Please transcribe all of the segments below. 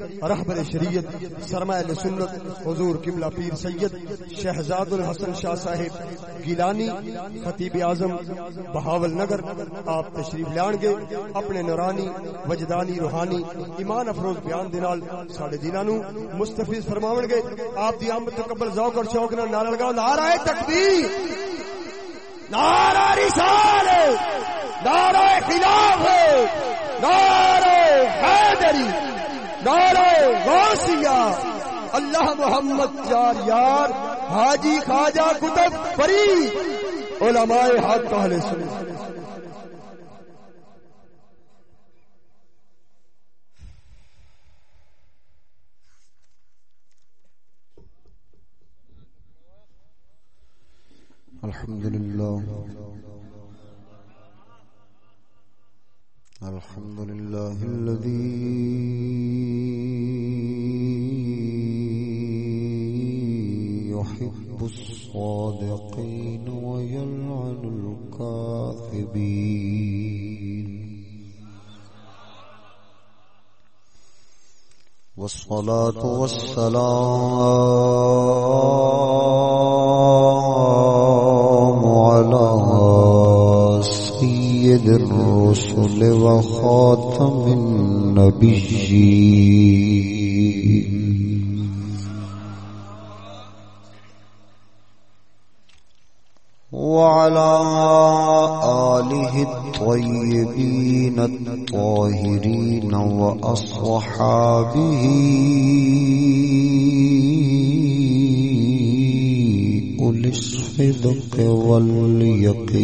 رہبر شریعت، سرمایہ سنت، حضور قبلہ پیر سید شہزاد الحسن شاہ صاحب گیلانی، خطیب اعظم، بہاول نگر، آپ تشریف لان گے، اپنے نورانی، وجدانی، روحانی، ایمان افروز بیان دے دینال ساڑے دلانو مستفیض فرماون گے۔ آپ دی آمد تقبل ذوق اور شوق نال نعرہ لگاؤ۔ نعرہ تکبیر! نعرہ رسالت! نعرہ خلاف! نعرہ حیدری! نعرہ غوثیہ اللہ محمد یار یار، حاجی خواجہ کتب پری، علماء حق اہل سنت۔ الحمد لله الحمد لله الذي يحب الصادقين ويلعن الكاذبين والصلاة والسلام سيد الرسل وخاتم النبيين وعلى آله الطيبين الطاهرين وأصحابه أولي الصدق واليقين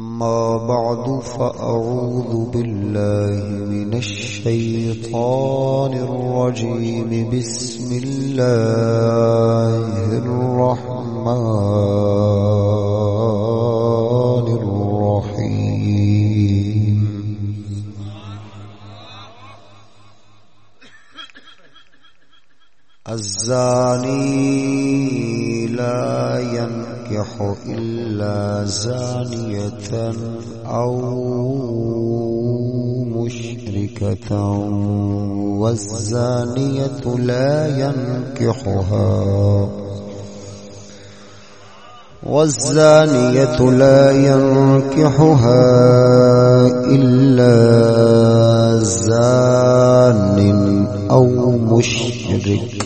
أما بعد فأعوذ بالله من الشيطان الرجيم. بسم الله الرحمن الرحيم. الزاني لا ينكح إلا زانية أو مشركة والزانية لا ينكحها والزانية لا ينكحها إلا زان أو مشرك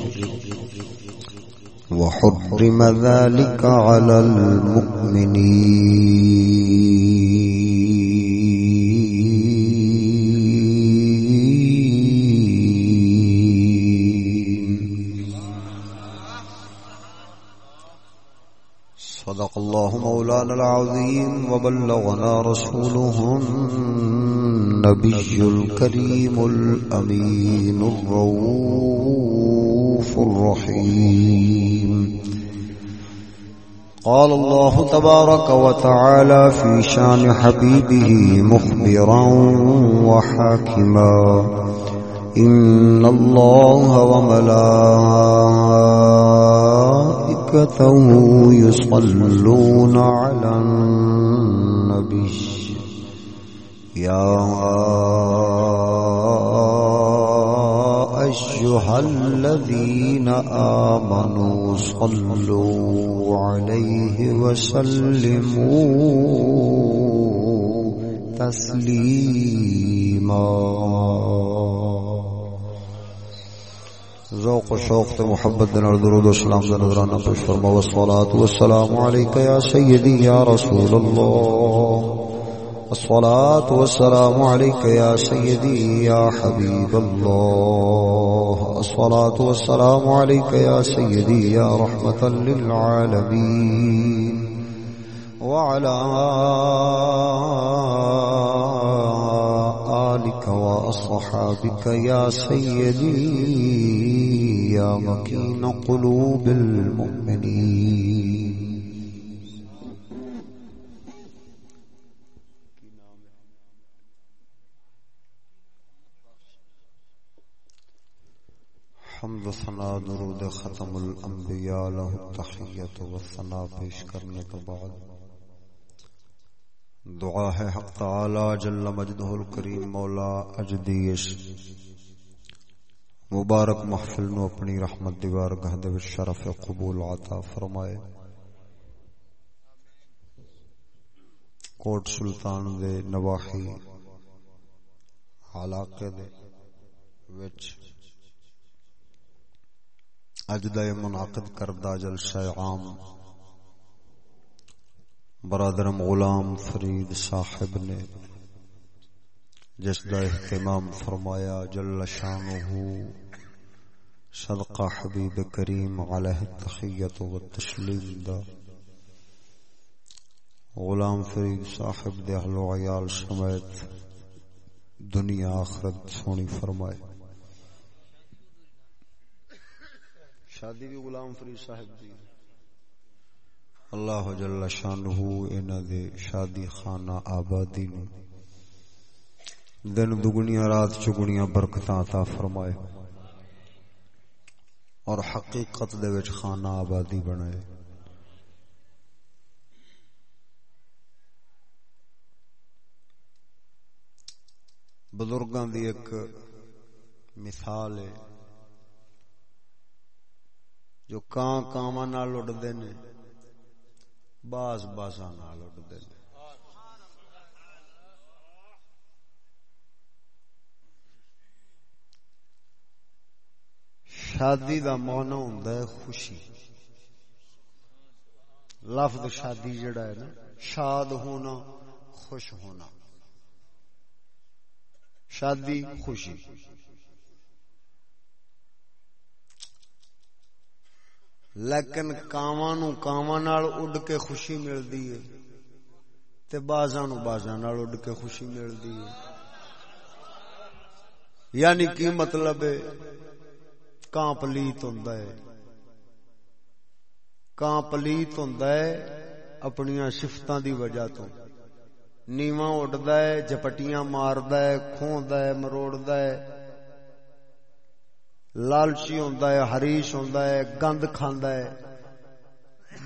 وحرم ذلك على المؤمنين. صدق الله مولانا العظيم وبلغنا رسوله النبي الكريم الأمين الروح الرؤوف الرحيم. قال الله تبارك وتعالى في شان حبيبه مخبرا وحاكما. إن الله وملائكته يصلون على النبي. يا أيها الذين آمنوا صلوا عليه وسلموا تسليما ذوق و شوق تے محبت دے نال درود و سلام دا نظرانہ پیش فرما. والصلاة والسلام علیکہ یا سیدی یا رسول اللہ. الصلاة والسلام عليك يا سيدي، يا حبيب الله. الصلاة والسلام عليك يا سيدي، يا رحمة للعالمين. وعلى آلك وأصحابك يا سيدي، يا مكين قلوب المؤمنين. حمد و ثنا درود ختم الانبیاء له التحیت و ثنا پیش کرنے کے بعد۔ دعا ہے حق تعالی جل مجدہ الکریم مولا اجدیش۔ مبارک محفل نو اپنی رحمت دیوار گاہ دے شرف قبول عطا فرمائے۔ کوٹ سلطان دے نواحی علاقے دے وچ اج اجدہ منعقد کردہ جلسہ عام برادرم غلام فرید صاحب نے جس کا اہتمام فرمایا، جل شانہ صدقہ حبیب کریم علیہ تخیت و تسلیم دا۔ غلام فرید صاحب دے اہل و عیال سمیت دنیا آخرت سونی فرمائے۔ شادی بھی غلام فرید صاحب دی۔ اللہ جل شانہ انہاں دے شادی خانہ آبادی نو۔ دن دگنیاں، رات چگنیاں برکتاں عطا فرمائے۔ اور حقیقت دے وچ خانہ آبادی بنائے۔ بزرگاں دی ایک مثال ہے۔ جو کان کاواں نال اڑدے نے باز بازا نال اڈتے شادی دا مونا ہوں خوشی۔ لفظ شادی جڑا ہے نا، شاد ہونا، خوش ہونا۔ شادی، خوشی۔ لیکن کاواں نو کاواں نال اڈ کے خوشی ملدی ہے تے بازاں نو بازاں نال اڈ کے خوشی ملدی ہے۔ یعنی کی مطلب ہے؟ کاں پلیت ہوندا ہے۔ کاں پلیت ہوندا ہے اپنی صفتاں دی وجہ تو۔ نیواں اڈدا ہے جپٹیاں ماردا ہے، کھوندا ہے، مروڑدا ہے۔ لالچی ہوندا ہے ہریش ہوندا ہے، گند کھاندا ہے۔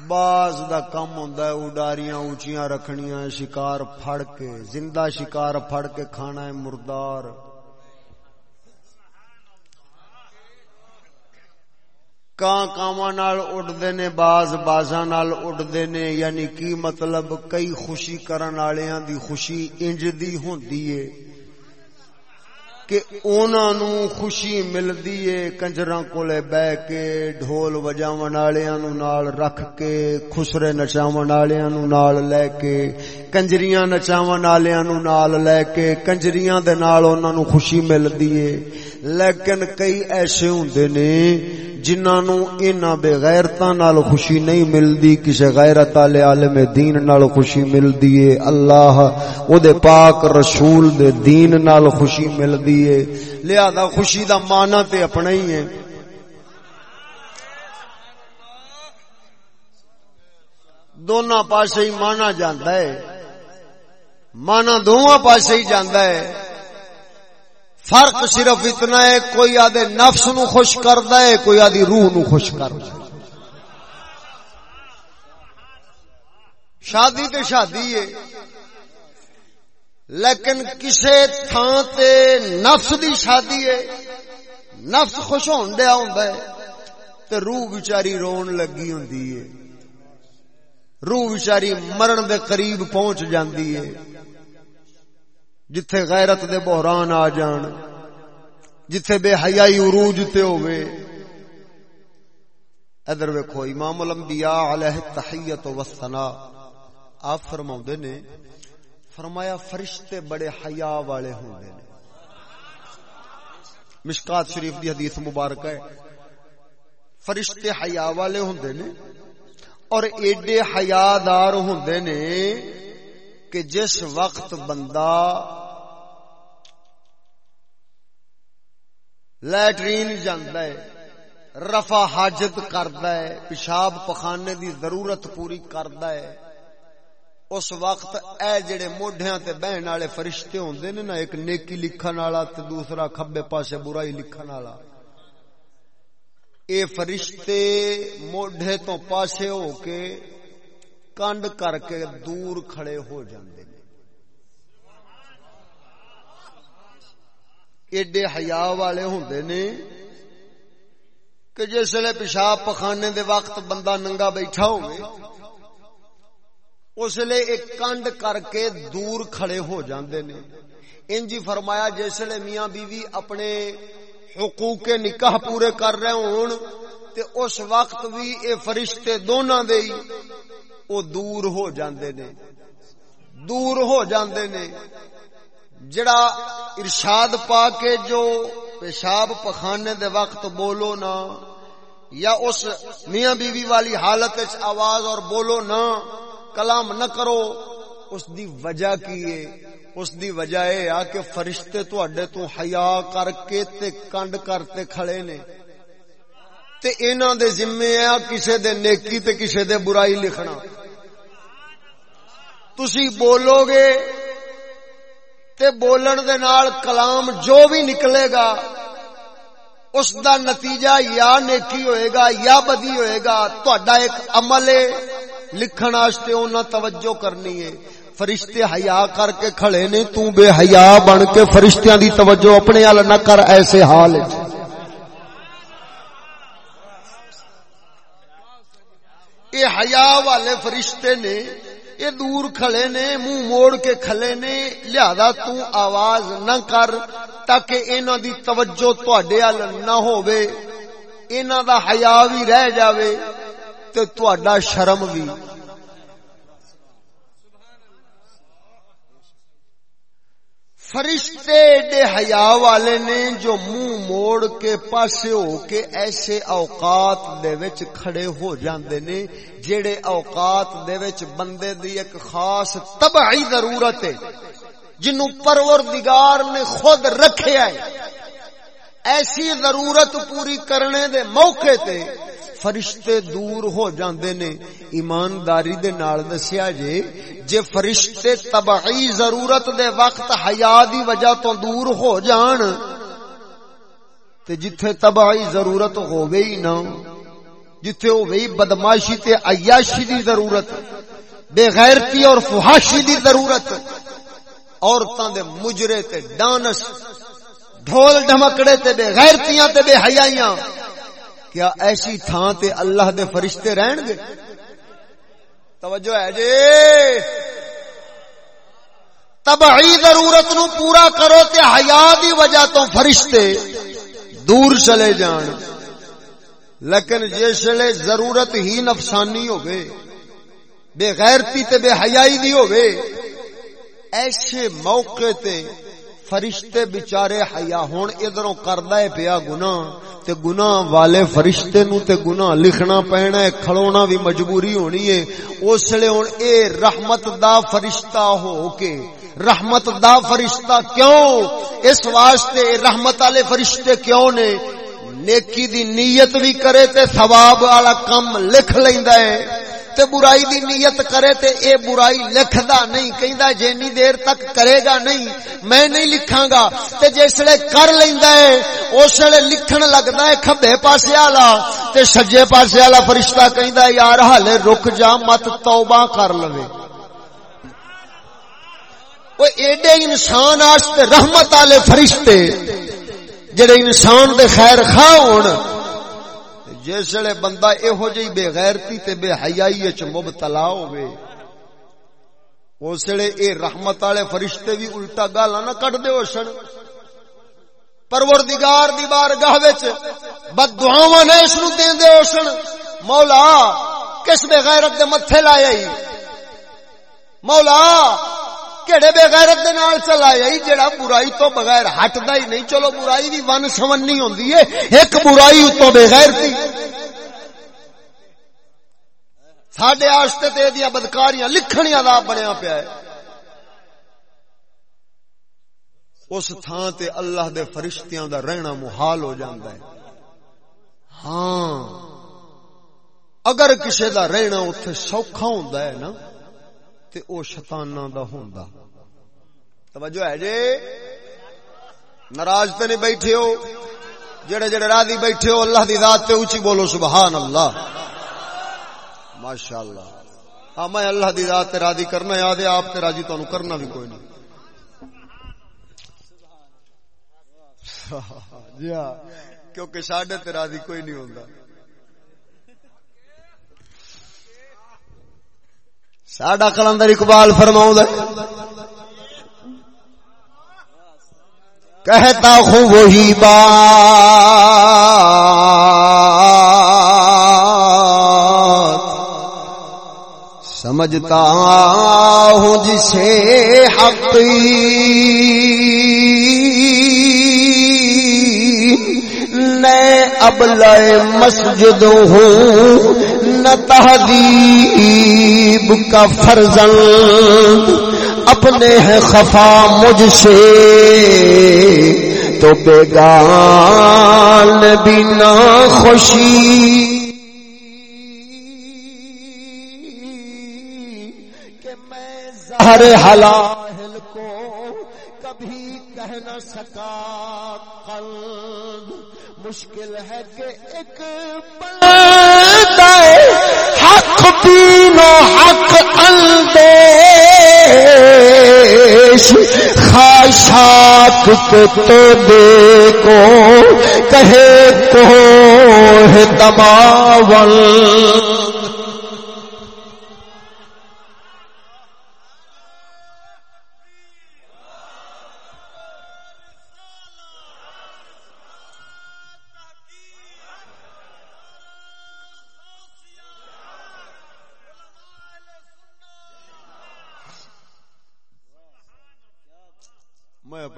باز دا کم ہوندا ہے، اڈاریاں اونچیاں رکھنیاں شکار پھڑ کے۔ زندہ شکار پھڑ کے کھانا ہے، مردار۔ کان کاواں نال اڈدے نے، باز بازاں نال اڈدے نے یعنی کی مطلب کئی خوشی کرن والیاں دی خوشی انج دی ہوندی ہے۔ کہ اونا نو خوشی ملدی ہے، کنجراں کولے بیٹھ کے، ڈھول وجاون والےاں نو نال رکھ کے، خسرے نچاون والےاں نو نال لے کے۔ کنجریاں نچاون والےاں نو نال لے کے کنجریاں دے نال انہاں نو خوشی مل دیئے لیکن کئی ایسے ہوندے نے جنہاں نو انہاں بے غیرتاں نال خوشی نہیں ملدی کسے غیرت والے عالم دین نال خوشی ملدی ہے اللہ او دے پاک رسول دے دین نال خوشی ملدی ہے لہذا خوشی دا معنی تے اپنا ہی ہے دونوں پاسے ہی مانا جاندا ہے مانا دونوں پاسے ہی جاندا ہے۔ فرق صرف اتنا ہے، کوئی آدھے نفس نو خوش کردا ہے، کوئی آدھی روح نو خوش کردا ہے۔ شادی تے شادی ہے۔ لیکن کسے تھان تے نفس دی شادی ہے۔ نفس خوش ہون دیا ہوندا ہے۔ تے روح بیچاری رون لگی ہوندی ہے۔ روح بیچاری مرن دے قریب پہنچ جاندی ہے۔ جتھے غیرت دے بحران آ جان، جتھے بے حیائی عروج تے ہوئے ادھر ویکھو، امام الانبیاء علیہ تحیت و ثنا آپ فرماؤندے نے، فرمایا فرشتے بڑے حیا والے ہوندے نے۔ مشکات شریف دی حدیث مبارک ہے۔ فرشتے حیا والے ہوندے نے اور ایڈے حیادار ہوندے نے کہ جس وقت بندہ لیٹرین جاندا ہے، رفع حاجت کردا ہے، پیشاب پخانے دی ضرورت پوری کردا ہے، اس وقت اے جڑے موڈیاں تے بہن والے فرشتے ہوندے نے نا، ایک نیکی لکھن والا تے دوسرا کھبے پاسے برائی لکھن والا۔ اے فرشتے موڈے تو پاسے ہو کے کنڈ کر کے دور کھڑے ہو جاندے ایڈے حیا والے ہوندے نے کہ جس ویلے پیشاب پخانے دے وقت بندہ ننگا بیٹھا ہوئے اس لیے ایک کنڈ کر کے دور کھڑے ہو جاندے نے انجی فرمایا جس ویلے میاں بیوی اپنے حقوق نکاح پورے کر رہے ہون تے اس وقت بھی اے فرشتے دونوں دے او دور ہو جاندے نے۔ دور ہو جاندے نے۔ جڑا ارشاد پا کے جو پیشاب پخانے دے وقت بولو نا، یا اس میاں بیوی والی حالت آواز اور بولو نا، کلام نہ کرو، اس دی وجہ کی اس دی وجہ ہے آ کہ فرشتے تو اڈے تو حیا کر کے تے کنڈ کرتے کھڑے نے۔ تے اینا دے ذمہ ہے، کسے دے نیکی تے کسے دے برائی لکھنا۔ تسی بولو گے تے بولن دے نال کلام جو بھی نکلے گا، اس دا نتیجہ یا نیکی ہوئے گا یا بدی ہوئے گا تو ایک عمل ہے۔ لکھن آستے انہاں توجہ کرنی ہے۔ فرشتے حیا کر کے کھڑے نے، تو بے حیا بن کے فرشتیاں دی توجہ اپنے ال نہ کر، ایسے حال ہے۔ یہ حیا والے فرشتے نے یہ دور کھلے نے، منہ موڑ کے کھلے نے، لہذا تو آواز نہ کر تاکہ انہاں دی توجہ تواڈے ال نہ ہووے۔ انہاں دا حیا بھی رہ جاوے تے تواڈا شرم بھی فرشتے دے حیا والے نے جو منہ موڑ کے پاسے ہو کے ایسے اوقات دے وچ کھڑے ہو جاندے نے جڑے اوقات دے وچ بندے دی ایک خاص طبعی ضرورت ہے، جنوں پروردگار نے خود رکھیا ہے ایسی ضرورت پوری کرنے دے موقع تے فرشتے دور ہو جاندے نے، ایمانداری دے نال دسیا جے جے فرشتے تبعی ضرورت دے وقت حیا دی وجہ تو دور ہو جان، تے جتھے تبعی ضرورت ہووے ہی نہ، جتھے ہووے بدماشی تے عیاشی دی ضرورت، بے غیرتی اور فحاشی دی ضرورت، عورتاں دے مجرے تے ڈانس ڈھول ڈھمکڑے تے بے غیرتیاں تے بے حیائیاں۔ کیا ایسی تھان تے اللہ دے فرشتے رہن گے؟ توجہ ہے جی۔ تبعی ضرورت نو پورا کرو تے حیا دی وجہ تو فرشتے دور چلے جان۔ لیکن جسے ضرورت ہی نفسانی ہو گئے بے غیرتی تے بے حیائی دی ہو گئے ایسے موقع تے فرشتے بچارے حیا ہون ادھروں کردا ہے پیا گناہ، تے گناہ والے فرشتے نو تے گناہ لکھنا پینا ہے کھڑونا بھی مجبوری ہونی ہے۔ اس لیے ہن اے رحمت دا فرشتہ ہو کے، رحمت دا فرشتہ کیوں؟ اس واسطے رحمت والے فرشتے کیوں نے؟ نیکی دی نیت بھی کرے تے ثواب والا کم لکھ لیندا ہے۔ تے برائی دی نیت کرے تے اے برائی لکھدا نہیں، کہندا جینی دیر تک کرے گا نہیں، میں نہیں لکھاں گا۔ تے جسلے کر لیندا ہے، اس لکھن لگدا ہے کھبے پاسے والا تے سجے پاسے والا فرشتہ کہندا یار ہالے رک جا، مت توبہ کر لوے۔ او ایڈے انسان واسطے رحمت والے فرشتے، جڑے انسان دے خیر خواہ ہون۔ جسے بندہ یہو جی بے غیرتی تے بے حیائی چ مبتلا ہوئے اس لیے اے رحمت والے فرشتے بھی الٹا گالا نہ کٹ دے سن۔ پروردگار دی بارگاہ وچ بد دعاواں نے اس نو دیندے ہو سن۔ مولا، کس بے غیرت دے متھے لایا مولا کہڑے بے غیرت دے نال چلایا ہی جڑا برائی تو بغیر ہٹدا ہی نہیں چلو برائی بھی ون سمنی ہوندی ہے ایک برائی اتوں بے غیرتی ساڈے واسطے تے دیاں بدکاریاں لکھنیاں دا بنیا پیا ہے اس تھان تے اللہ دے فرشتیاں دا رہنا محال ہو جاندا ہے ہاں اگر کسی دا رہنا اتنے سوکھا ہوندا ہے نا تے او شیطاناں دا ہوندا۔ توجہ ہے جی؟ ناراض تے نہیں بیٹھے ہو۔ جڑے جڑے راضی بیٹھے ہو، اللہ دی ذات تے اونچی بولو، سبحان اللہ۔ ماشاءاللہ۔ ہاں میں اللہ دی ذات تے راضی کرنا، یاد ہے، آپ تے راضی تانوں کرنا بھی کوئی نہیں۔ جی ہاں کیونکہ ساڈے تے راضی کوئی نہیں ہوندا۔ ساڈا کلندر اقبال فرماؤں کہتا ہوں وہی بات۔ سمجھتا ہوں جسے حقی نئے اب مسجد ہوں نہ تہذیب کا فرزن اپنے ہیں خفا مجھ سے۔ تو بیگان بنا خوشی۔ کہ میں زہر حلال کو کبھی کہہ نہ سکا، قلب مشکل ہے کہ ایک بندہ حق تینو حق اندیش خاشاک کے تو کو کہے تو ہے دماول۔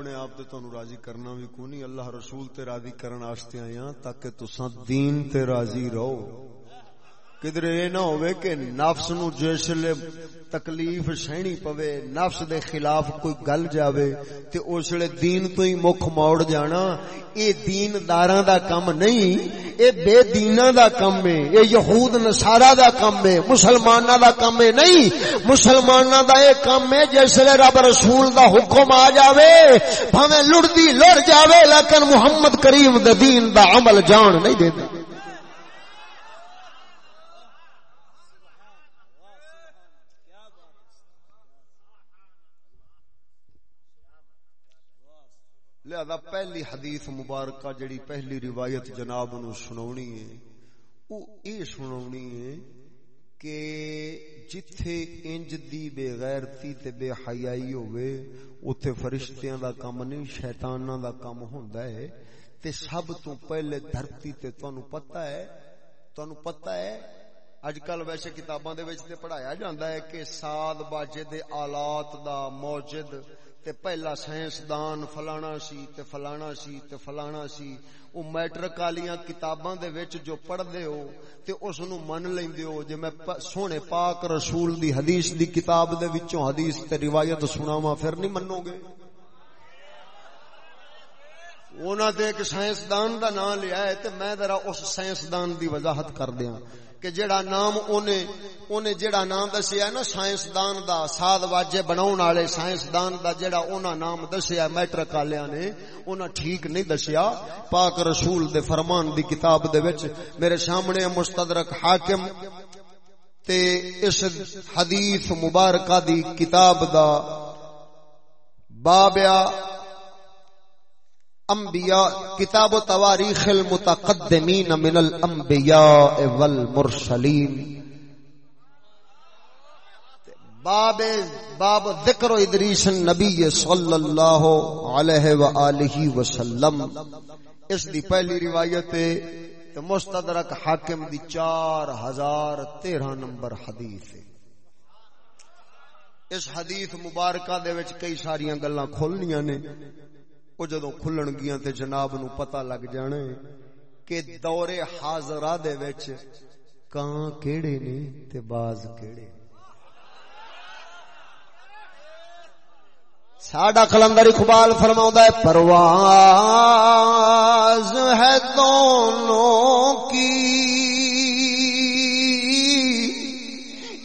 اپنے آپ تے تانوں راضی کرنا بھی کو نہیں اللہ رسول تے راضی کرن واسطے آیا ہاں تاکہ تساں دین تے راضی رہو۔ کدھر یہ نہ ہوئے کہ نفس نو جسلے تکلیف سہنی پوے نفس دے خلاف کوئی گل جاوے تے اسلے دین تو ہی مکھ موڑ جانا اے دین داراں دا کم نہیں اے بے دیناں دا کم ہے اے یہود نصارا دا کم ہے مسلماناں دا کم ہے نہیں مسلماناں دا اے کم ہے جسلے رب رسول دا حکم آ جاوے بھاویں لڑدی لڑ جاوے لیکن محمد کریم دا دین دا عمل جان نہیں دیندا لہذا پہلی حدیث مبارکہ جڑی پہلی روایت جناب نو سناونی ہے، او اے سناونی ہے کہ جتھے انج دی بے غیرتی تے بے حیائی ہوئے اوتھے فرشتیاں دا کم نہیں، شیطاناں دا کم ہوندا ہے۔ تے سب تو پہلے دھرتی تے تانوں پتہ ہے، تانوں پتہ ہے اج کل ویسے کتاباں دے وچ تے پڑھایا جاندا ہے کہ ساد باجے دے آلات دا موجد تے پہلا سائنسدان فلانا سی تے فلانا سی تے فلانا سی۔ او میٹرک والیاں کتاباں دے وچ جو پڑھدے ہو تے اس نو من لیندے ہو۔ جے میں سونے پاک رسول دی حدیث دی کتاب دے وچوں حدیث تے روایت سناواں، پھر نہیں منو گے انہاں تے ایک سائنسدان دا نام لیا ہے تے میں ذرا اس سائنسدان دی وضاحت کر دیاں۔ کہ جڑا نام اونے اونے جڑا نام دسیا ہے نا، سائنسدان دا ساد واجے بناون والے سائنسدان دا جڑا اونا نام دسیا ہے میٹرک والیاں نے، اونا ٹھیک نہیں دسیا۔ پاک رسول دے فرمان دی کتاب دے وچ میرے سامنے مستدرک حاکم تے اس حدیث مبارکہ دی کتاب دا بابیا انبیاء، کتاب و تواریخ المتقدمین من الانبیاء والمرسلین۔ باب باب ذکر ادریس النبی صلی اللہ علیہ وآلہ وسلم۔ اس دی پہلی روایت مستدرک حاکم دی چار ہزار تیرہ نمبر حدیث اس حدیث مبارکہ دے وچ کئی ساریاں گلاں کھولنیاں نے۔ وہ جدو کھلن گیا تے جناب نو پتہ لگ جانے کہ دور حاضرہ دے وچ کان کیڑے نے تے باز کیڑے ساڈا کلندر اقبال فرماؤں ہے، پرواز ہے دونوں کی۔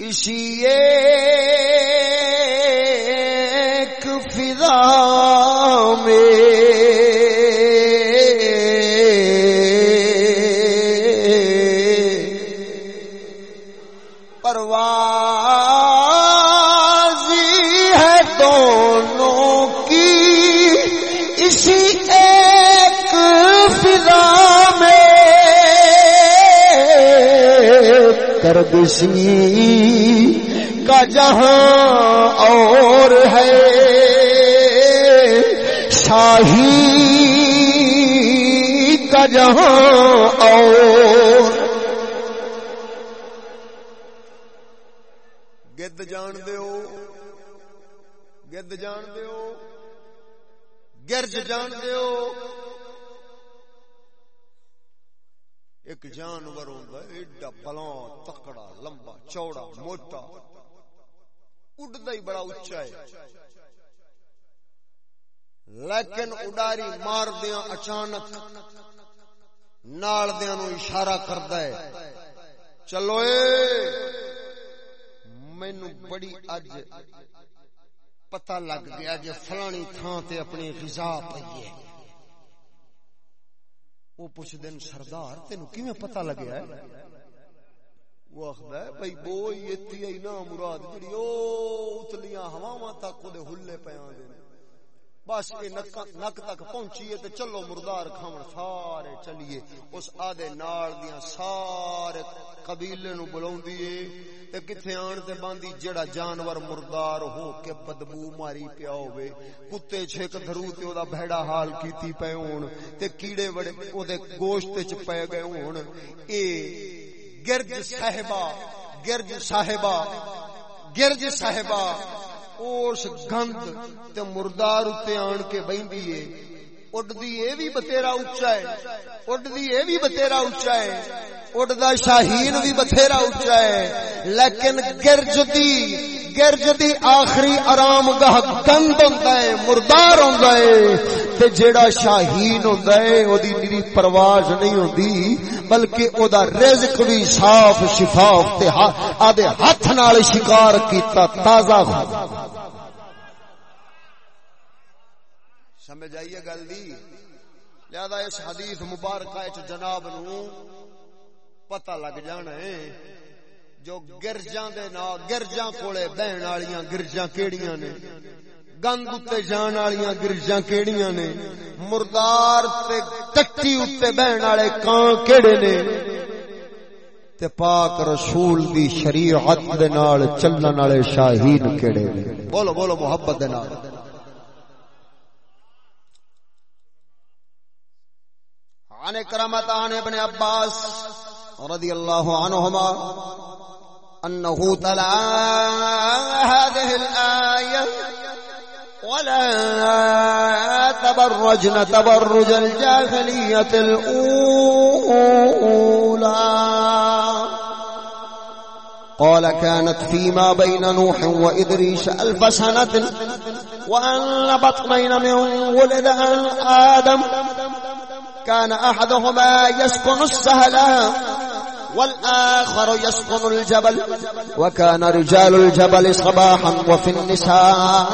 اسی ایک فضا مگسی کا جہاں اور ہے۔ شاہی کا جہاں اور۔ گد جان دیو۔ گد جان دیو۔ گرج جان دیو۔ ایک جانور ہوتا ایڈا بلاں تکڑا، لمبا، چوڑا، موٹا۔ اڈتا ہی بڑا اچا ہے۔ لیکن اڈاری مار دیا اچانک نال دیا نو اشارہ کردا ہے۔ چلو اے مینو بڑی اج پتہ لگ گیا جی فلانی تھان تے اپنی غذا پئی ہے۔ وہ پوچھ دین سردار تینو کیویں پتہ لگیا ہے؟ وہ اخدا ہے بھائی بوئی ایتھی ای نا مراد جڑی او اتلیاں ہواواں تک او دے ہلے پیاں دے بس یہ نک نک تک پہنچیے تے چلو مردار کھاون، سارے چلیے۔ اس آدھے نال دیاں سارے قبیلے نو بلاوندی اے تے کتھے آن تے باندھی جڑا جانور مردار ہو کے بدبو ماری پیا ہوے کتے چھک دھرو تے او دا بھڑا حال کیتی پے ہون۔ تے کیڑے وڑے او دے گوشت وچ پے گئے ہون۔ اے گرج صاحبہ گرج صاحبہ گرج صاحبہ۔ اس گند تے مردار اتے آن کے بہندی ہے اڈدی اے بھی بتیرا اچا ہے۔ اڈدی اے بھی بتیرا اچا ہے۔ اڈدا شاہین بھی بتھیرا اچا ہے۔ لیکن گرج دی گرج دی آخری آرام گاہ گند ہوندا ہے، مردار ہوندا ہے۔ تے جیڑا شاہین ہوندا ہے او دی نیری پرواز نہیں ہوندی، بلکہ او دا رزق بھی صاف شفاف تے آدے ہاتھ نال شکار کیتا، تازہ ہوندا سمجھ آئیے گل دی؟ لہذا اس حدیث مبارکہ وچ جناب نو پتہ لگ جانا ہے جو گرجاں دے نا گرجاں کولے بہن والیاں گرجاں کیڑیاں نے؟ گند اتے جان والیاں گرجاں کیڑیاں نے؟ مردار تے ٹٹی اتے بہن والے کان کیڑے نے؟ تے پاک رسول دی شریعت دے نال چلن والے شاہین کیڑے نے؟ بولو بولو، محبت دے نال۔ عن کرمت عن ابن عباس رضي الله عنهما أنه تلا هذه الآية ولا تبرجن تبرج الجاهلية الأولى قال كانت فيما بين نوح وإدريس ألف سنة وأن بطنين من ولد آدم كان أحدهما يسكن السهلا والآخر يسكن الجبل وكان رجال الجبل صباحا وفي النساء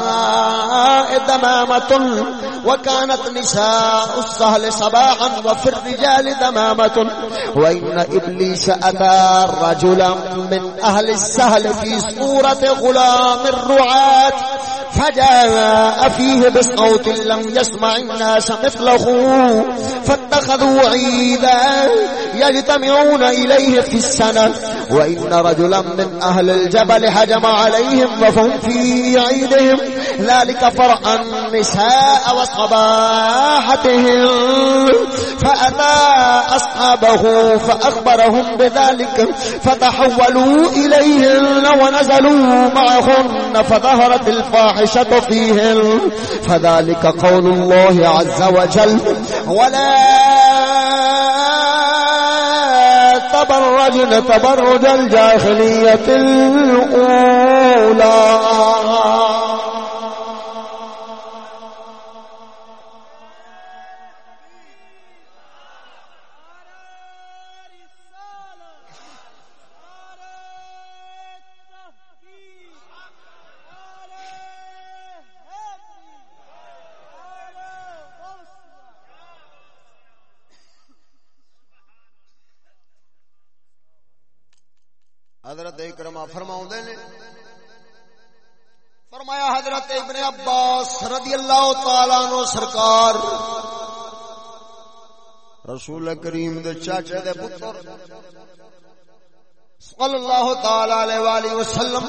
دمامة وكانت نساء السهل صباحا وفي الرجال دمامة وإن إبليس أتى رجلا من أهل السهل في صورة غلام الرعاة فجاء فيه بصوت لم يسمع الناس مثله، فاتخذوا عيدا يجتمعون إليه في السنة، وإن رجلا من أهل الجبل هجم عليهم وهم في عيدهم، ذلك فرعا النساء وصباحتهم، فأتى أصحابه فأخبرهم بذلك، فتحولوا إليهن ونزلوا معهن، فظهرت الفاحشة فيهن فذلك قول الله عز وجل. ولا تبرجن تبرج الجاهلية الأولى حضرت اکرما فرماؤں نے فرمایا حضرت ابن عباس رضی اللہ تعالی عنہ سرکار، رسول کریم دے چاچے دے پتر، صلی اللہ تعالی علیہ وآلہ وسلم،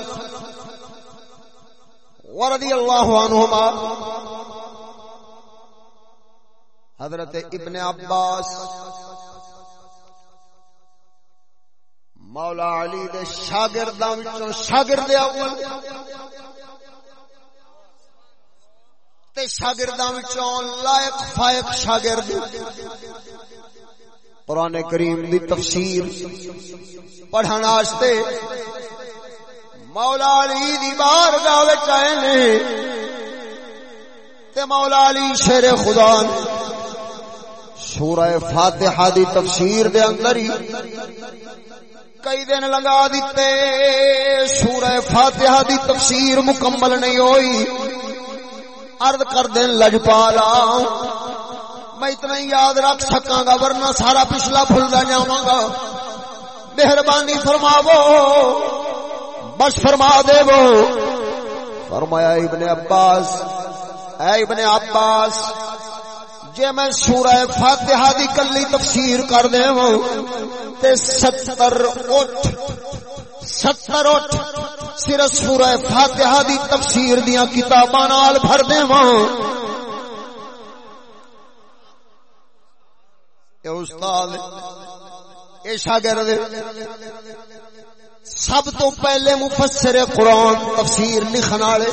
ورضی اللہ عنہما، حضرت ابن عباس، مولا علی دے شاگرداں وچوں شاگرد اول تے شاگرداں وچوں لائق فائق شاگرد۔ قرآن کریم دی تفسیر پڑھن واسطے مولا علی دی بارگاہ وچ آئے نے۔ تے مولا علی شیر خدا سورہ فاتحہ دی تفسیر دے اندر ہی کئی دن لگا دیتے۔ سورہ فاتحہ دی تفسیر مکمل نہیں ہوئی۔ ارد کر دین لجپالا میں اتنا ہی یاد رکھ سکاں گا، ورنہ سارا پچھلا بھولتا جاواں گا۔ مہربانی فرماو بس فرما دے فرمایا، ابن عباس، اے ابن عباس، جے میں سورہ فاتحہ دی کلی تفسیر کر دے وہ تے ستر اٹھ ستر اٹھ۔ صرف سورہ فاتحہ دی تفسیر دیاں کتاباں نال بھر دے وہ اے استاد، اے شاگرد، سب تو پہلے مفسر قرآن تفسیر لکھن والے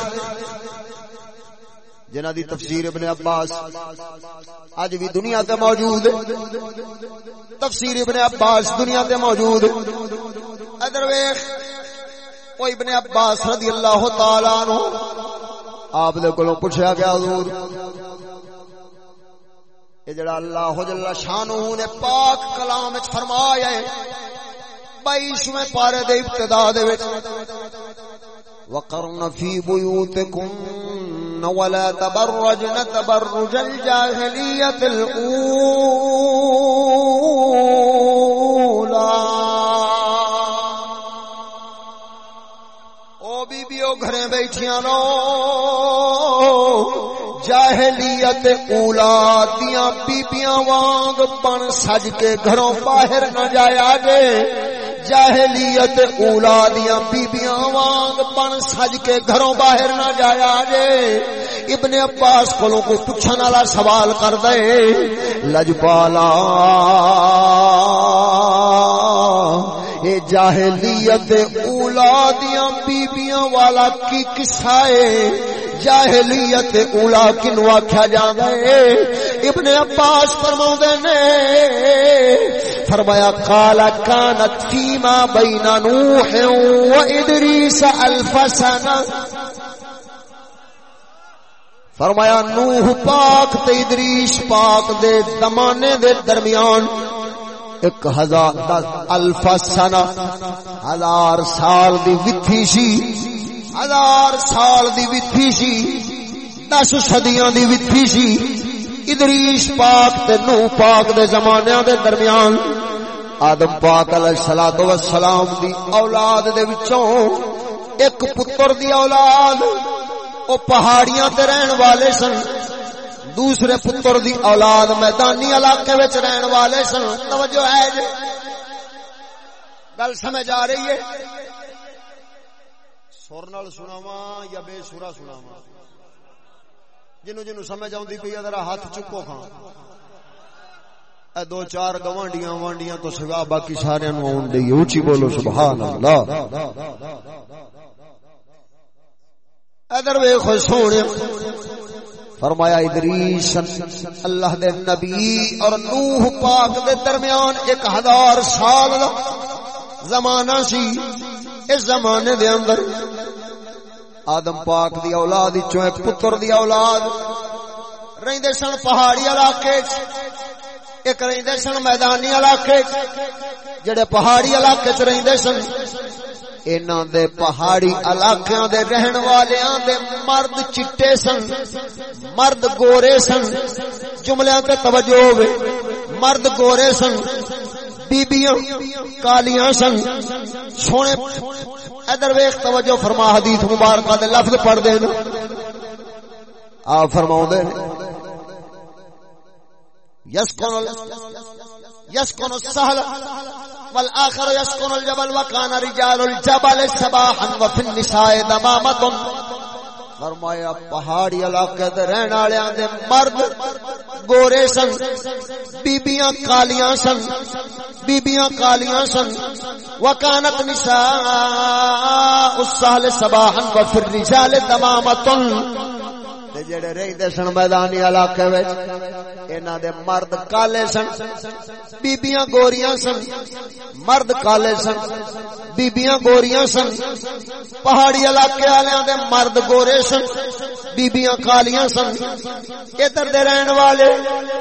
جنہ دی تفسیر ابن عباس اج بھی دنیا تے موجود تفسیر ابن عباس دنیا تے موجود۔ ادھر ویکھ او ابن عباس رضی اللہ تعالی عنہ آپ دے کولوں پوچھا گیا، حضور۔ یہ جڑا اللہ جل شانہ نے پاک کلام وچ فرمایا ہے بائیسویں پارے دے ابتدا دے وچ۔ وقرن فی بیوتکن ولا تبرجن تبرج الجاہلیت الاولا بیٹھیاں نو۔ جاہلیت اولا دیاں بیبیاں وانگ بن سج کے گھروں باہر نہ جایا گے جاہلیت اولا دیاں بیبیاں وانگ بن سج کے گھروں باہر نہ جایا جے۔ ابن عباس کولوں کو پوچھن والا سوال کر دے۔ لجپالا اے جاہلیت اولا دیاں بیبیاں والا کی قصہ ہے؟ جاہلیت اولا کنو آکھیا جاندا ہے ابن عباس فرماوندے نے، فرمایا، قال كانت فيما بين نوح وادريس الف سنه فرمایا، نوح پاک تے ادریس پاک دے زمانے دے درمیان ایک ہزار الف سنہ، ہزار سال دی وتھی سی۔ ہزار سال دی وتھی سی، دس صدیاں دی وتھی سی۔ ادریس پاک تے نو پاک دے زمانیاں دے درمیان آدم پاک علیہ الصلوۃ والسلام دی اولاد دے وچوں ایک پتر دی اولاد، او پہاڑیاں تے رہن والے سن۔ دوسرے پتر دی اولاد میدانی علاقے وچ رہن والے سن۔ توجہ ہے جی۔ گل سمجھ آ رہی ہے؟ سر نال سناواں یا بے سورا سناواں؟ جنو جنو سمجھ آؤں پی ذرا ہاتھ چکو کھان اے دو چار گوانڈیاں، وانڈیاں تو سوا باقی سارے نو آن دئی اونچی بولو سبحان اللہ ادھر ویکھو سونے، فرمایا، ادریس، اللہ دے نبی اور نوح پاک دے درمیان ایک ہزار سال دا زمانہ سی۔ اس زمانے دے اندر آدم پاک دی اولاد وچوں ایک پتر دی اولاد رہندے سن پہاڑی علاقے ایک رہندے سن میدانی علاقے جڑے پہاڑی علاقے وچ رہندے سن، انہاں دے پہاڑی علاقیاں دے رہن والیاں دے مرد چٹے سن، مرد گورے سن جملیاں تے توجہ ہوے مرد گورے سن بیبیاں کالیاں سن۔ سونے، ادھر ویخ توجہ فرما، حدیث مبارکہ دے لفظ پڑھ دے آپ فرماؤں دے یسکن یسکن السہل والآخر يسكن الجبل وكان رجال الجبل سباحا وفي النساء دمامة فرمایا، پہاڑی علاقے دے رہن والےاں دے مرد، گورے سن بیبییاں کالیاں سن بیبییاں کالیاں سن۔ وکانت نساء السهل صباحا وفي الرجال دمامه جڑے رہندے سن میدانی علاقے وچ، انہاں دے مرد کالے سن بیبییاں گوریاں سن، مرد کالے سن بیبییاں گوریاں سن، پہاڑی علاقے والےاں دے مرد گورے سن بیبییاں کالیاں سن، ادھر دے رہن والے،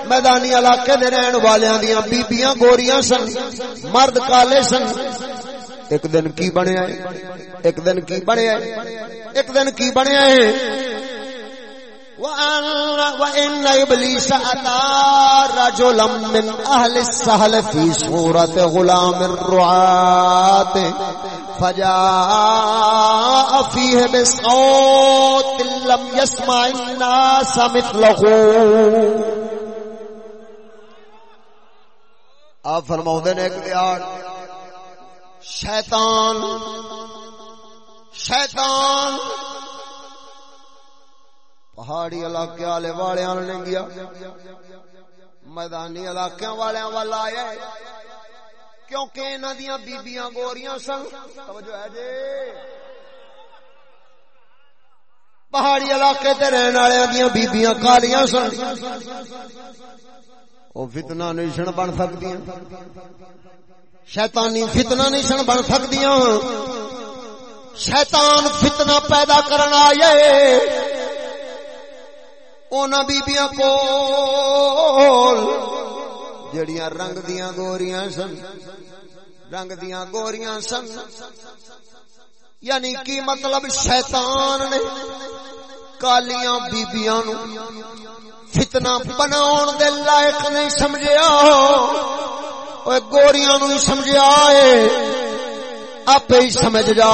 میدانی علاقے دے رہن والیاں دیاں بیبییاں گوریاں سن، مرد کالے سن۔ ایک دن کی بنیا ایک دن کی بنیا ایک دن کی بنیا ہے؟ وَإِنَّ إِبْلِيسَ أَتَى رَجُلًا مِّنْ أَهْلِ السَّهْلِ فِي صُورَةِ غُلَامٍ رُعَاتٍ فَجَاءَ فِيهِ بِصَوْتٍ يَسْمَعِ النَّاسَ مِثْلَهُ. آپ فرماؤں نے ایک دیار شیطان شیطان پہاڑی علاقے والے والے نے گیا میدانی علاقے والے وال آیا کیونکہ انہوں دیا بیبیاں گوریاں سن۔ توجہ ہے جی۔ پہاڑی علاقے تے رہن والے دیا بیبیاں کالیاں سن۔ وہ فتنہ نہیں سن بن سکتی شیطانی فتنہ نہیں سن بن سکتی شیطان فتنہ پیدا کرنا آئے۔ اونا بیبیاں کول جڑیاں رنگ دیاں گوریاں سن، رنگ دیاں گوریاں سن یعنی کی مطلب شیطان نے کالیاں بیبیاں نو فتنہ بناون دے لائق نہیں سمجھیا۔ اوے گوریاں نو ہی سمجھیا اے۔ آپ ہی سمجھ جا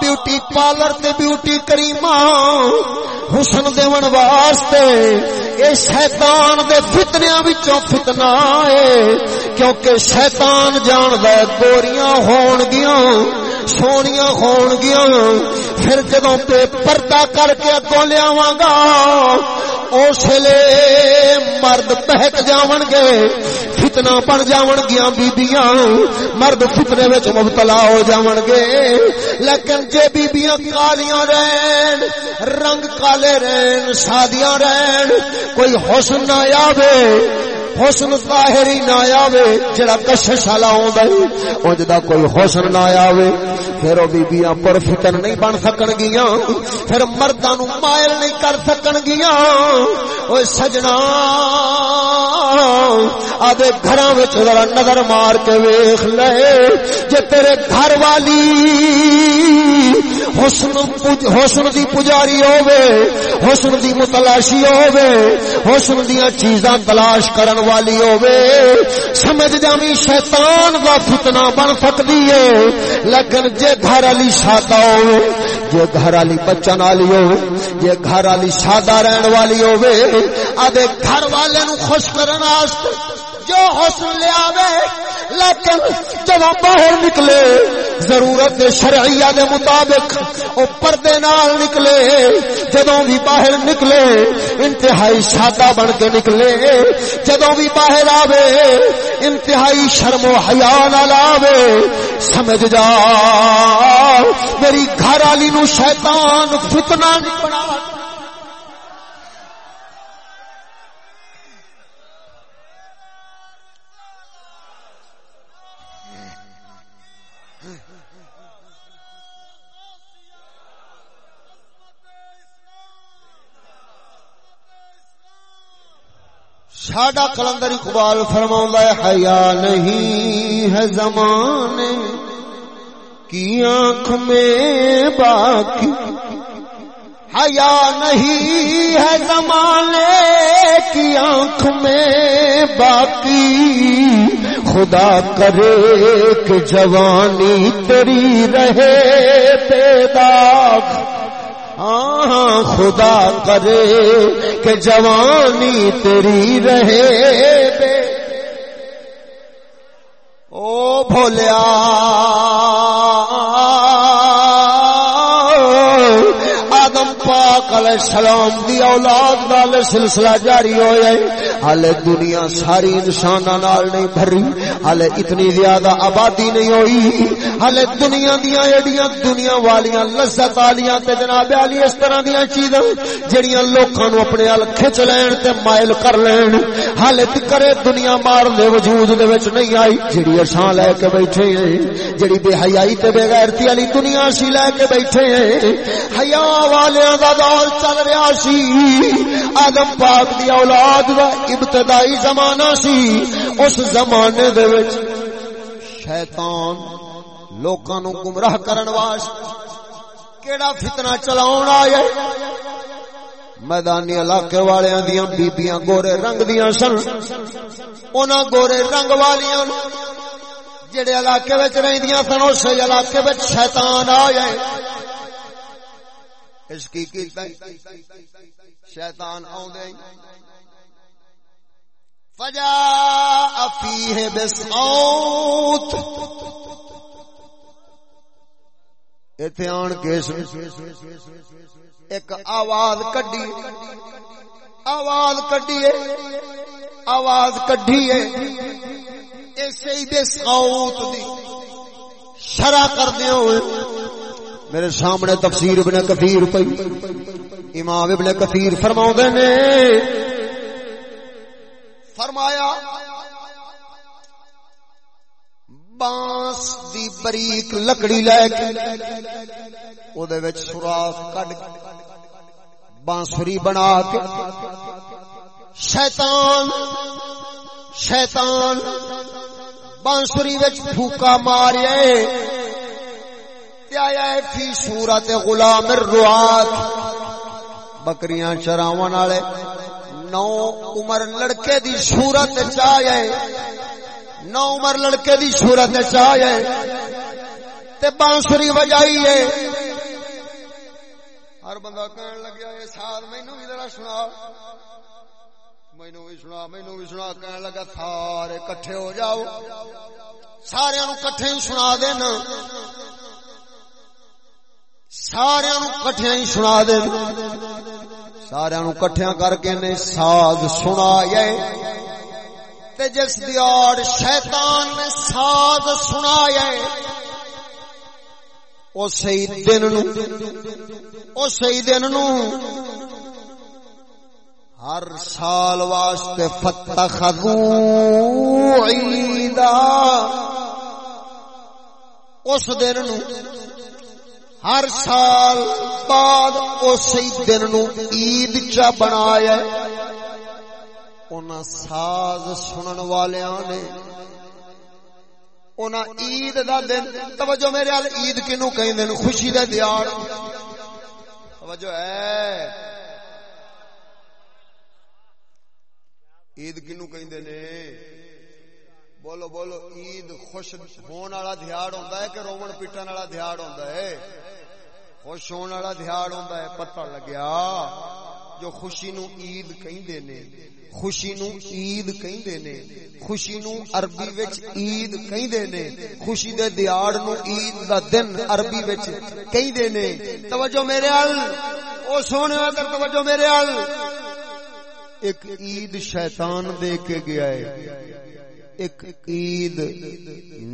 بیوٹی پارلر تے بیوٹی کریم حسن دیون واسطے اے شیطان دے فتنیاں وچوں فتنہ ہے کیونکہ شیطان جان دے گوریاں ہون گیاں سونیاں ہون گیاں پھر جدوں پہ پردہ کر کے اگوں لیاواں گا، اس لیے مرد بہک جاون گے، فتنہ بن جاون گیا بیبیاں مرد فتنے وچ مبتلا ہو جاون گے۔ لیکن جے بیبیاں کالیاں رہن، رنگ کالے رہن سادیاں رہن، کوئی حسن نہ آوے حسن ظاہری نہ آوے، جڑا کشش والا ہوندا ہے، اونج دا کوئی حسن نہ آوے۔ پھر او بیبییاں پر فتن نہیں بن سکن گیاں، پھر مرداں نو مائل نہیں کر سکن گیاں۔ او سجنا آدے گھراں وچ ذرا نظر مار کے ویکھ لے، جے تیرے گھر والی حسن حسن دی پجاری ہووے، حسن دی متلاشی ہووے، حسن دیاں چیزاں تلاش کرن والی ہووے۔ سمجھ جاویں شیطان دا فتنہ بن سکدی ہے، لیکن جے گھر والی سادہ ہووے، جے گھر والی بچن والی ہووے، جے گھر والی سادہ رہن والی ہووے آدے گھر والے نو خوش کرن واسطے جو حسن لے آوے، لیکن جب باہر نکلے، ضرورت شرعیہ دے مطابق او پردے نال نکلے، جدوں بھی باہر نکلے، انتہائی سادہ بن کے نکلے، جدوں بھی باہر آوے، انتہائی شرم و حیا نال آوے، سمجھ جا، میری گھر والی نو شیطان فتنہ نہیں بنا ساڈا کلندر اقبال فرما ہے، حیا نہیں ہے زمانے کی آنکھ میں باقی؟ حیا نہیں ہے زمانے کی آنکھ میں باقی؟ خدا کرے کہ جوانی تیری رہے، بے پیدا ہاں خدا کرے کہ جوانی تیری رہے بے۔ او بھولیا۔ علیہ السلام دی اولاد نال سلسلہ جاری ہویا ہے۔ حال دنیا ساری انسان نال نہیں بھری حال اتنی زیادہ آبادی نہیں ہوئی۔ حال دنیا دیا ایڈیاں دنیا والیاں لذت والیاں تے جناب علی اس طرح دیا چیزاں جڑیاں لوکاں نو اپنے ال کھچ لین تے مائل کر لین۔ حال کرے دنیا مار دے وجود دے وچ نہیں آئی۔ جڑی اساں لے کے بیٹھے ہیں، جڑی بے حیائی تے بے غیرتی والی دنیا سی لے کے بیٹھے ہیں۔ حیا والیاں دا دور چل رہا سی۔ آدم پاک دی اولاد دا ابتدائی زمانہ سی۔ اس زمانے دے وچ شیطان لوکاں نو گمراہ کرن واسطے کیڑا فتنہ چلاون آیا میدانی علاقے والیاں دیاں بیبیاں گورے رنگ دیاں سن۔ انہاں گورے رنگ والیاں جڑے علاقے وچ رہندیاں سن اس علاقے وچ شیطان آیا اس کی کیتا شیطان آوندے۔ فجا فیہ بصوت ایتھے آن کے اس ایک آواز کڈی۔ آواز کڈی ہے آواز کڈی ہے ایسے ہی بصوت دی شرع کر دیو میرے سامنے تفسیر ابن کثیر پئی امام ابن کثیر فرماؤں دے نے، فرمایا، بانس دی بریک لکڑی لے کے او دے وچ سوراخ کڈ بانسری بنا کے، شیطان شیطان بانسری وچ پھوکا مارے آیا ہے فی صورت غلام الرعات بکریاں چراون والے، نو عمر لڑکے دی صورت چاہے نو عمر لڑکے دی صورت چاہے تے بانسری وجائی ہے۔ ہر بندہ کہن لگیا یہ ساتھ مینوں بھی ذرا سنا۔ مینوں بھی سنا، مینوں بھی سنا۔ کہن لگا، سارے کٹھے ہو جاؤ۔ سارے نو کٹھے ہی سنا دینا۔ سارے نو ہی سنا دینا سارے نو کر کے نے ساز سنا تے جس دیار شیطان نے ساز سنا اسی دن اسی دن نو۔ ہر سال واسطے فتخذو عیدا اس دن نو۔ ہر سال بعد اسی دن نو عید چا بنایا انہاں ساز سنن والیاں نے۔ انہاں عید دا دن، توجہ میرے ال عید کینو کہندے نے خوشی دا دیار توجہ ہے۔ عید کینو کہندے نے بولو بولو، عید خوش ہون والا دیہڑ ہوندا ہے کہ رومن پیٹن والا دیہڑ ہوندا ہے؟ خوش ہون والا دیہڑ ہوندا ہے، پتہ لگیا؟ جو خوشی نو عید کہندے نے، خوشی نو عید کہندے نے، خوشی نو عربی وچ عید کہندے نے، خوشی دے دیہڑ نو عید دا دن عربی وچ کہندے نے۔ توجہ میرے ال او سونے ادھر توجہ میرے ال ایک عید شیطان دے کے گیا ہے۔ ایک عید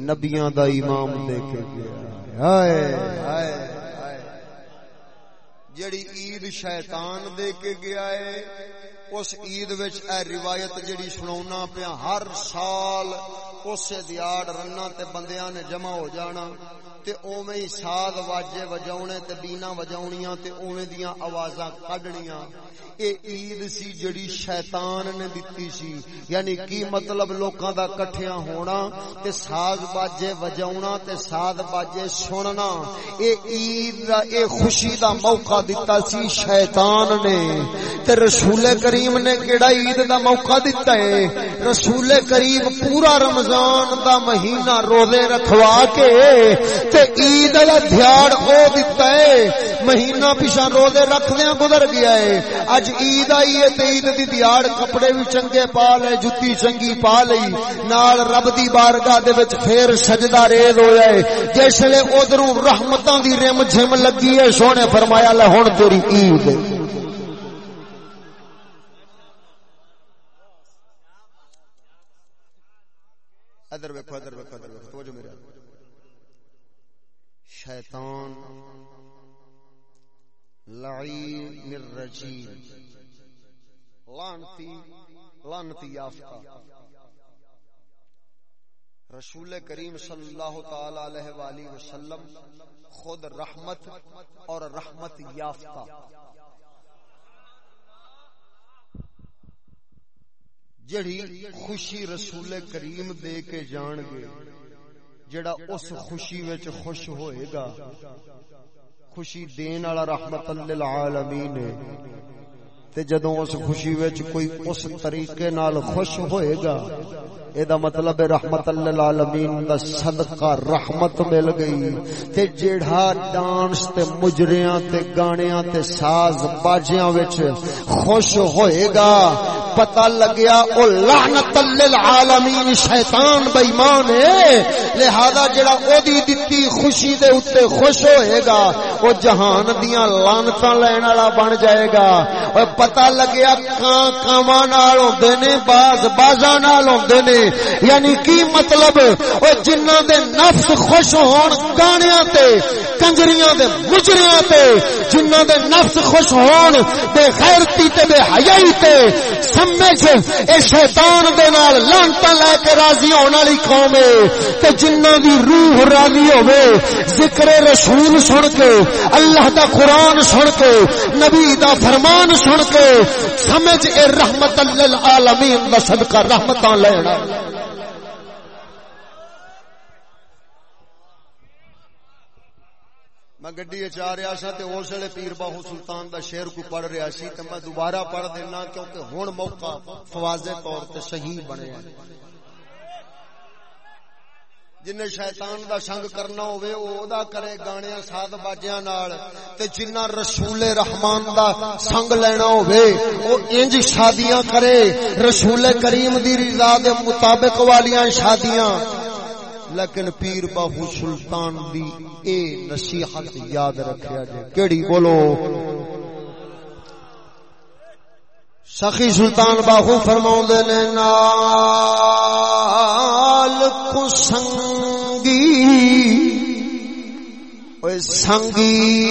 نبیاں دا امام دے کے گیا ہائے ہائے جڑی عید شیطان دے کے گیا ہے اس عید وچ اے روایت جڑی سناونا پیا ہر سال اس دیاڑ رنا تے بندیاں نے جمع ہو جانا تے اوویں ہی ساز واجے وجاونے تے بینا وجاونیاں تے اوویں دیاں آوازاں کڈنیاں۔ اے عید سی جڑی شیطان نے دتی سی۔ یعنی کی مطلب لوکاں دا کٹھیاں ہونا تے ساز باجے وجاونا تے ساز باجے سننا۔ اے عید دا، اے خوشی دا موقع دتا سی شیطان نے۔ تے رسول کریم کریم نے کیڑا عید دا موقع دتا ہے؟ رسول کریم پورا رمضان دا مہینہ روزے رکھوا کے تے عید والا دیہڑ او دتا ہے۔ مہینہ پیچھا روزے رکھدیاں گزر گیا ہے۔ اج عید آئی ہے تے عید دی دیہڑ کپڑے بھی چنگے پا لے، جُتی چنگی پا لئی۔ نال رب دی بارگاہ دے وچ پھر سجدہ ریز ہویا ہے۔ جس لے ادھروں رحمتاں دی رم جھم لگی ہے، سونے فرمایا لے ہن تیری عید۔ ہے ادھر ویکھو ادھر ویکھو ادھر ویکھو، توجہ میرے شیطان لعین الرجیم، لعنتی لعنتی یافتہ۔ رسول کریم صلی اللہ تعالی علیہ وآلہ وسلم خود رحمت اور رحمت یافتہ۔ جڑی خوشی رسول کریم دے کے جان گے جڑا اس خوشی وچ خوش ہوئے گا۔ خوشی دین والا رحمت للعالمین ہے۔ تے جدوں اس خوشی وچ کوئی اس طریقے نال خوش ہوئے گا دا مطلب رحمت للعالمین دا صدقہ رحمت مل گئی تے جیڑا ڈانس تے مجریاں تے گانیاں تے ساز باجیاں وچ خوش ہوئے گا پتہ لگیا او لعنت للعالمین شیطان بے ایمان ہے لہذا جڑا او دی دتی خوشی دے اوتے خوش ہوئے گا او جہان دیاں لعنتاں لین والا بن جائے گا او پتہ لگیا کاں کاواں نال ہوندے نے باز بازاں نال ہوندے نے یعنی کی مطلب؟ او جنہاں دے نفس خوش ہون گانیاں تے، کنجریاں دے مجریاں تے، جنہاں دے نفس خوش ہون بے غیرتی تے، بے حیائی تے، سمجھ اے شیطان دے نال لانتا لے کے راضی ہونے والی قوم ہے تے جنہاں دی روح راضی ہوے ذکر رسول سن کے، اللہ دا قرآن سن کے، نبی دا فرمان سن کے، سمجھ اے رحمت للعالمین دا صدقہ رحمتاں لینا۔ میں گڈی چاہ رہا سا تے اس ویلے پیر باہو سلطان دا شعر کو پڑھ رہا سی تے میں دوبارہ پڑھ دینا کیونکہ ہن موقع فواضح طور تے صحیح بنے جن شیطان دا سنگ کرنا ہوئے او دا کرے گانیاں ساد باجیاں نال تے جنہ رسول رحمان دا سنگ لینا ہوئے او انج شادیاں کرے۔ رسول کریم دی رضا دے مطابق والیاں شادیاں لیکن پیر باہو سلطان دی اے نصیحت یاد رکھیا جے کیڑی بولو؟ سخی سلطان باہو فرماؤں دے نے، نال کو سنگی۔ اوے سنگی۔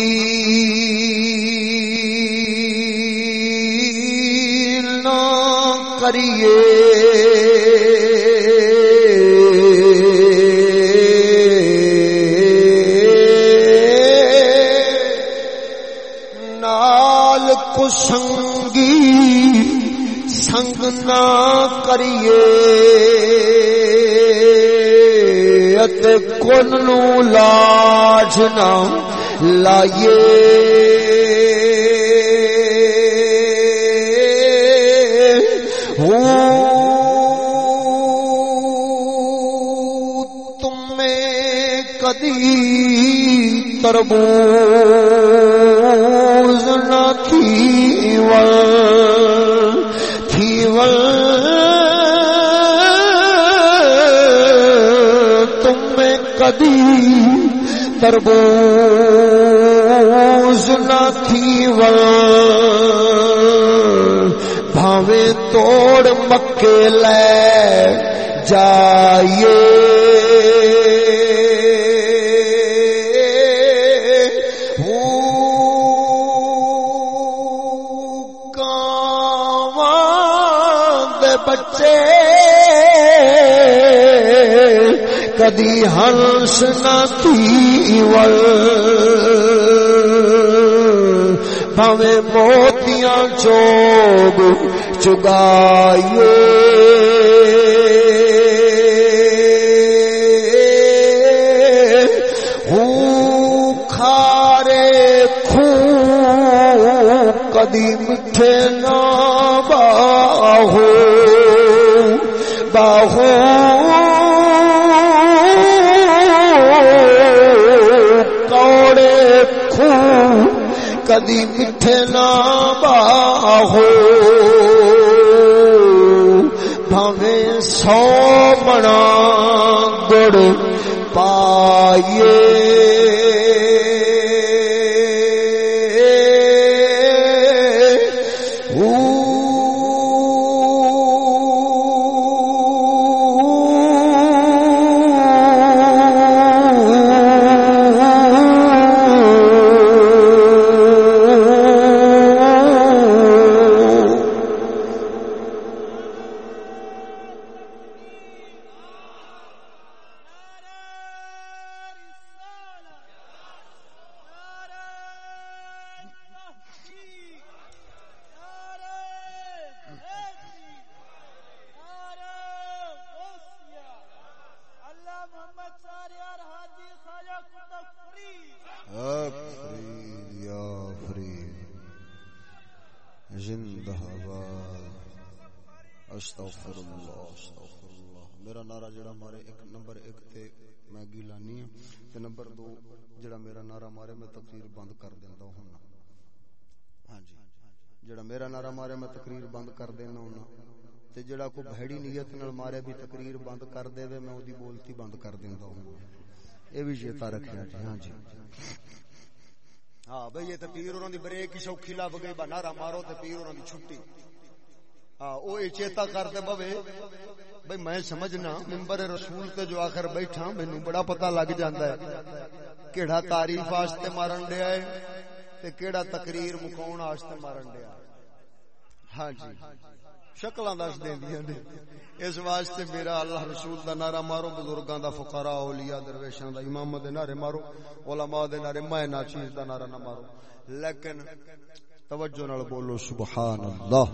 نہ کریے۔ سنگی سنگ نہ کریے ات کن نو لاج نہ لائیے تمہیں کدی تربوز ول تھی ول کدی تربوز نہ تھی ول بھاوے توڑ مکے لے جائیے۔ کدی ہنس نہ تھی ول موتیاں چوب چگائیے۔ کھارے کدی میٹھے نہ باہو بھاوے سو بنا۔ جڑا کو بھڑی نیت نال مارے بھی تقریر بند کر دے وے، میں اودی بولتی بند کر دیندا ہوں۔ اے بھی چیتا رکھیا جی۔ ہاں جی۔ ہاں بھئی یہ تے پیر انہاں دی بریک ہی سوکھی لب گئی با نعرہ مارو تے پیر انہاں دی چھٹی۔ ہاں او اے چیتا کرتے بوے بھئی میں سمجھنا، منبر رسول تے جو آخر بیٹھا، مینوں بڑا پتہ لگ جاندا ہے کیڑا تعریف واسطے مارن ڈیا ہے تے کیڑا تقریر مکاون واسطے مارن ڈیا ہاں جی شکل دس دیا نے۔ اس واسطے میرا اللہ رسول دا نعرہ مارو، بزرگاں دا فقراء، اولیاء، درویشاں دا امام دے نعرے مارو، علماء دے نعرے، میں نا چیز دا نعرہ نہ مارو۔ لیکن توجہ نال بولو، سبحان اللہ۔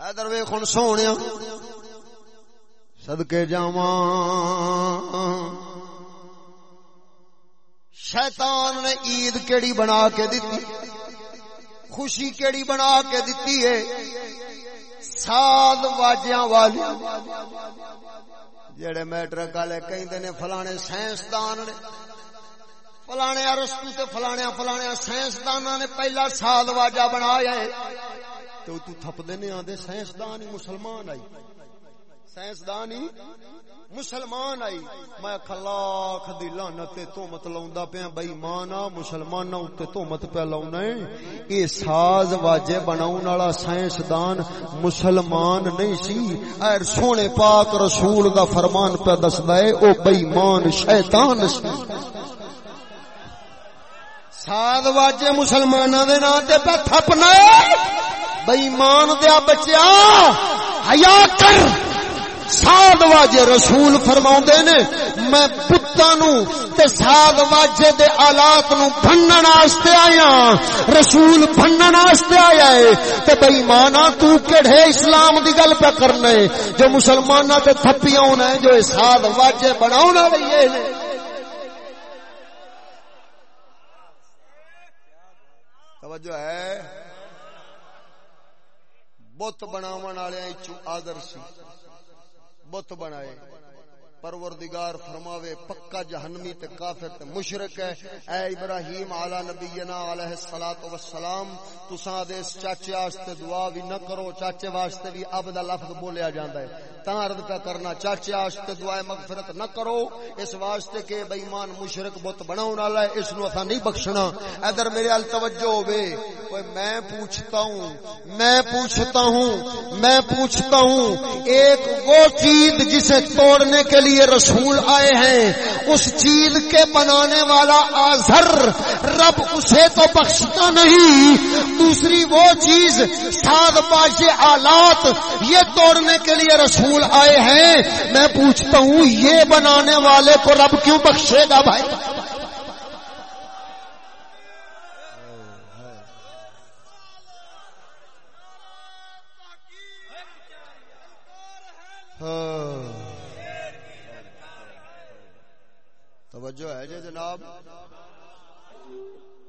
اے درویش ہن سونیا صدقے جاواں۔ شیطان نے عید کیڑی بنا کے دتی، خوشی کیڑی بنا کے دتی ہے۔ ساد واجیاں والی جڑے میٹرک والے کہندے نے فلانے سائنسدان نے۔ فلانے ارسطو تے فلانے فلانے سائنسداناں نے پہلا ساد واجا بنایا ہے۔ تو تو تھپ دینے آندے سائنسدان ہی مسلمان آئی۔ سائنسدان ہی مسلمان آئی۔ میں خلاخ دی لعنت تے تہمت لاوندا پیا بے ایمانا مسلماناں تے تہمت پہ لاونا ہے۔ اے ساز واجے بناون والا سائنسدان مسلمان نہیں سی۔ اے سونے پاک رسول دا فرمان پہ دسدا ہے، او بے ایمان شیطان سی۔ ساز واجے مسلماناں دے نام تے پہ تھپنا بے ایمان دیا بچیا، حیا کر۔ ساد واجے رسول فرما نے، میں پتانو تے ساد واجے دے آلات نو بھنن واسطے آیا۔ رسول بھنن واسطے آیا ہے۔ تے بے ایمانا تو کیڑے اسلام دی گل پہ کرنا ہے جو مسلماناں تے تھپیاں ہونا ہے، جو ساد واجے بناونا لیے نے توجہ ہے۔ بت بناو والے آدر سی بت بنائے۔ پروردگار فرماوے، پکا جہنمی تے کافر تے مشرک ہے۔ اے ابراہیم علی نبینا علیہ الصلوۃ والسلام، تساں دے چاچے واسطے دعا بھی نہ کرو، چاچے واسطے بھی اب دا لفظ بولیا جاندا ہے۔ تا عرض کا کرنا، چاچے واسطے دعا مغفرت نہ کرو، اس واسطے کہ بے ایمان مشرک بت بناون والا ہے، اس نو اساں نہیں بخشنا۔ ادھر میرے ال توجہ ہوے اوے میں پوچھتا ہوں، میں پوچھتا ہوں، میں پوچھتا ہوں، ایک وہ چیز جسے توڑنے کے لیے لیے رسول آئے ہیں، اس چیز کے بنانے والا آزر، رب اسے تو بخشتا نہیں۔ دوسری وہ چیز، ساد باز آلات، یہ توڑنے کے لیے رسول آئے ہیں۔ میں پوچھتا ہوں، یہ بنانے والے کو رب کیوں بخشے گا بھائی؟ Oh. توجہ ہے جی جناب؟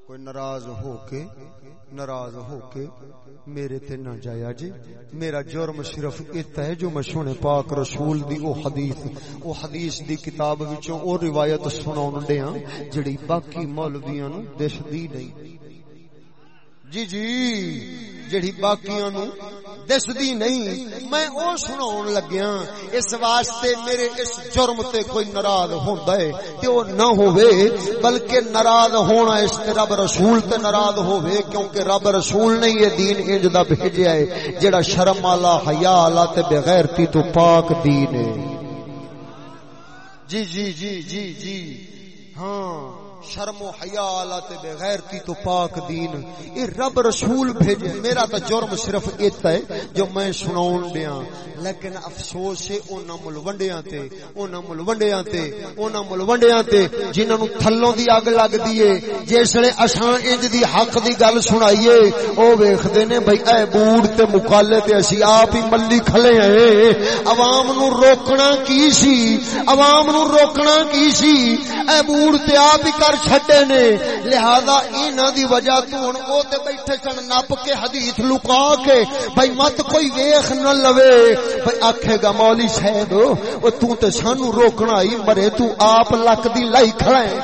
کوئی ناراض ہو کے، ناراض ہو کے میرے تے نہ جایا جی۔ میرا جرم صرف اتنا ہے جو میں سنے پاک رسول دی او حدیث او حدیث دی کتاب وچوں او روایت سناون دیاں جڑی باقی مولویاں نو دسدی نہیں۔ جی جی جڑی باقیاں نو دسدی نہیں، میں او سناون لگیا اس واسطے میرے اس جرم تے کوئی ناراض ہوندا ہے تے او نہ ہووے، بلکہ ناراض ہونا اس تے رب رسول تے ناراض ہووے، کیونکہ رب رسول نے یہ دین انج دا بھیجیا ہے، جڑا شرم والا، حیا والا تے بے غیرتی تو پاک دین ہے۔ جی جی جی جی جی۔ ہاں۔ شرم و حیا والا تے بے غیرتی تو پاک دین۔ اے رب رسول بھیجے، میرا تو جرم صرف ایتا ہے جو میں سناون دیاں۔ لیکن افسوس ہے انہاں ملوڈیاں تے انہاں ملوڈیاں تے انہاں ملوڈیاں تے جنہاں نو تھلوں دی اگ لگ دی ہے جسلے اساں انج دی حق دی گل سنائیے، او ویکھدے نے بھئی اے بوڑ تے مقالے تے اسی آپ ہی ملی کھلے ہیں۔ عوام نو روکنا کی سی؟ عوام نو روکنا کی سی؟ اے بوڑ تے آپ ہی کر چھڈے نے۔ لہذا انہاں دی وجہ تو ہن او تے بیٹھے سن نپ کے حدیث لکا کے۔ بھائی مت کوئی ویکھ نہ لوے۔ بھائی آکھے گا مولی صاحب، او تو تے سانو روکنا ہی مرے، تو آپ لک دی لائی کھڑا ہے۔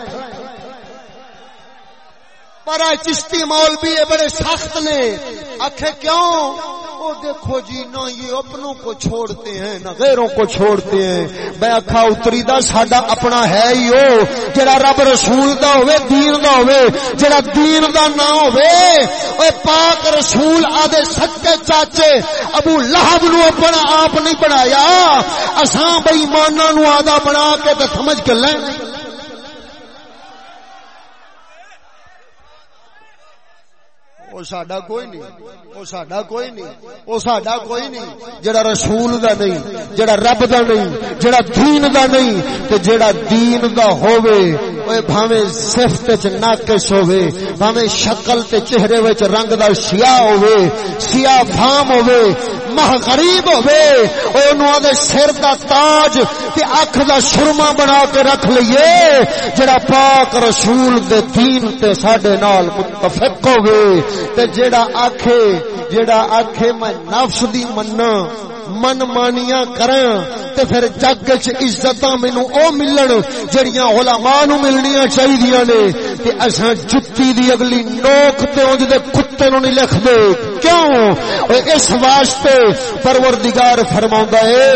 پر چشتی مول بھی بڑے سخت نے۔ آخے کیوں؟ وہ دیکھو جی نہ یہ اپنوں کو چھوڑتے ہیں، نہ غیروں کو چھوڑتے ہیں۔ میں اکھا اتری دا ساڈا اپنا ہے ہی ہو جڑا رب رسول دا ہوے دین دا ہوے جڑا دین دا نہ ہوے اوے پاک رسول آدے سچے چاچے ابو لہب نو اپنا آپ نہیں بنایا۔ اساں بے ایماناں نو آدھا بنا کے تے سمجھ کے لیں او ساڈا کوئی نہیں او ساڈا کوئی نہیں او ساڈا کوئی نہیں جڑا رسول دا نہیں جڑا رب دا نہیں جڑا دین دا نہیں تے جڑا دین دا ہووے اوے بھاویں صفت وچ ناقص ہووے بھاویں شکل تے چہرے وچ رنگ دا سیاہ ہووے سیاہ بھام ہووے مہ غریب ہووے اونوں دے سر دا تاج تے اکھ دا شرما بنا کے رکھ لئیے، جڑا پاک رسول دے دین تے ساڈے نال متفق ہووے، تے جڑا آکھے جڑا آکھے میں نفس دی مننا من مانیاں کراں تے پھر جگ وچ عزتاں مینوں او ملن جڑیاں علماء نو ملنیاں چاہیدیاں نے تے اساں جُتی دی اگلی نوک تے اونج دے کتے نو نہیں لکھ دے کیوں او اس واسطے پروردگار فرماوندا اے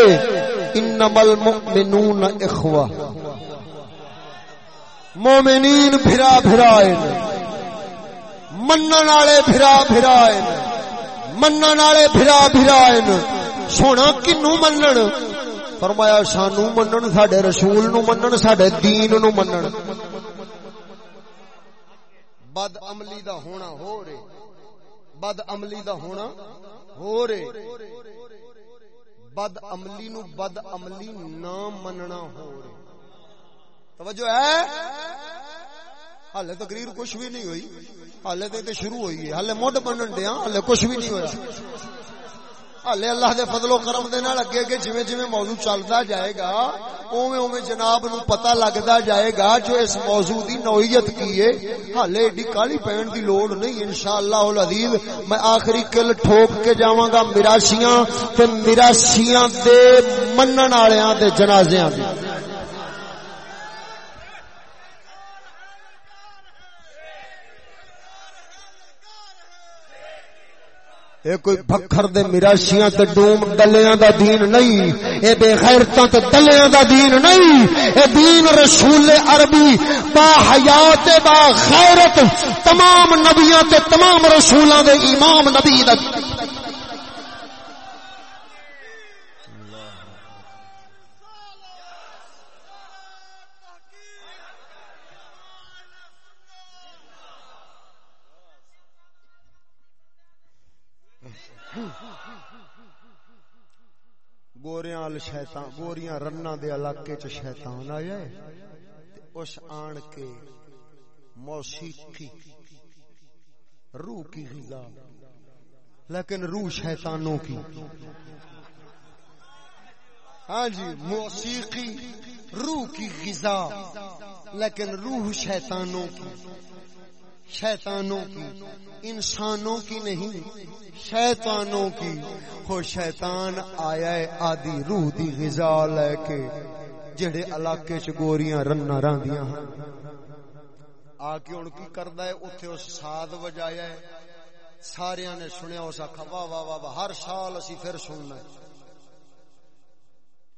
انما المؤمنون اخوہ مومنین بھرا بھرائے منن والے بھرا بھرائے منن والے بھرا بھرائے سونا کنو منن فرمایا سانو منن ساڈے رسول نو منن ساڈے دین نو منن بد عملی دا ہونا ہو رے بد عملی دا ہونا ہو رے بد عملی نو بد عملی نہ مننا ہو رے توجہ ہے ہالے تقریر کچھ بھی نہیں ہوئی ہالے تو شروع ہوئی ہے ہالے مڈ بنن دیا ہالے کچھ بھی نہیں ہوا ہلے اللہ دے فضل و کرم دے نال اگے اگے جویں جویں موضوع چلدا جائے گا، اوویں اوویں جناب نو پتہ لگدا جائے گا جو اس موضوع دی نوعیت کی ہے۔ ہلے ایڈی کالی پین دی لوڑ نہیں، انشاءاللہ العزیز، میں آخری کل ٹھوک کے جاواں گا میراسیاں تے میراسیاں دے منن والےاں دے جنازیاں دی اے کوئی بکھر دے میراشیاں تے ڈوم ڈلیاں دا دین نہیں۔ اے بے غیرتاں تے ڈلیاں دا دین نہیں۔ اے دین رسول عربی با حیات با غیرت تمام نبیاں تے تمام رسولاں دے امام نبی دا گوریاں شیطان، گوریاں رنا دے علاقے چ شیطان آیا ہے۔ اس آن کے موسیقی روح کی غذا۔ لیکن روح شیطانوں کی۔ ہاں جی موسیقی روح کی غذا۔ لیکن روح شیطانوں کی۔ شیطانوں کی، انسانوں کی نہیں۔ شیطانوں کی۔ ہو شیطان، آیا ہے آدھی روح دی غذا لے کے، جڑے علاقے چ گوریاں رنا راندیاں ہاں آ کے ہن کی کردا ہے؟ اوتھے او ساز وجایا ہے۔ سارے نے سنیا، اس آخا واہ واہ واہ واہ، ہر سال اسی پھر سننا ہے۔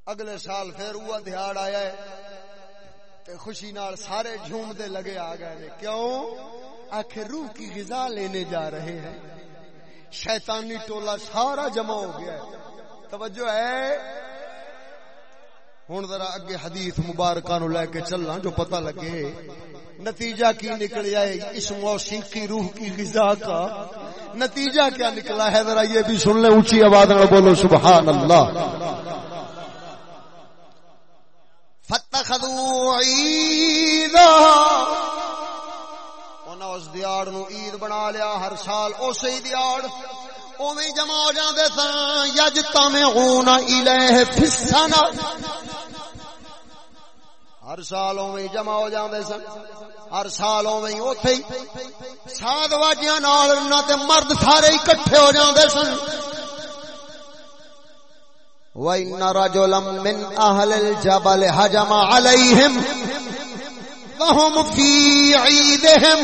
اگلے سال پھر وہ دیہڑ آیا ہے۔ تے خوشی نال سارے جھوم دے لگے آ گئے کیوں؟ آخر روح کی غذا لینے جا رہے ہیں۔ شیطانی ٹولا سارا جمع ہو گیا ہے۔ توجہ ہے۔ ہوں ذرا اگے حدیث مبارکہ نو لے کے چلنا جو پتہ لگے۔ نتیجہ کی نکل جائے اس موسیقی روح کی غذا کا۔ نتیجہ کیا نکلا ہے؟ ذرا یہ بھی سن لیں اونچی آواز میں بولو سبحان اللہ فتخذوا عیدا اس دیار نو عید بنا لیا ہر سال، اسی دیار اوویں جمع ہو جاندے سن، یجتمعون الیہ فی السنہ۔ ہر سال اوویں جمع ہو جاندے سن، ہر سال اوویں اوتھے۔ ساد واجیاں نال نہ تے مرد سارے اکٹھے ہو جاندے سن۔ وَإِنَّ رَجُلًا مِّنْ أَهْلِ الْجَبَلِ هَجَمَ عَلَيْهِمْ وَهُمْ فِي عِيدِهِمْ.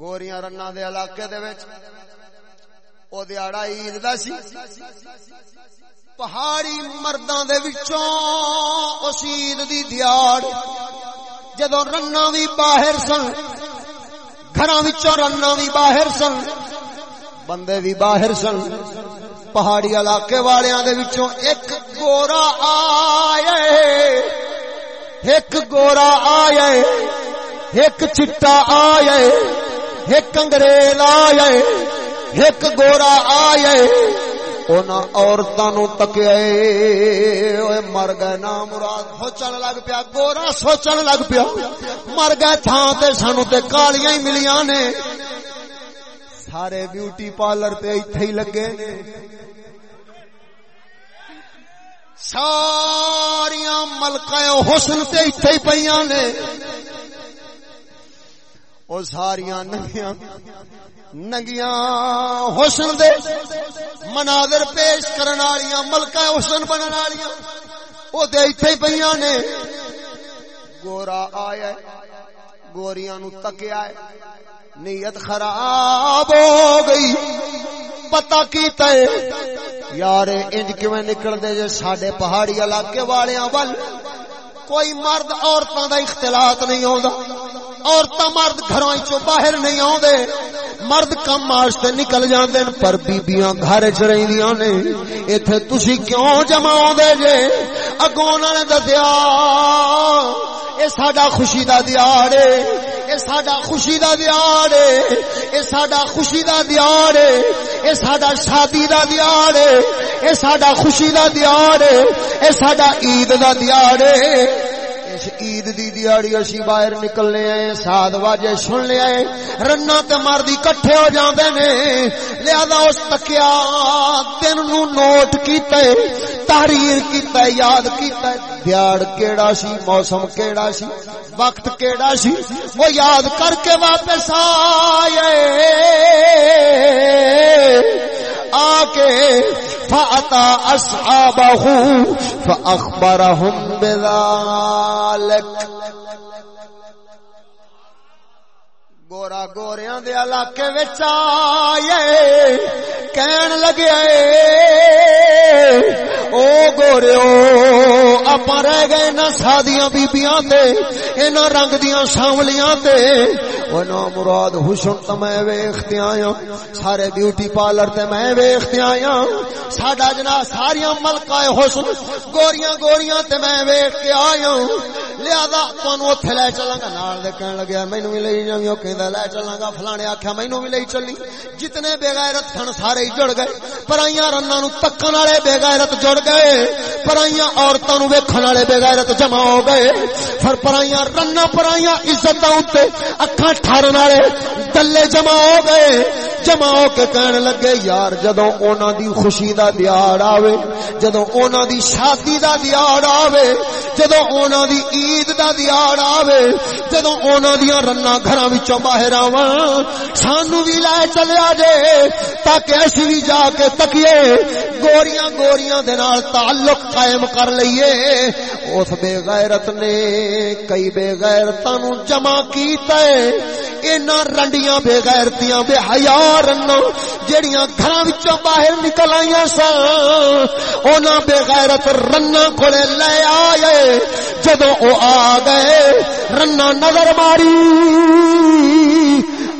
گوریاں رنا دے علاقے دے وچ، او دیاڑا عید دا سی۔ پہاڑی مرداں دے وچوں اس عید دی دیاڑ، جدوں رنا وی باہر سن، گھراں وچوں رنا وی باہر سن، بندے بھی باہر سن۔ پہاڑی علاقے والیاں دے وچوں ایک گورا آئے۔ ایک گورا آئے، ایک چٹا آئے، ایک انگریز آئے، ایک گورا آئے۔ اونا عورتاں نو تکے اوے مر گئے نا، مراد سوچن لگ پیا، گورا سوچن لگ پیا۔ مر گئے تھان تے سانو تے کالیاں ہی ملیاں نے۔ سارے بیوٹی پارلر تے ایتھے ہی لگے۔ نے ساریاں ملکہ حسن تے ایتھے ہی پیاں نے۔ او ساریاں ننگیاں ننگیاں حسن دے مناظر پیش کرن والیاں ملکہ حسن بنن والیاں او تے ایتھے ہی پیاں نے۔ گورا آیا گوریاں نو تکیا ہے۔ نیت خراب ہو گئی۔ پتا کیتا ہے یار انج کیویں نکل دے جے ساڈے پہاڑی علاقے والیاں ول؟ کوئی مرد عورتاں دا اختلاط نہیں ہوندا۔ عورتاں مرد گھروں چوں باہر نہیں آوندے، مرد کم واسطے نکل جاندے پر بیبیاں گھر چ رہندیاں نے۔ ایتھے تسی کیوں جمع ہوندے جے؟ اگوں انہاں نے دسیا، اے ساڈا خوشی دا دیار اے اے ساڈا خوشی دا دیار اے اے ساڈا خوشی دا دیار اے اے ساڈا شادی دا دیار اے اے ساڈا خوشی دا دیار اے اے ساڈا عید دا دیار اے۔ عید دی دیاری اسی باہر نکلنے آئے ساد واجے سن لے آئے رنا تے مردی کٹھے ہو جاندے نے۔ لہذا اس تکیا دن نو نوٹ کیتا ہے، تحریر کیتا ہے، یاد کیتا ہے۔ دیار کیڑا سی، موسم کیڑا سی، وقت کیڑا سی، وہ یاد کر کے واپس آئے۔ آکے، فاتا اصحابہ فاخبرهم بذلك مالک گورا گوریاں دے علاقے وچ آئے کہن لگے او گوریو اپا رہ گئے نہ سادیاں بیبیاں تے انہاں رنگ دیاں سانولیاں تے او نا مراد حسن تے میں ویکھتے آیا سارے بیوٹی پارلر تے میں ویکھتے آیا ساڈا جنا ساریاں ملکہ حسن گوریاں گوریاں تے میں ویکھ کے آیا لہذا تانوں اوتھے لے چلاں گا نال دے کہن لگیا مینوں وی لے جاویں او کہندا لے چلاں گا، فلانے آکھیا مینوں وی لے چلی۔ جتنے بے غیرت سن سارے ہی جڑ گئے۔ پرائیاں رناں نو تکن والے بے غیرت جڑ گئے۔ پرائیاں عورتاں نو ویکھن والے بے غیرت جمع ہو گئے۔ پھر پرائیاں رناں پرائیاں عزتاں اوتے اکھاں ٹھارن والے دلے جمع ہو گئے۔ جمع ہو کے کہن لگے، یار جدوں اونا دی خوشی دا دیار آوے، جدوں اونا دی شادی دا دیار آوے، جدوں اونا دی عید دا دیار آوے، جدوں اونا دیاں رنہ گھراں وچوں باہر آواں، سانو بھی لے چلیا جے، تاکہ اسی بھی جا کے تکیے، گوریاں گوریاں دے نال تعلق قائم کر لئیے۔ اس بے غیرت نے کئی بے غیرتاں نو جمع کیتا ہے۔ اینا رنڈیاں بے غیرتیاں بے حیا رنو جڑیاں گھراں وچوں باہر نکل آئیاں سا اونا بے غیرت رنا کولے لے آئے۔ جدوں او آ گئے رنا نظر ماری۔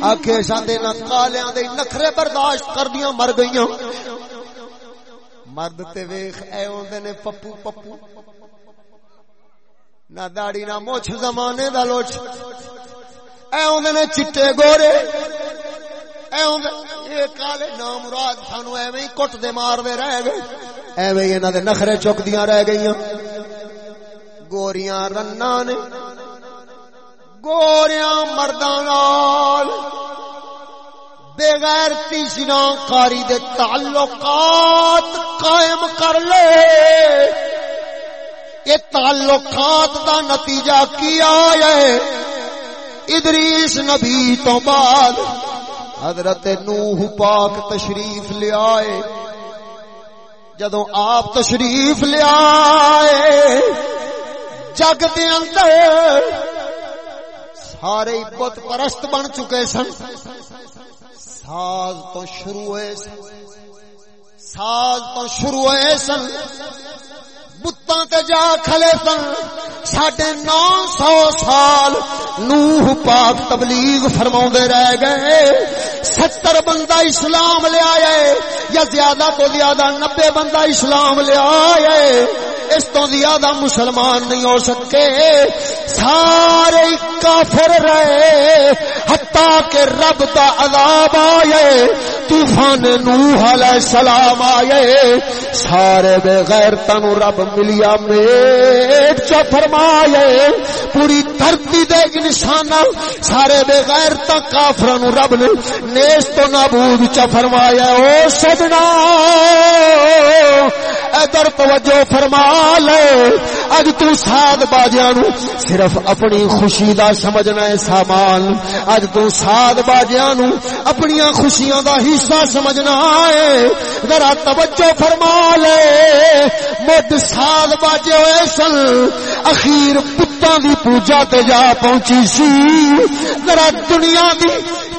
آکھے ساندے نہ کالیاں دے نخرے برداشت کردیاں مر گئیاں۔ مرد تے ویخ اے ہوندے نے پپو پپو۔ نہ داڑی نہ موچھ زمانے دا لوچ۔ اے ہوندے نے چٹے گورے۔ اے ہوندے، اے کالے نام مراد سانو ایویں ہی کٹ دے مار دے رہ گئے۔ ایویں ہی انہاں دے نخرے چک دیاں رہ گئیاں۔ گوریاں رنا نے۔ گوریاں مرداں نال، بغیر تیسرا کاری دے تعلقات قائم کر لے۔ یہ تعلقات دا نتیجہ کیا ہے؟ ادریس نبی تو بعد حضرت نوح پاک تشریف لے آئے۔ جدو آپ تشریف لے آئے، جگ دے اندر سارے بت پرست بن چکے سن۔ ساز تو شروع ہوئے سن۔ ساز تو شروع ہوئے سن۔ بتاں تے جا کھلے سن ساڑھے نو سو سال نوح پاک تبلیغ فرما رہ گئے۔ ستر بندہ اسلام لے آئے یا زیادہ تو زیادہ نبے بندہ اسلام لے آئے اس تو زیادہ مسلمان نہیں ہو سکے سارے کافر رہے حتیٰ کہ رب دا عذاب آئے طوفان نوح علیہ السلام آئے سارے بے غیر تنو رب ملیا میٹ چا فرمائے پوری دھرتی دے انسان سارے بے غیر تا کافرانو رب نے نیست و نابود چا فرمایا او سجنا، ادھر توجہ فرما لے، اج تو ساد باجیاں نو صرف اپنی خوشی دا سمجھنا ہے سامان، اج تو ساد باجیاں نو اپنی خوشیاں دا حصہ سمجھنا ہے۔ ذرا توجہ فرما لے، مد ساد باجے ہوئے سن۔ اخیر پتاں دی پوجا تے جا پہنچی سی۔ ذرا دنیا دی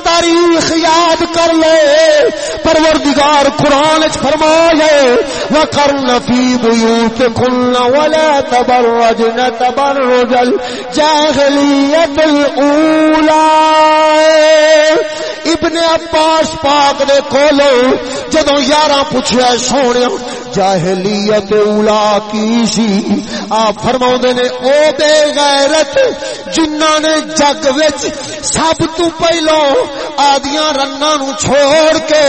تاریخ یاد کر لے۔ پروردگار قرآن فرمائے وقرن فی بیوتکن ولا تبرجن تبرج الجاہلیت الاولا ابن عباس پاک دے کولو جدو یارہ پوچھیا سونے جاہلیت اولا کی سی؟ آپ فرماؤ نے، او بے غیرت جنہ نے جگ وچ سب تو پہلو آدیاں رنہ نو چھوڑ کے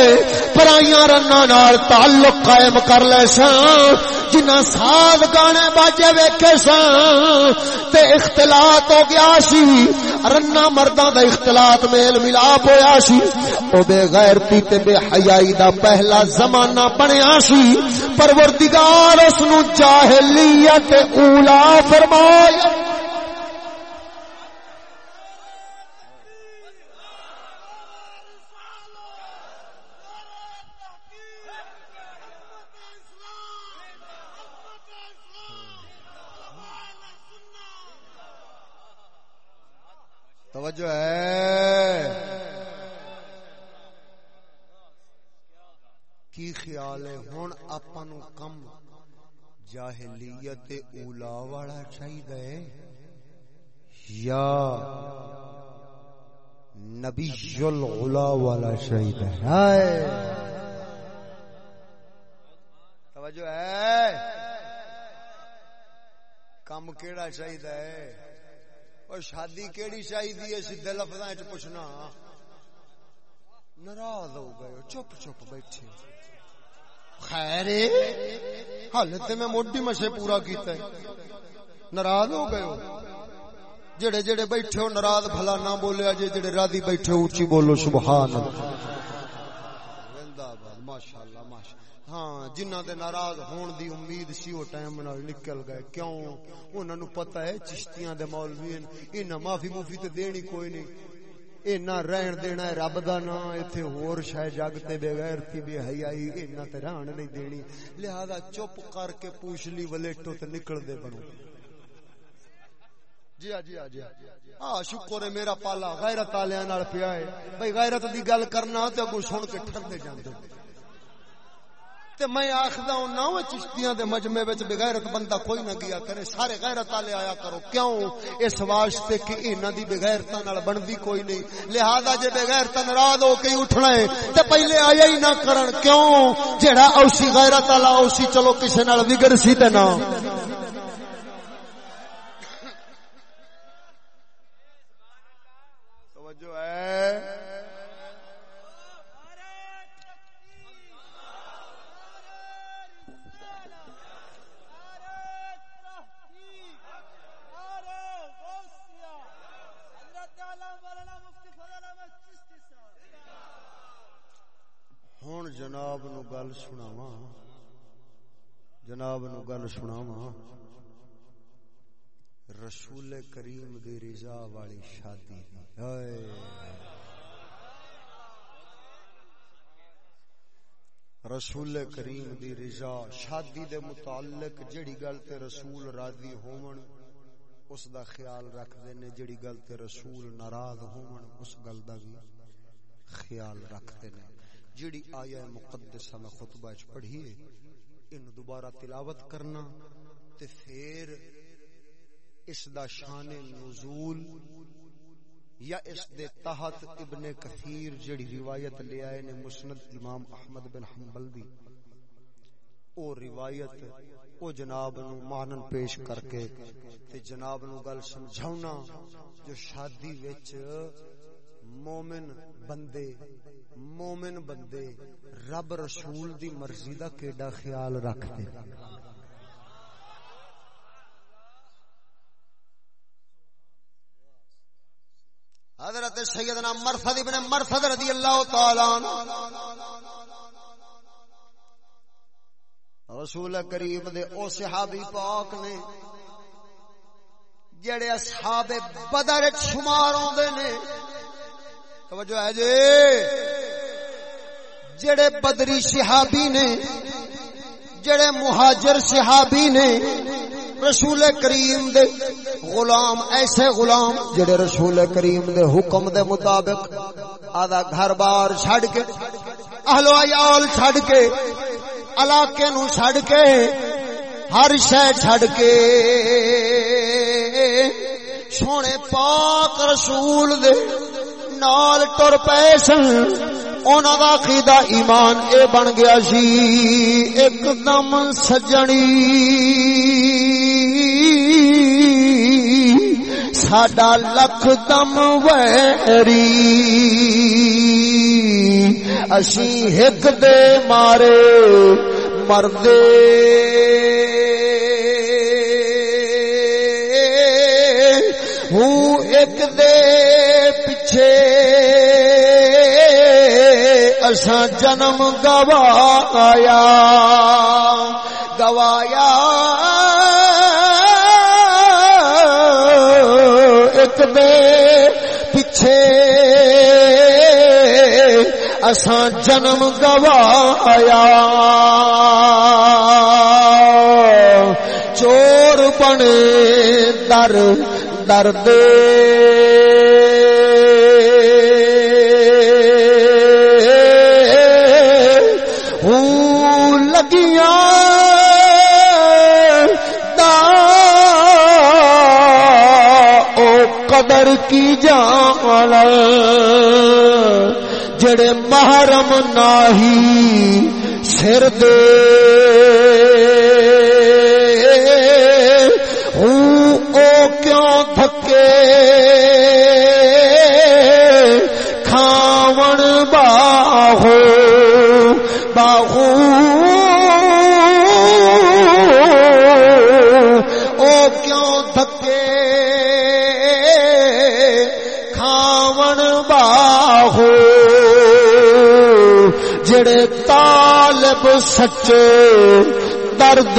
پرائیاں رنہ نال تعلق قائم کر لے سان جنہ ساد گانے باجے ویکھے سان تے اختلاط ہو گیا سی۔ رنہ مردہ دا اختلاط میل ملاپ ہویا سی۔ او بے غیرتی تے بے حیائی دا پہلا زمانہ بنیا سی۔ پروردگار اس نو جاہلیت اولا فرمایا توجہ ہے۔ کی خیال ہے ہوں؟ آپ کم جاہلیت اولا والا چاہیے یا نبی الغلا والا چاہیے توجہ ہے۔ کم کیڑا چاہیے اور شادی کیڑی چاہیے سیدھے لفظ پوچھنا۔ ناراض ہو گئے چپ چپ بیٹھے۔ خیر ہل تے میں موڈی مشے پورا کیتا ہے۔ ناراض ہو گئے ہو۔ جڑے جڑے بیٹھے ہو، ناراض بھلا نہ بولیا جے، جڑے راضی بیٹھے ہو، اونچی بولو سبحان اللہ۔ ہاں جنہ دے ناراض ہون دی امید سی او ٹائم نال نکل گئے۔ کیوں؟ انہاں نو پتہ ہے، چشتیاں دے مولوی انہاں معافی موفی تے دینی کوئی نہیں۔ اینا رہن دینا ہے رب دا نا ایتھے ہور شے جگ تے بے غیرتی بے حیائی اینا تے رہن نہیں دینی لہذا چپ کر کے پوچھ لی ولیٹو تے نکل دے بنو جی ہاں جی ہاں جی ہاں شکر ہے میرا پالا غیرت والیاں نال پیا ہے بھئی غیرت دی گل کرنا تے اگوں سن کے ٹھردے جاندے تے میں آخدا ہوں، نہ وہ چشتیاں دے مجمع وچ بغیرت بندہ کوئی نہ گیا کرے، سارے غیرت والے آیا کرو۔ کیوں؟ اس واسطے کہ انہاں دی بغیرتاں نال بندی کوئی نہیں۔ لہذا جے بغیرت ناراض ہو کے اٹھنا ہے، تے پہلے آیا ہی نہ کرن۔ کیوں؟ جیڑا اوسی غیرت والا اوسی چلو کسے نال وگڑ سی تے نہ۔ توجہ ہے۔ جناب نو گل سناوا جناب نو گل سناوا رسول کریم دی رضا والی شادی ہائے۔ رسول کریم دی رضا، شادی دے متعلق جڑی گل تے رسول راضی ہون اس دا خیال رکھدے نے جڑی گل تے رسول ناراض ہون اس گل دا بھی خیال رکھدے نے۔ جڑی آیا مقدسہ میں خطبہ چ پڑھی ہے، ان دوبارہ تلاوت کرنا تے پھر اس دا شان نزول یا اس دے تحت ابن کثیر جڑی روایت لے آئے نے مسند امام احمد بن حنبل دی، او روایت او جناب نو مانن پیش کر کے تے جناب نو گل سمجھاونا جو شادی وچ مومن بندے مومن بندے، رب رسول دی مرضی دا کیڈا خیال رکھتے؟ حضرت سیدنا مرفد ابن مرفد رضی اللہ تعالی رسول کریم دے او صحابی پاک نے، جڑے اصحاب بدر شمار ہوندے نے توجہ ہے جی۔ جڑے بدری صحابی نے، جڑے مہاجر صحابی نے رسول کریم دے غلام، ایسے غلام جڑے رسول کریم دے حکم دے مطابق آدھا گھر بار چھڑ کے، اہل و عیال چھڑ کے، علاقے نو چھڑ کے، ہر شے چھڑ کے۔ سونے پاک رسول دے نال ٹر پے سن۔ اونا دا عقیدہ ایمان اے بن گیا سی ایک دم سجنی۔ ساڈا لکھ دم ویری۔ اسی ہک دے مارے مردے۔ ہوں ایک دے پیچھے اساں جنم گوایا۔ گوایا۔ ایک دے پیچھے۔ اساں جنم گوایا۔ چور بنے در درد۔ او قدر کی جان جڑے محرم ناہی سر دے۔ جڑے طالب سچے درد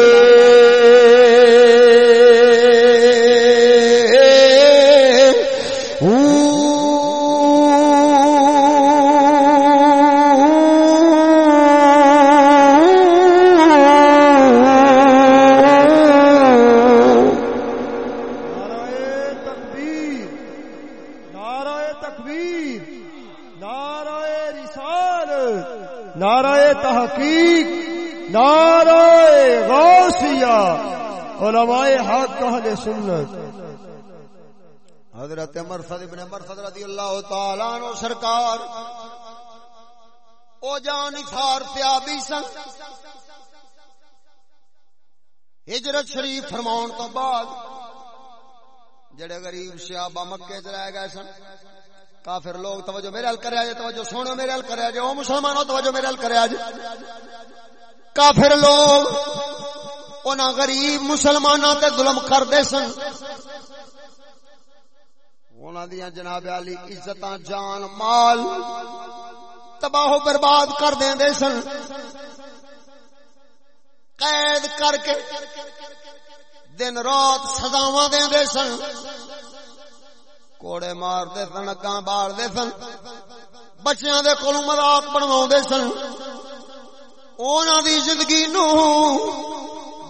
علماء حق اہل سنت۔ حضرت مرفد ابن مرفد رضی اللہ تعالیٰ عنہ سرکار۔ او جان فار پیابی سن۔ ہجرت شریف فرماؤن تو بعد جڑے غریب شیابہ مکے چ رہ گئے سن۔ کافر لوگ توجہ میرے حل کرے آجے، توجہ سونے میرے حل کرے آجے۔ او مسلمانوں، توجہ میرے حل کرے آجے۔ کافر لوگ اونا غریب مسلمانوں تے ظلم کر دے سن۔ اونا دیاں جناب علی عزتاں جان مال تباہ و برباد کر دیں دے سن۔ قید کر کے دن رات سزاواں دیں دے سن۔ کوڑے مار دے سن، اگاں بار دے سن۔ بچیاں دے کولوں مذاق بنواؤں دے سن۔ اونا دی زندگی نو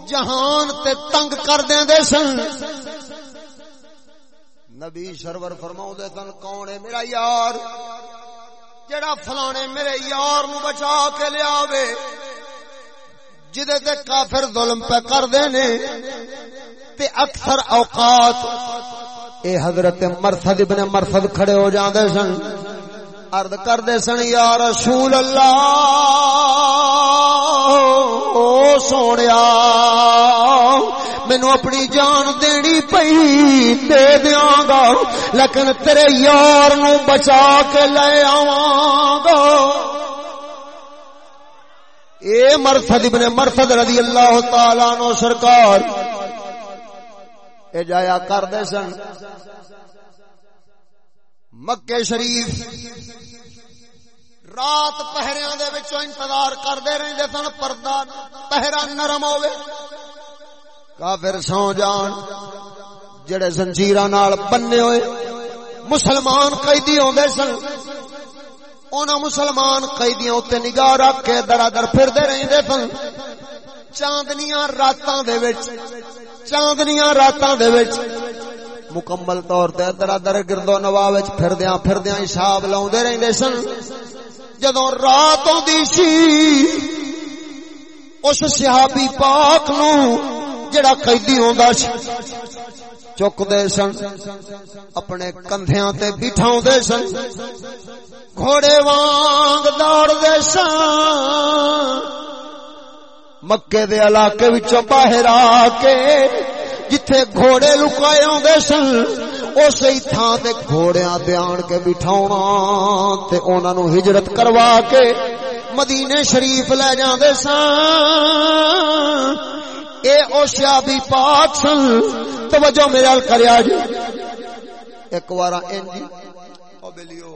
جہان تے تنگ کر دیں دے سن۔ نبی سرور فرماؤں دے سن، کون ہے میرا یار؟ جڑا فلانے میرے یار نو بچا کے لیا وے جدے تے کافر ظلم پہ کر دینے تے اکثر اوقات اے حضرت مرثد ابن مرثد کھڑے ہو جاندے سن۔ عرض کر دے سن، یا رسول اللہ! او سونیا مینو اپنی جان دینی پئی، دے دیاں گا۔ لیکن تیرے یار نو بچا کے لے آواں گا۔ اے مرثد ابن مرثد رضی اللہ تعالی عنہ سرکار۔ اے جایا کر دے سن۔ مکے شریف رات پہریاں دے وچوں انتظار کردے رہندے سن، پردہ پہرا نرم ہوے کافر سو جان، جڑے زنجیراں نال بننے ہوئے، مسلمان قیدی ہوندے سن۔ اونا مسلمان قیدیاں اتنے نگاہ رکھ کے درا در پھردے رہندے سن۔ چاندنیاں راتاں دے وچ، چاندنیاں راتاں دے وچ۔ مکمل طور تے درا در گردو نوا وچ پھردیاں پھردیاں حساب لاوندے رہندے سن۔ جدوں رات ہوندی سی، اس صحابی پاک نو جڑا قیدی ہوندا سی چک دے سن، اپنے کندھیاں تے بٹھاؤں دے سن، گھوڑے وانگ دوڑ دے سن۔ مکے دے علاقے وچوں باہر آ کے، جتھے گھوڑے لکائے ہوندے سن اسی تھان تے گھوڑیاں تے آن کے بٹھاونا تے انہاں نو ہجرت کروا کے مدینے شریف لے جاندے سن اے او شیابی پاک سن، توجہ میرے ال کریا جی۔ ایک وارا انجی او بلیو،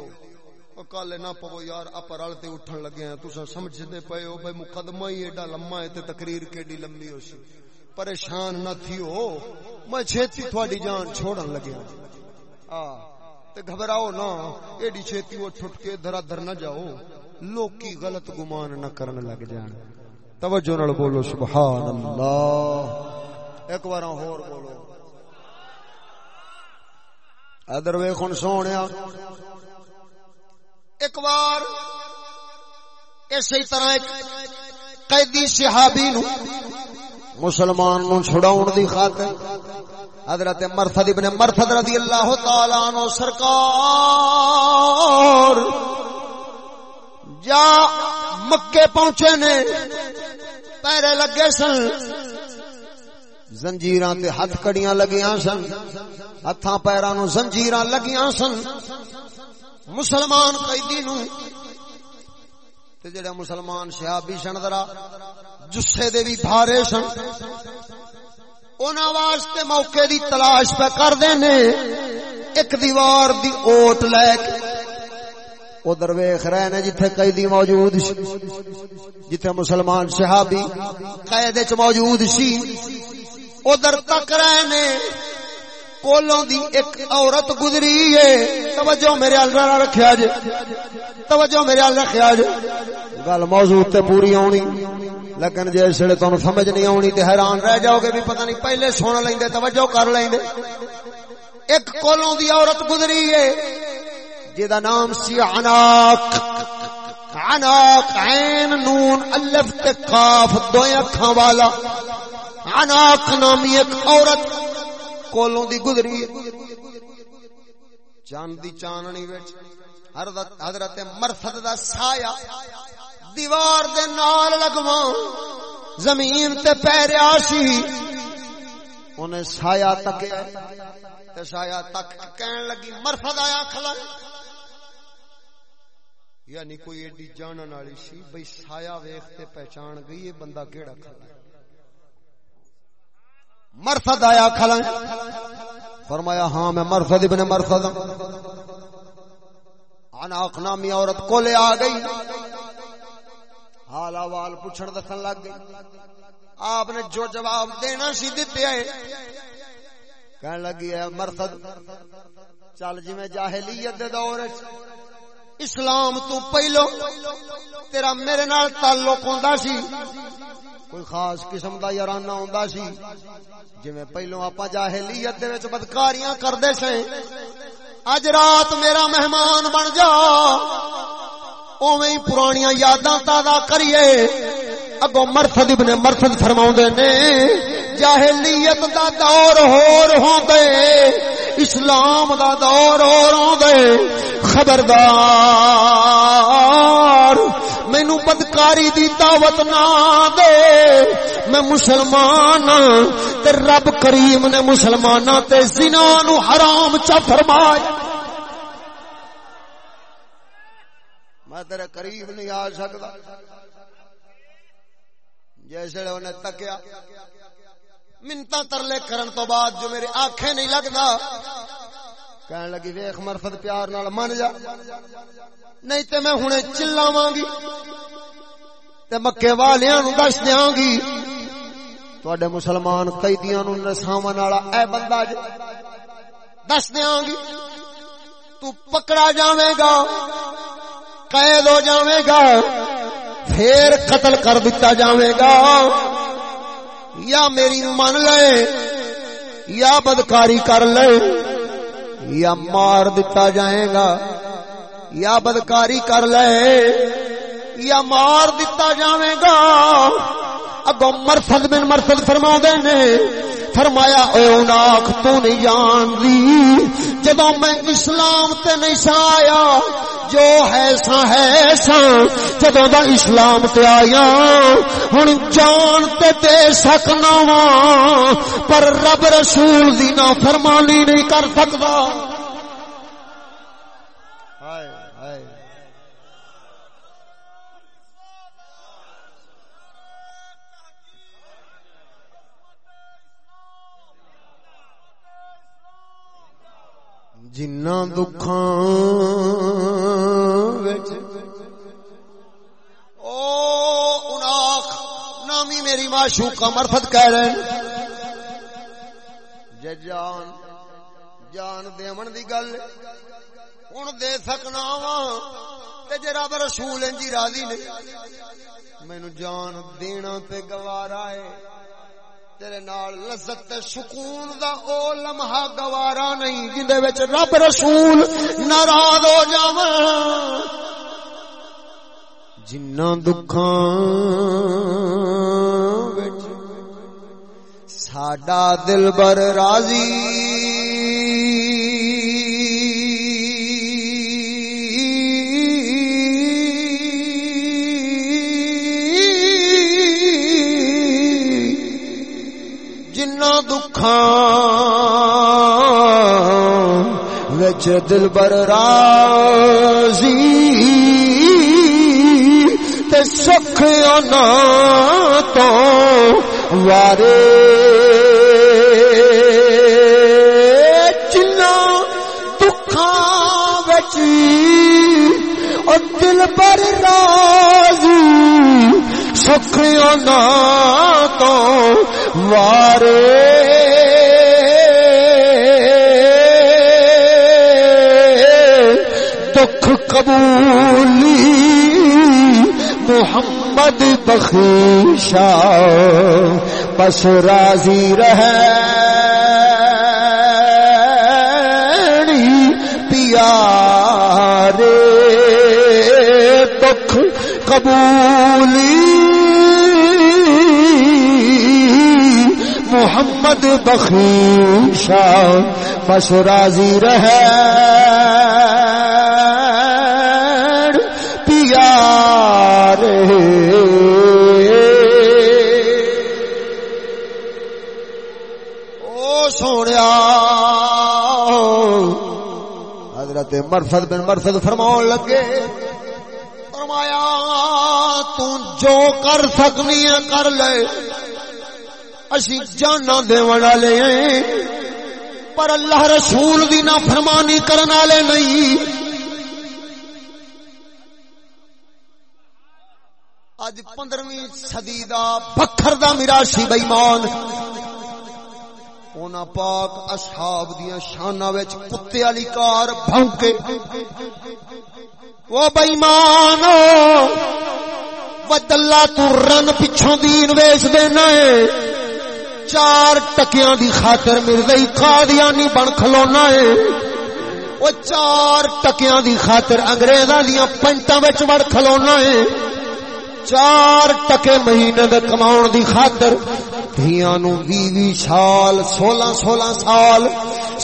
او کل نہ پو یار اپ رل تے اٹھن لگے ہیں۔ تساں سمجھدے پئے ہو بھائی مقدمہ ہی ایڈا لمبا ہے تے تقریر کیڈی لمبی ہو سی۔ پریشان نہ تھیو۔ میں چھتی تھوڑی جان چھوڑن لگیا۔ آ، تے گھبراؤ نہ۔ ایڈی چھتی اٹھ اٹھ کے ادھر ادھر نہ جاؤ۔ لوکی غلط گمان نہ کرن لگ جان۔ توجہ نال بولو سبحان اللہ ایک بار اور بولو۔ ادھر ویخن سونیا۔ ایک بار اسی طرح ایک قیدی صحابی نو مسلمان نو چھڑاؤن دی خاطر حضرت مرثد ابن مرثد رضی اللہ تعالی عنہ سرکار جا مکے پہنچے نے، پیرے لگے سن۔ زنجیراں تے ہاتھ کڑیاں لگیاں سن۔ ہتھاں پیراں نو زنجیراں لگیاں سن۔ مسلمان قیدی نو تے جڑا مسلمان شہابی سن ذرا، جسے دے بھی بھارے سن انہاں واسطے موقع دی تلاش پہ کر دے نے۔ ایک دیوار دی اوٹ لے کے ادھر ویخ رہے نے جتھے قیدی موجود سی، جتھے مسلمان صحابی قید چ موجود سی۔ ادھر تک رہے نے۔ کولوں دی ایک عورت گزری ہے۔ توجہ میرے ال رکھیا جے۔ توجہ میرے ال رکھیا جے۔ گل موضوع تے پوری آنی۔ لیکن جس ویلے تمہیں سمجھ نہیں آنی تے حیران رہ جاؤ گے بھی پتہ نہیں پہلے سن لیندے، توجہ کر لیندے۔ ایک کولوں دی عورت گزری ہے جدا نام سی عناق۔ عناق، عین، نون، الف تے قاف دو اکھاں والا۔ عناق نامی ایک عورت۔ کولوں دی گزری چاند دی چاننی وچ حضرت مرثد دا سایہ دیوار دے نال لگواں زمین تے پیریا سی انہیں سایہ تکیا تے سایہ تک کہن لگی مرثد آیا کھلا یعنی کوئی ایڈی جانن والی سی بھئی سایہ ویکھتے پہچان گئی یہ بندہ کیڑا کھڑا ہے مرفد آیا کھلا فرمایا ہاں میں مرفد ابن مرفد عناق نامی عورت کو لے آ گئی۔ حال احوال پوچھن دسن لگ گئی۔ آپ نے جو جواب دینا سی دتے آئے۔ کہنے لگی ہے مرفد چل جی میں جاہلیت دے دور اسلام تو پہلو، تیرا میرے نال تعلق ہوندا سی۔ کوئی خاص قسم دا یارانہ ہوندا سی۔ جویں پہلو اپا جاہلیت دے وچ بدکاریاں کردے سیں اج رات میرا مہمان بن جا۔ اوویں ہی پرانیاں یاداں تازہ کریے۔ اگو مرثد ابن مرثد فرماوندے نے، جاہلیت دا دور ہور ہوندے، اسلام دا دور ہور ہوندے۔ خبردار۔ مینو بدکاری دی دعوت نہ دے۔ میں مسلمان ہاں تے رب کریم نے مسلمان تے زنا نو حرام چا فرمایا۔ میں تیرے قریب نہیں آ سکتا۔ جیسے انہیں تکیا۔ منتا ترلے کرن تو بعد جو میرے آنکھیں نہیں لگتا۔ کہنے لگی، ویخ، مرفت پیار نال من جا۔ نہیں تے میں ہنے چلاواں گی تے مکے والیاں نو دس دیاں گی تواڈے مسلمان قیدیاں نو نساون والا اے بندہ جے دس دیاں گی تو پکڑا جاویں گا، قید ہو جاویں گا، پھر قتل کر دتا جاویں گا۔ یا میری من لے، یا بدکاری کر لے، یا مار دتا جائے گا۔ یا بدکاری کر لے، یا مار دتا جائے گا۔ اگو مرسد بن مرسد فرما نے، فرمایا اے ناک تو نہیں جان دی جدو میں اسلام تے نہیں سایا جو ہے سا ہے سا جدو دا اسلام تے آیا، ہن جان تے دے سکنا وا، پر رب رسول دی نا فرمانی نہیں کر سکتا جنا دکھاں او اناخ نامی میری معشوق کا مرفت کہہ رہے ہیں جے جان جان دیمن دی گل ہن دے سکنا وا تے جے رب رسول انجی راضی نے مینوں جان دینا تے گوارا ہے تیرے نال لذت سکون دا او لمحہ گوارا نہیں، جندے وچ رب رسول ناراض ہو جاواں۔ جنہ دکھاں وچ ساڈا دلبر راضی۔ جنہ دکھاں وچ دل بر راضی تے سکھ آنا تو وارے جنہ دکھاں وچ دل بر راضی سکھ آنا تو وارے۔ دکھ قبولی محمد بخشا بس راضی رہے پیارے۔ دکھ قبولی محمد بخشا بس راضی رہے۔ حضرت مرفد بن مرفد فرماؤ لگے۔ فرمایا، تو جو کر سکنی ہے، کر لے۔ اسی جانا دے والے ہیں۔ پر اللہ رسول دی نہ فرمانی کرن والے نہیں۔ اج پندرہویں صدی دا بکھر دا میراشی بےمان اونا پاک اصحاب دیا شانہ وچ کتے والی کار بھونکے۔ وہ بےمانو ودلا تو رن پچھوں دین ویچ دینا ہے چار ٹکیاں دی خاطر مرزئی قادیانی بن کھلونا ہے۔ وہ چار ٹکیاں دی خاطر انگریزاں دیاں پنٹاں وچ وڑ کھلونا ہے۔ چار ٹکے مہینے دے کماؤن دی خاطر دھیاں نو وی وی سال سولہ سولہ سال،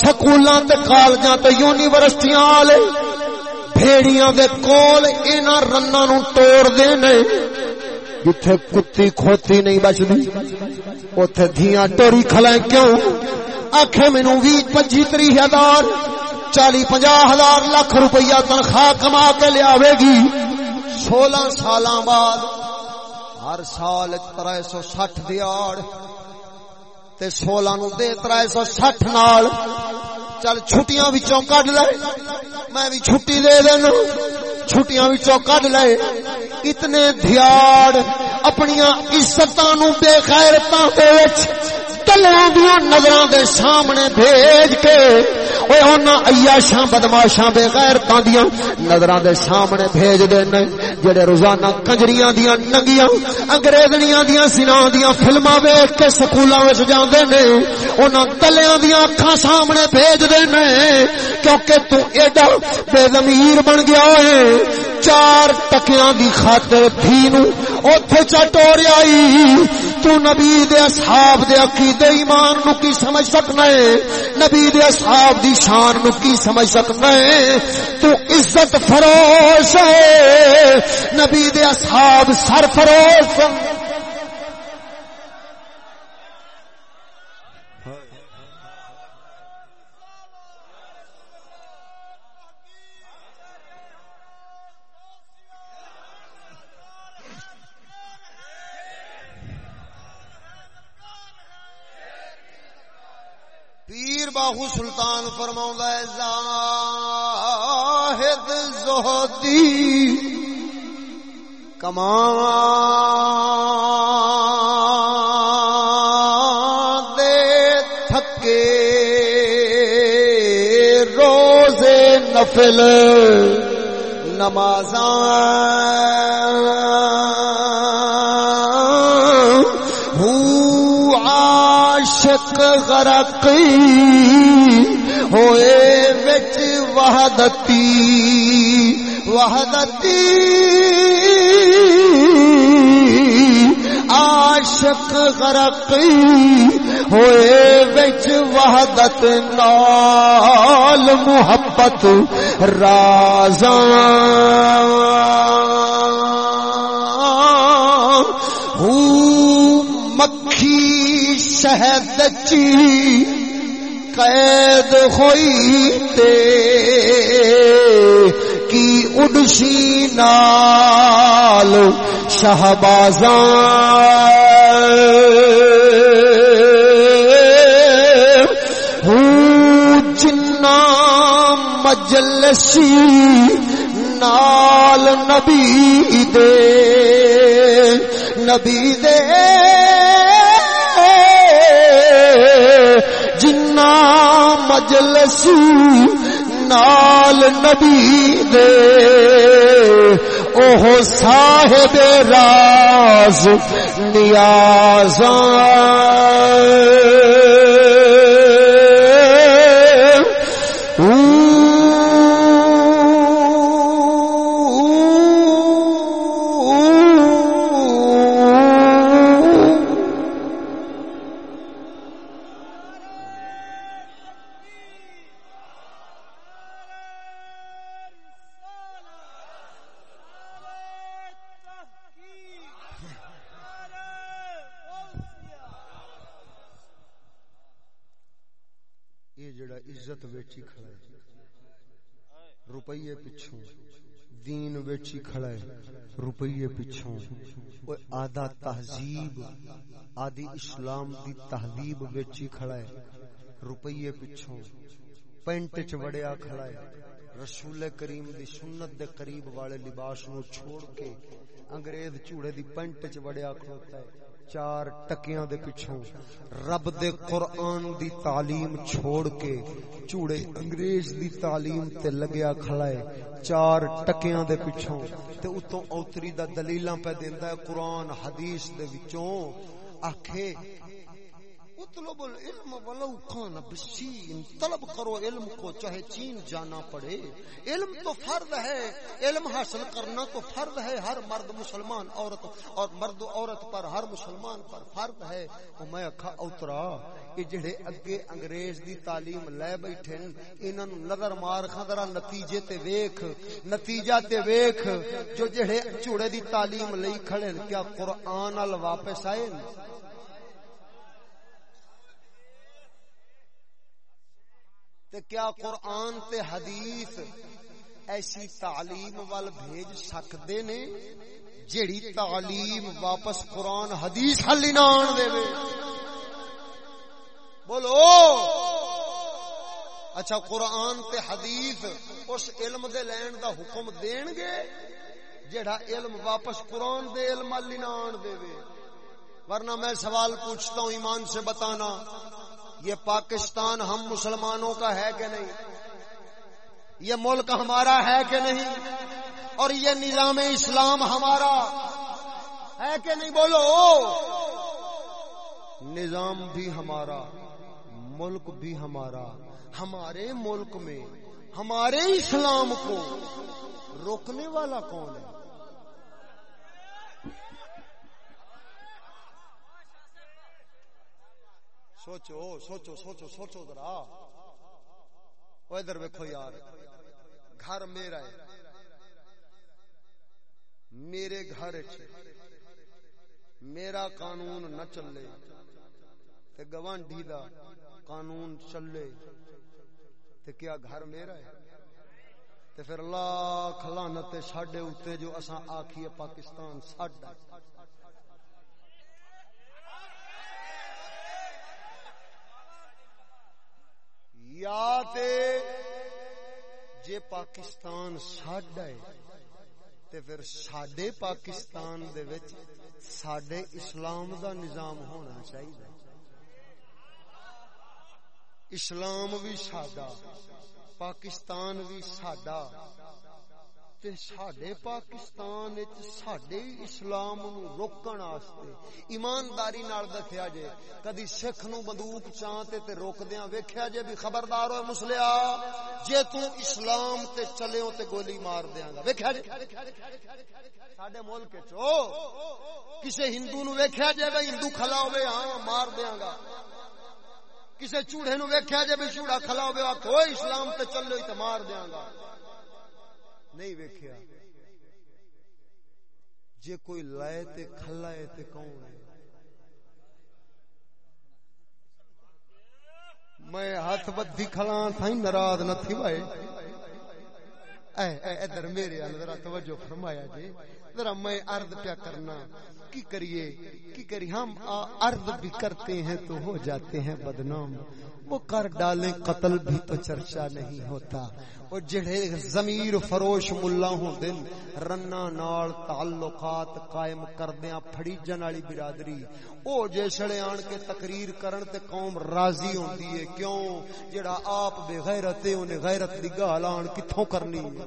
سکولاں تے کالجاں تے یونیورسٹیاں والے بھیڑیاں دے کول انہاں رناں نو توڑ دینے جتھے کتی کھوتی نہیں بچدی، اوتھے دھیاں ٹوری کھلائیں کیوں؟ آکھے مینوں وی پنجی تری ہزار، چالی پنجا ہزار، لاکھ روپیہ تنخواہ کما کے لیا گی۔ سولہ سال بعد ہر سال تر سو سٹھ دیاڑ تے سولہ نو دے تر سو سٹھ نال۔ چل چھٹیاں وچوں کڈ لے، میں بھی چھٹی دے دینا چھٹیاں وچوں کڈ لیے اتنے دھیاڑ اپنی عزتاں نو بے غیرتاں دے وچ تلیاں دیاں نظراں دے سامنے بھیج کے اوے انہاں عیاشاں، بدماشاں بے غیرتاں دیاں نظراں دے سامنے بھیج دے نے، جڑے روزانہ کنجریاں دیاں، ننگیاں انگریزنیاں دیاں سناں دیاں فلماں ویکھ کے سکولاں وچ جاندے نے انہاں تلیاں دیاں اکھاں سامنے بھیج دے نے، کیونکہ تو ایڈا بے ضمیر بن گیا ہے۔ چار ٹکیاں دی خاطر تھی نو اوتھے چٹوریا تو نبی دے اصحاب دے عقیدے ایمان نو کی سمجھ سکنا ہے؟ نبی دے اصحاب دی شان نو کی سمجھ سکنا ہے؟ تو عزت فروش ہے۔ نبی دے اصحاب سر فروش پیر باہو سلطان فرما زاہد زہدی کما دے تھکے روزے نفل نمازاں عاشق غرقی ہوئے وچ وحدتی وحدتی عاشق غرقی ہوئے وچ وحدت، نال محبت رازاں ہوں شہد چی قید ہوئی تے، کی اڈشی نال شہبازاں مجلسی نال نبی دے نبی دے جنا مجلسی نال نبی دے اوہ صاحب راز نیازاں ویچی کھڑا ہے، روپیے پچھوں وہ آدھا تہذیب، آدھی اسلام دی تہذیب ویچی کھڑا ہے، روپیے پچھوں پینٹ چ وڑیا کھڑا ہے۔ رسول کریم دی سنت دے قریب والے لباس نو چھوڑ کے انگریز چوڑے دی پینٹ چ وڑیا کھڑوتا ہے۔ چار ٹکیاں دے پچھوں رب دے قرآن دی تعلیم چھوڑ کے چوڑے انگریز دی تعلیم تے لگیا کھڑا ہے۔ چار ٹکیاں دے پچھوں تے اتوں اوتری دا دلیلاں پہ دیندا ہے قرآن حدیث دے وچوں۔ آکھے اطلب العلم ولو کان بسین طلب کرو علم کو، چاہے چین جانا پڑے۔ علم تو فرض ہے، علم حاصل کرنا تو فرض ہے، ہر مرد مسلمان عورت اور مرد عورت پر، ہر مسلمان پر فرض ہے۔ او میں اکھا اوترا یہ جڑے اگے انگریز دی تعلیم لے بیٹھے انہاں نو نظر مار خندرا نتیجے تے ویکھ۔ نتیجہ تے ویکھ، جو جڑے چوڑے دی تعلیم لئی کھڑے کیا قرآن ال واپس آئے تے کیا قرآن تے حدیث ایسی تعلیم وال بھیج سکدے نے جیڑی تعلیم واپس قرآن حدیث حل نہ آن دے بولو! اچھا قرآن تے حدیث اس علم دے لین دا حکم دین گے جیڑا علم واپس قرآن دے علم حل نہ آن دے ورنہ میں سوال پوچھتا ہوں ایمان سے بتانا یہ پاکستان ہم مسلمانوں کا ہے کہ نہیں؟ یہ ملک ہمارا ہے کہ نہیں؟ اور یہ نظام اسلام ہمارا ہے کہ نہیں بولو؟ نظام بھی ہمارا، ملک بھی ہمارا۔ ہمارے ملک میں، ہمارے اسلام کو روکنے والا کون ہے؟ سوچو سوچو سوچو سوچو ذرا۔ وہ ادھر ویکو یار، گھر میرا ہے۔ میرے گھر میرا قانون نہ چلے تے گوانڈی دا قانون چلے تے کیا گھر میرا ہے؟ تے پھر لاکھ لعنت ساڈے اوتے جو اساں آکھیے پاکستان ساڈا۔ ہے یا تے جے پاکستان ساڈا ہے، تے پھر ساڈے پاکستان دے وچ ساڈے اسلام دا نظام ہونا چاہیے اسلام بھی ساڈا، پاکستان بھی ساڈا۔ تے ساڈے پاکستان وچ ساڈے اسلام نو روکن واسطے ایمانداری نال دسیا جے، کدی سکھ نو بندوق چاں تے تے روکدیاں ویکھیا جے بھی خبردار ہوئے مسلیا، جے تو اسلام تے چلیو تے گولی مار دیاں گا، ویکھیا جے؟ ساڈے ملک وچ، او، کسے ہندو نو ویکھیا جے بھئی ہندو کھلا ہوے ہاں مار دیاں گا۔ کسے چوڑے نو ویکھیا جے بھی چوڑا کھلا ہوے آ کوئی اسلام تے چلو تے مار دیاں گا۔ نہیں ویکھیا۔ جے کوئی لائے تے کھلا ہے تے کون ہے؟ میں ہاتھ بدھی کھلا تھا ناراض نہ تھی بھائی۔ اے اے، ادھر میرے ال ذرا توجہ فرمایا جی۔ ذرا میں عرض پیا کرنا۔ کی کریے؟ کی کری؟ ہم عرض بھی کرتے ہیں تو ہو جاتے ہیں بدنام۔ وہ کر ڈالے قتل بھی تو چرچا نہیں ہوتا۔ وہ جڑے ضمیر فروش ملا ہوندے رنا نال تعلقات قائم کردیاں پھڑی جن والی برادری۔ او جے جسڑے آن کے تقریر کرن تے قوم راضی ہوندی ہے، کیوں؟ جڑا آپ بے غیرت ہے، انہیں غیرت دی گال آن کتھوں کرنی ہے؟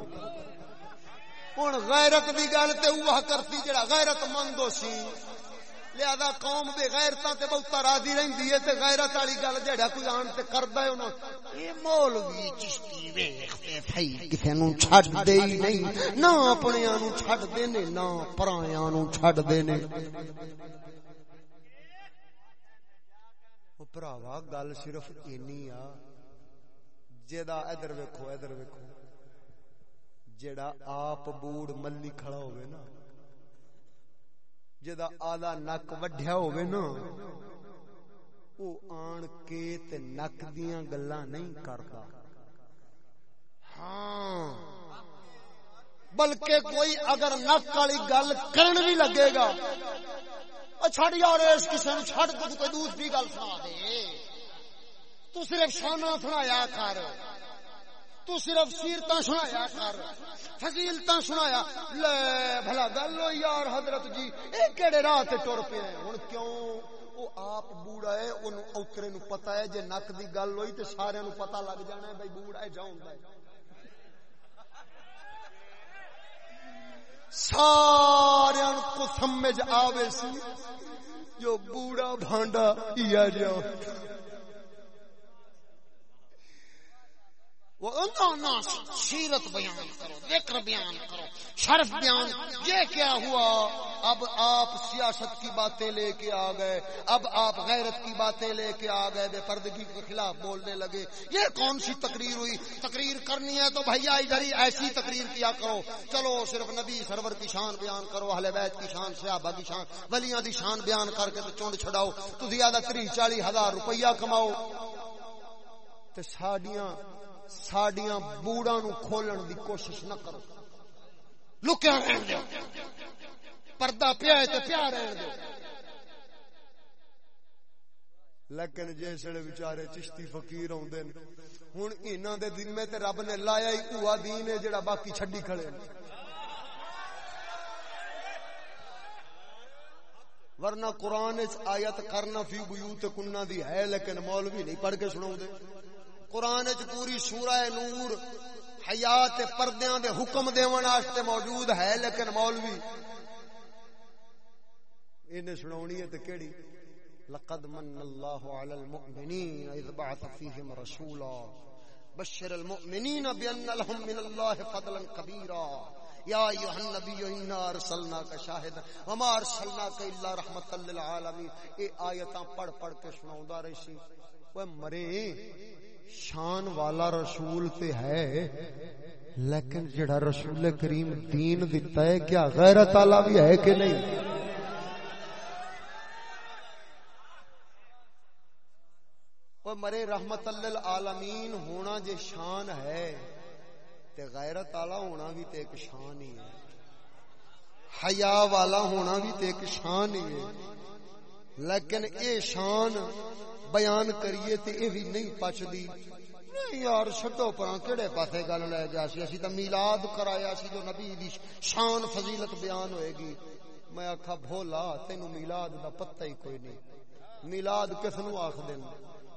ہن غیرت دی گل تے اوہ کرتی جڑا غیرت مند ہو سی۔ لہذا قوم بے غیرتا تے بہتا راضی رہندی ہے تے غیرت والی گل جڑا کوئی آن تے کردا ہے انہاں اے مولوی چشتی ویکھ تے کسے نو چھڈ دے ہی نہیں۔ نہ اپنیاں نو چھڈ دے نے نہ پرایاں نو چھڈ دے نے او بھراوا گل صرف اینی آ جیدا ادھر ویکھو ادھر ویکھو۔ جیڑا آپ بوڑ ملی کھڑا ہوئے نا جدا آدھا نک وڈیا ہوئے نا، او آن کے تے نک دیاں گلا نہیں کرتا ہاں۔ بلکہ کوئی اگر نک والی گل کرن بھی لگے گا۔ چھڑ یار، اس کسی نے چھڑ تو کوئی دوسری گل سنا دے۔ تو صرف شانہ سنایا کر۔ تو صرف سیرتا سنایا کر فضیلتا سنایا۔ لے بھلا گل ہو یار حضرت جی اے کیڑے راہ تے ٹر پے ہن کیوں؟ او آپ بوڑا ہے، اونوں اوترے نو پتہ ہے، جے نک دی گل ہوئی تے سارے نو پتہ لگ جانا ہے بھائی بوڑا ہے جاوندا ہے۔ سارے کو سمجھ آوے سی، جو بوڑا بھانڈا یا جاؤ سیرت بیان کرو، ذکر بیان کرو، شرف بیان، یہ کیا ہوا؟ اب آپ سیاست کی باتیں لے کے آ گئے، اب آپ غیرت کی باتیں لے کے آ گئے، بے پردگی کے خلاف بولنے لگے۔ یہ کون سی تقریر ہوئی؟ تقریر کرنی ہے تو بھیا ادھر ہی ایسی تقریر کیا کرو۔ چلو صرف نبی سرور کی شان بیان کرو، اہل بیت کی شان، صحابہ کی شان، ولیاں دی شان بیان کر کے تو چونڈ چھڑاؤ۔ تو زیادہ تری چالی ہزار روپیہ کماؤ۔ تے ساڈیاں ساڈیاں بوڑا نو کھولن دی کوشش نہ کرو۔ لکیا رہن دو پردہ پیا ہے تے پیا رہن دو لیکن جسے بچارے چشتی فقیر آدھے ہوں انہوں دے دن میں تے رب نے لایا ہی اوہ دین ہے جڑا باقی چھڈی کھڑے ورنہ قرآن آیت کرنا فی بیوت کنہ دی ہے، لیکن مولوی نہیں پڑھ کے سناؤ دے قرآن چ پوری سورہ نور حیات پردیاں دے حکم دیون واسطے موجود ہے، لیکن مولوی انہیں سناونی ہے تے کیڑی؟ لقد من الله على المؤمنين اذ بعث فيهم رسولا. بشر المؤمنين بان لهم من الله فضلا كبيرا یا ایها النبی، انا ارسلناک شاہدا وما ارسلناک الا رحمتا للعالمین. اے آیتاں پڑھ پڑھ کے سناوندا رہی سی۔ اوے مرے شان والا رسول تے ہے، لیکن جڑا رسول کریم دین دیتا ہے، کیا غیرت والا بھی ہے کہ نہیں؟ وہ مرے رحمت للعالمین ہونا جے شان ہے، تے غیرت والا ہونا بھی تے ایک شان ہی ہے۔ حیا والا ہونا بھی تے ایک شان ہی ہے۔ لیکن اے شان بیان کریے تے اے بھی نہیں پچدی نہیں یار، چھڈو پراں کیڑے پاسے گل لے گیا سی؟ اسی تے میلاد کرایا سی جو نبی دی شان فضیلت بیان ہوئے گی۔ میں آکھا، بھولا، تینو میلاد دا پتہ ہی کوئی نہیں۔ میلاد کس نو آکھ دین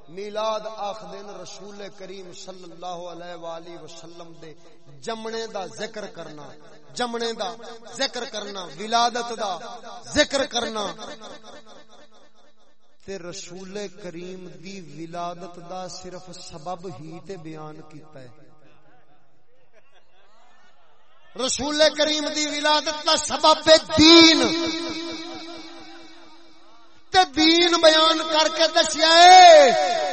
میلاد آخ دین رسول کریم صلی اللہ علیہ وآلہ وسلم دے جمنے دا ذکر کرنا۔ جمنے دا ذکر کرنا، ولادت دا ذکر کرنا۔ تے رسول کریم دی ولادت دا صرف سبب ہی تے بیان کیتا ہے۔ رسول کریم دی ولادت دا سبب دین۔ تے دین بیان کر کے دسیا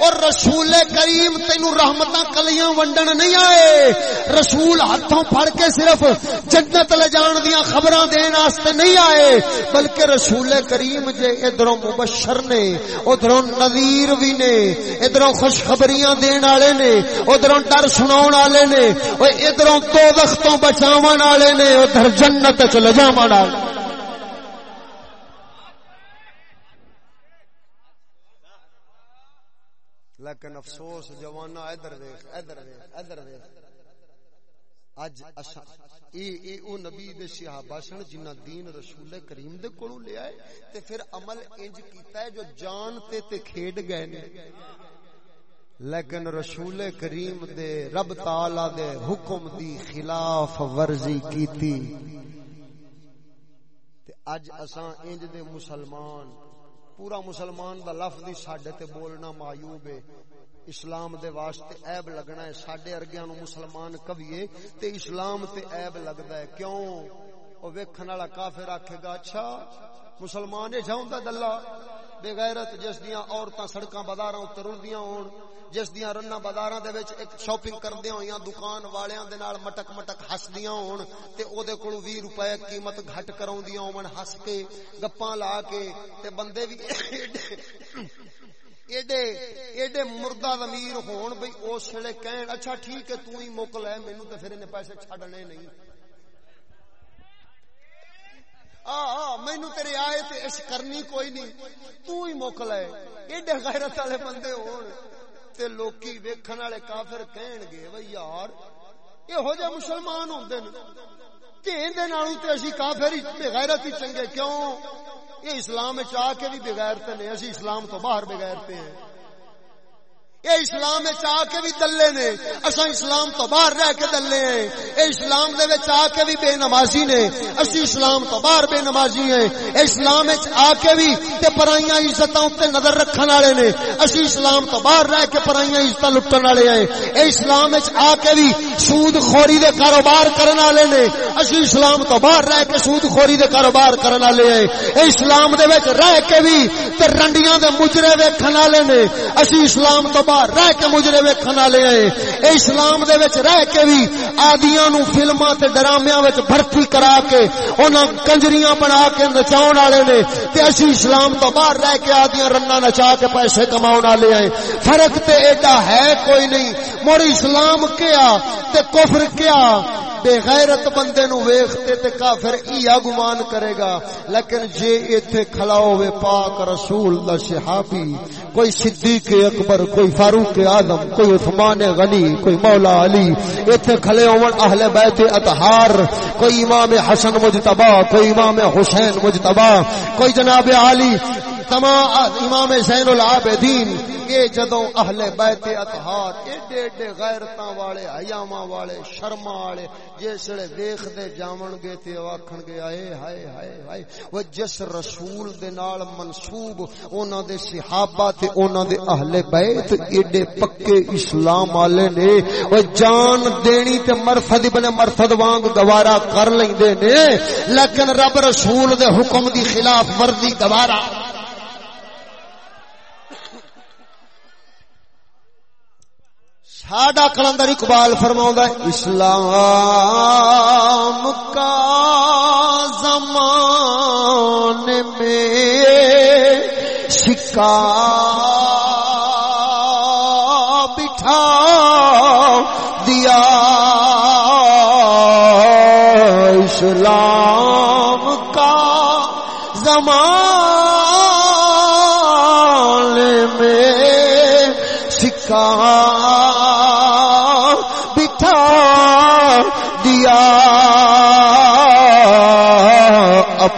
اور رسول کریم تینو رحمتاں کلیاں ونڈن نہیں آئے۔ رسول ہاتھوں پھڑ کے صرف جنت لے جان دیاں خبراں دین واسطے نہیں آئے، بلکہ رسول کریم جے ادھروں مبشر نے، ادھروں نذیر بھی نے، ادھروں خوشخبریاں دین والے نے، ادھروں ڈر سناون والے نے او ادھروں دوزخ تو بچاون والے نے، ادھر جنت چ لے جاون والے لیکن افسوس جوانا ادھر ویخ ادھر ویخ ادھر ویخ اج اسا اے اے او نبی دے صحابہ سن جنہ دین رسول کریم دے کولوں لے آئے، تے پھر عمل انج کیتا ہے جو جان تے تے کھیڈ گئے نے۔ لیکن رسول کریم دے رب تعالی دے حکم دی خلاف ورزی کیتی۔ تے اج اساں انج دے مسلمان پورا مسلمان دا لفظ ہی ساڈے تے بولنا معیوب ہے۔ اسلام دے واسطے عیب لگنا ہے، ساڈے ارگیاں نو مسلمان کبھی تے اسلام تے عیب لگدا ہے۔ کیوں؟ او ویکھن والا کافر آکھے گا اچھا مسلمان اے جاوندا دلہ۔ بے غیرت جس دیاں عورتاں سڑکاں بازاراں تے رلدیاں ہون۔ جس دیاں رنا بازاراں دے وچ ایک شاپنگ کردے ہویاں دکان والیاں دے نال مٹک مٹک ہسدیاں ہون، تے او دے کولوں 20 روپے قیمت گھٹ کراوندیاں ہون، ہس کے گپاں لا کے، تے بندے وی ایڈے ایڈے مردہ ضمیر ہون بھئی اس ویلے کہن اچھا ٹھیک ہے تو ہی موکل ہے مینوں تے پھر انہیں پیسے چھڈنے نہیں۔ مینو تیرے آئے تے اس کرنی کوئی نہیں تو ہی موکل ہے ایڈے غیرت والے بندے ہون۔ تے لوکی ویکھن والے کافر کہن گے، وے یار، یہو جے مسلمان ہوندے نے تین دے نالوں تے اسی کافر ہی بے غیرت ہی چنگے کیوں؟ یہ اسلام چاہ کے بھی بغیرتے نے، اسی اسلام تو باہر بغیرتے ہیں۔ یہ اسلام چاہ کے بھی دلے نے اصا اسلام تو باہر رہ کے دلے ہیں۔ یہ اسلام دے آ کے بھی بے نمازی نے، اسی اسلام تو باہر بے نمازی ہیں۔ اسلام آ کے بھی تے پرائیاں عزت اتنے نظر رکھنے والے نے، اسی اسلام تو باہر رہ کے پرائیاں عزت لٹن والے ہیں۔ اے اسلام آ کے بھی سود خوری دے کاروبار کرنے والے نے، اسی اسلام تو باہر رہ کے سود خوری دے کاروبار کرنے والے ہیں۔ اے اسلام دے وچ رہ کے بھی تے رنڈیاں دے مجرے ویکھن والے نے، اسی اسلام تو باہر باہر رہ کے مجرے ویکھن والے ہیں۔ اے اسلام دے وچ رہ کے بھی آدیاں نو فلماں تے ڈرامیاں وچ بھرتی کرا کے انہاں کنجریاں بنا کے نچاون والے نے۔ تے اسی اسلام تو باہر رہ کے آدیاں رنا نچا کے پیسے کماون والے ہیں۔ فرق تے ایڈا ہے کوئی نہیں۔ مڑ اسلام کیا تے کفر کیا بے غیرت بندے نو ویکھتے تے کافر ایا گمان کرے گا۔ لیکن جے ایتھے کھلا ہوے پاک رسول دا صحابی کوئی صدیق اکبر، کوئی فاروق اعظم، کوئی عثمان غنی، کوئی مولا علی، ایتھے کھلے ہون اہل بیت اطہار، کوئی امام حسن مجتبی، کوئی امام حسین مجتبی، کوئی جناب علی تمام امام زین العابدین، یہ جدو اہل بیت اطہار، ایڈے ایڈے غیرتاں والے حیاواں والے شرما والے، جسے دیکھ دے جاون گے تے آکھن گے، آئے، ہائے ہائے ہائے، وہ جس رسول دے نال منسوب، انہاں دے صحابہ تے انہاں دے اہل بیت، ایڈے پکے اسلام والے نے، وہ جان دینی تے مرفد ابن مرفد وانگ گوارا کر لیندے نے، لیکن رب رسول دے حکم دی خلاف ورزی گوارا ساڈا کلندر اقبال فرما اسلام کا زمان میں سکا بٹھا دیا۔ اسلام کا زمان میں سکا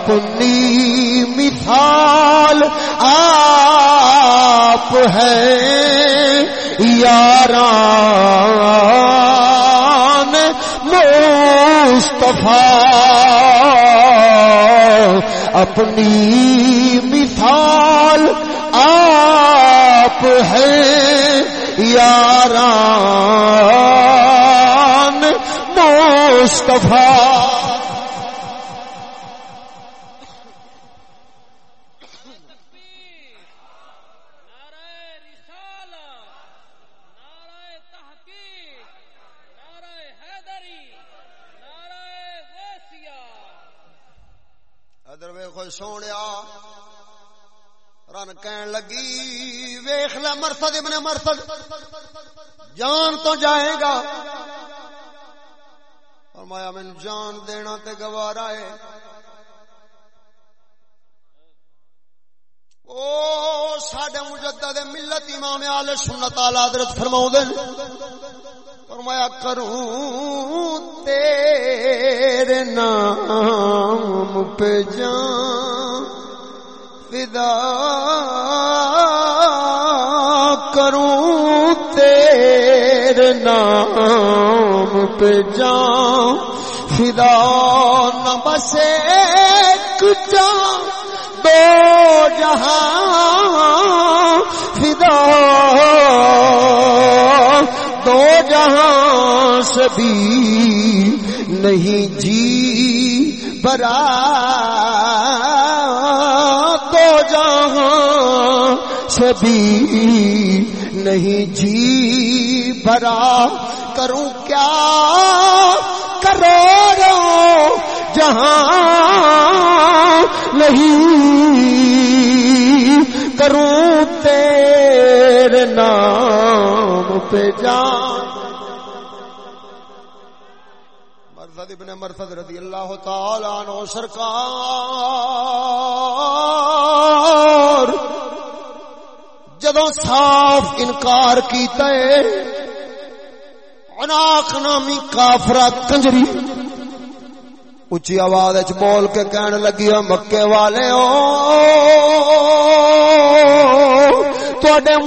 اپنی مثال آپ ہے یاران مصطفیٰ۔ اپنی مثال آپ ہے یاران مصطفیٰ سونے رن کہن لگی، ویخ ل مرسد ابن مرسد جان تو جائے گا۔ فرمایا، میں جان دینا تے گوارا ہے۔ او، ساڈے مجدد ملت امام آل سنت آل حضرت فرماؤں دے فرمایا، کروں تیرے نام پہ جان۔ فدا کروں تیرے نام پہ جان فدا نہ بس ایک جان، دو جہاں۔ فدا دو جہاں سے بھی نہیں جی برا بھی نہیں جی برا کروں کیا؟ کروڑوں جہاں نہیں کروں تیرے نام پہ جان۔ مرتد ابن مرتد رضی اللہ تعالی عنہ سرکار جدو صاف انکار کیتا ہے اناخ نامی کافرہ کنجری اچھی آواز بول کے کہن لگی مکے والے او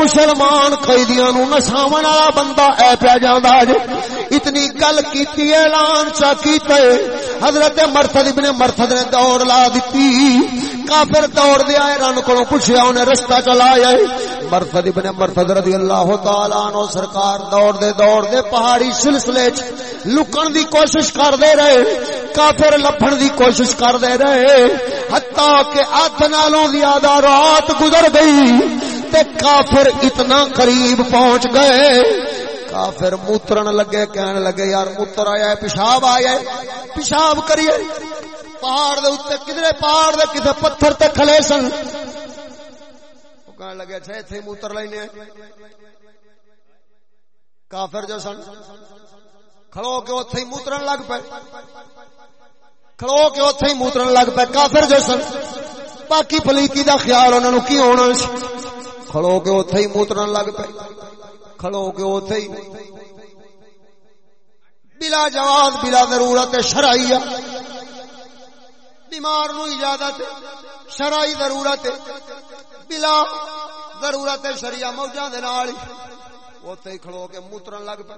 مسلمان قیدیاں نو نساون والا بندہ اے پیا جاندا جے اتنی گل کیتی، اعلان چا کیتے حضرت مرتد ابن مرتد نے دوڑ لا دتی۔ کافر دوڑ دے آئے، رن کو پوچھیا، انہیں رستہ چلایا مرتد ابن مرتد رضی اللہ تعالی عنہ سرکار دوڑ دے دوڑ دے پہاڑی سلسلے چ لکن دی کوشش کر دے رہے، کافر لپن دی کوشش کر دے رہے، حتیٰ کہ ادھ نالوں زیادہ رات گزر گئی تے کافر اتنا قریب پہنچ گئے۔ کافر موترن لگے کہنے لگے، یار موتر آیا ہے، پیشاب آیا ہے، پیشاب کریے۔ پہاڑ دے اوتے کدھرے پہاڑ دے، کدھر پتھر تے کھلے سن۔ کہنے لگے اچھا ایتھے موتر لینے کافر جو سن، کھڑو کے اوتھے ہی موترن لگ پے۔ کھڑو کے اوتھے ہی موترن لگ پے۔ کافر جو سن باقی پلیتی دا خیال انہاں نو کی ہونا کھڑو کے اوتھے ہی موترن لگ پے۔ کھڑو کے اوتھے ہی بلا جواز، بلا ضرورت شرعیہ بیمار نو اجازت شرعی ضرورت بلا ضرورت شریعہ موجاں دے نال اوتھے ہی کے موترن لگ پے۔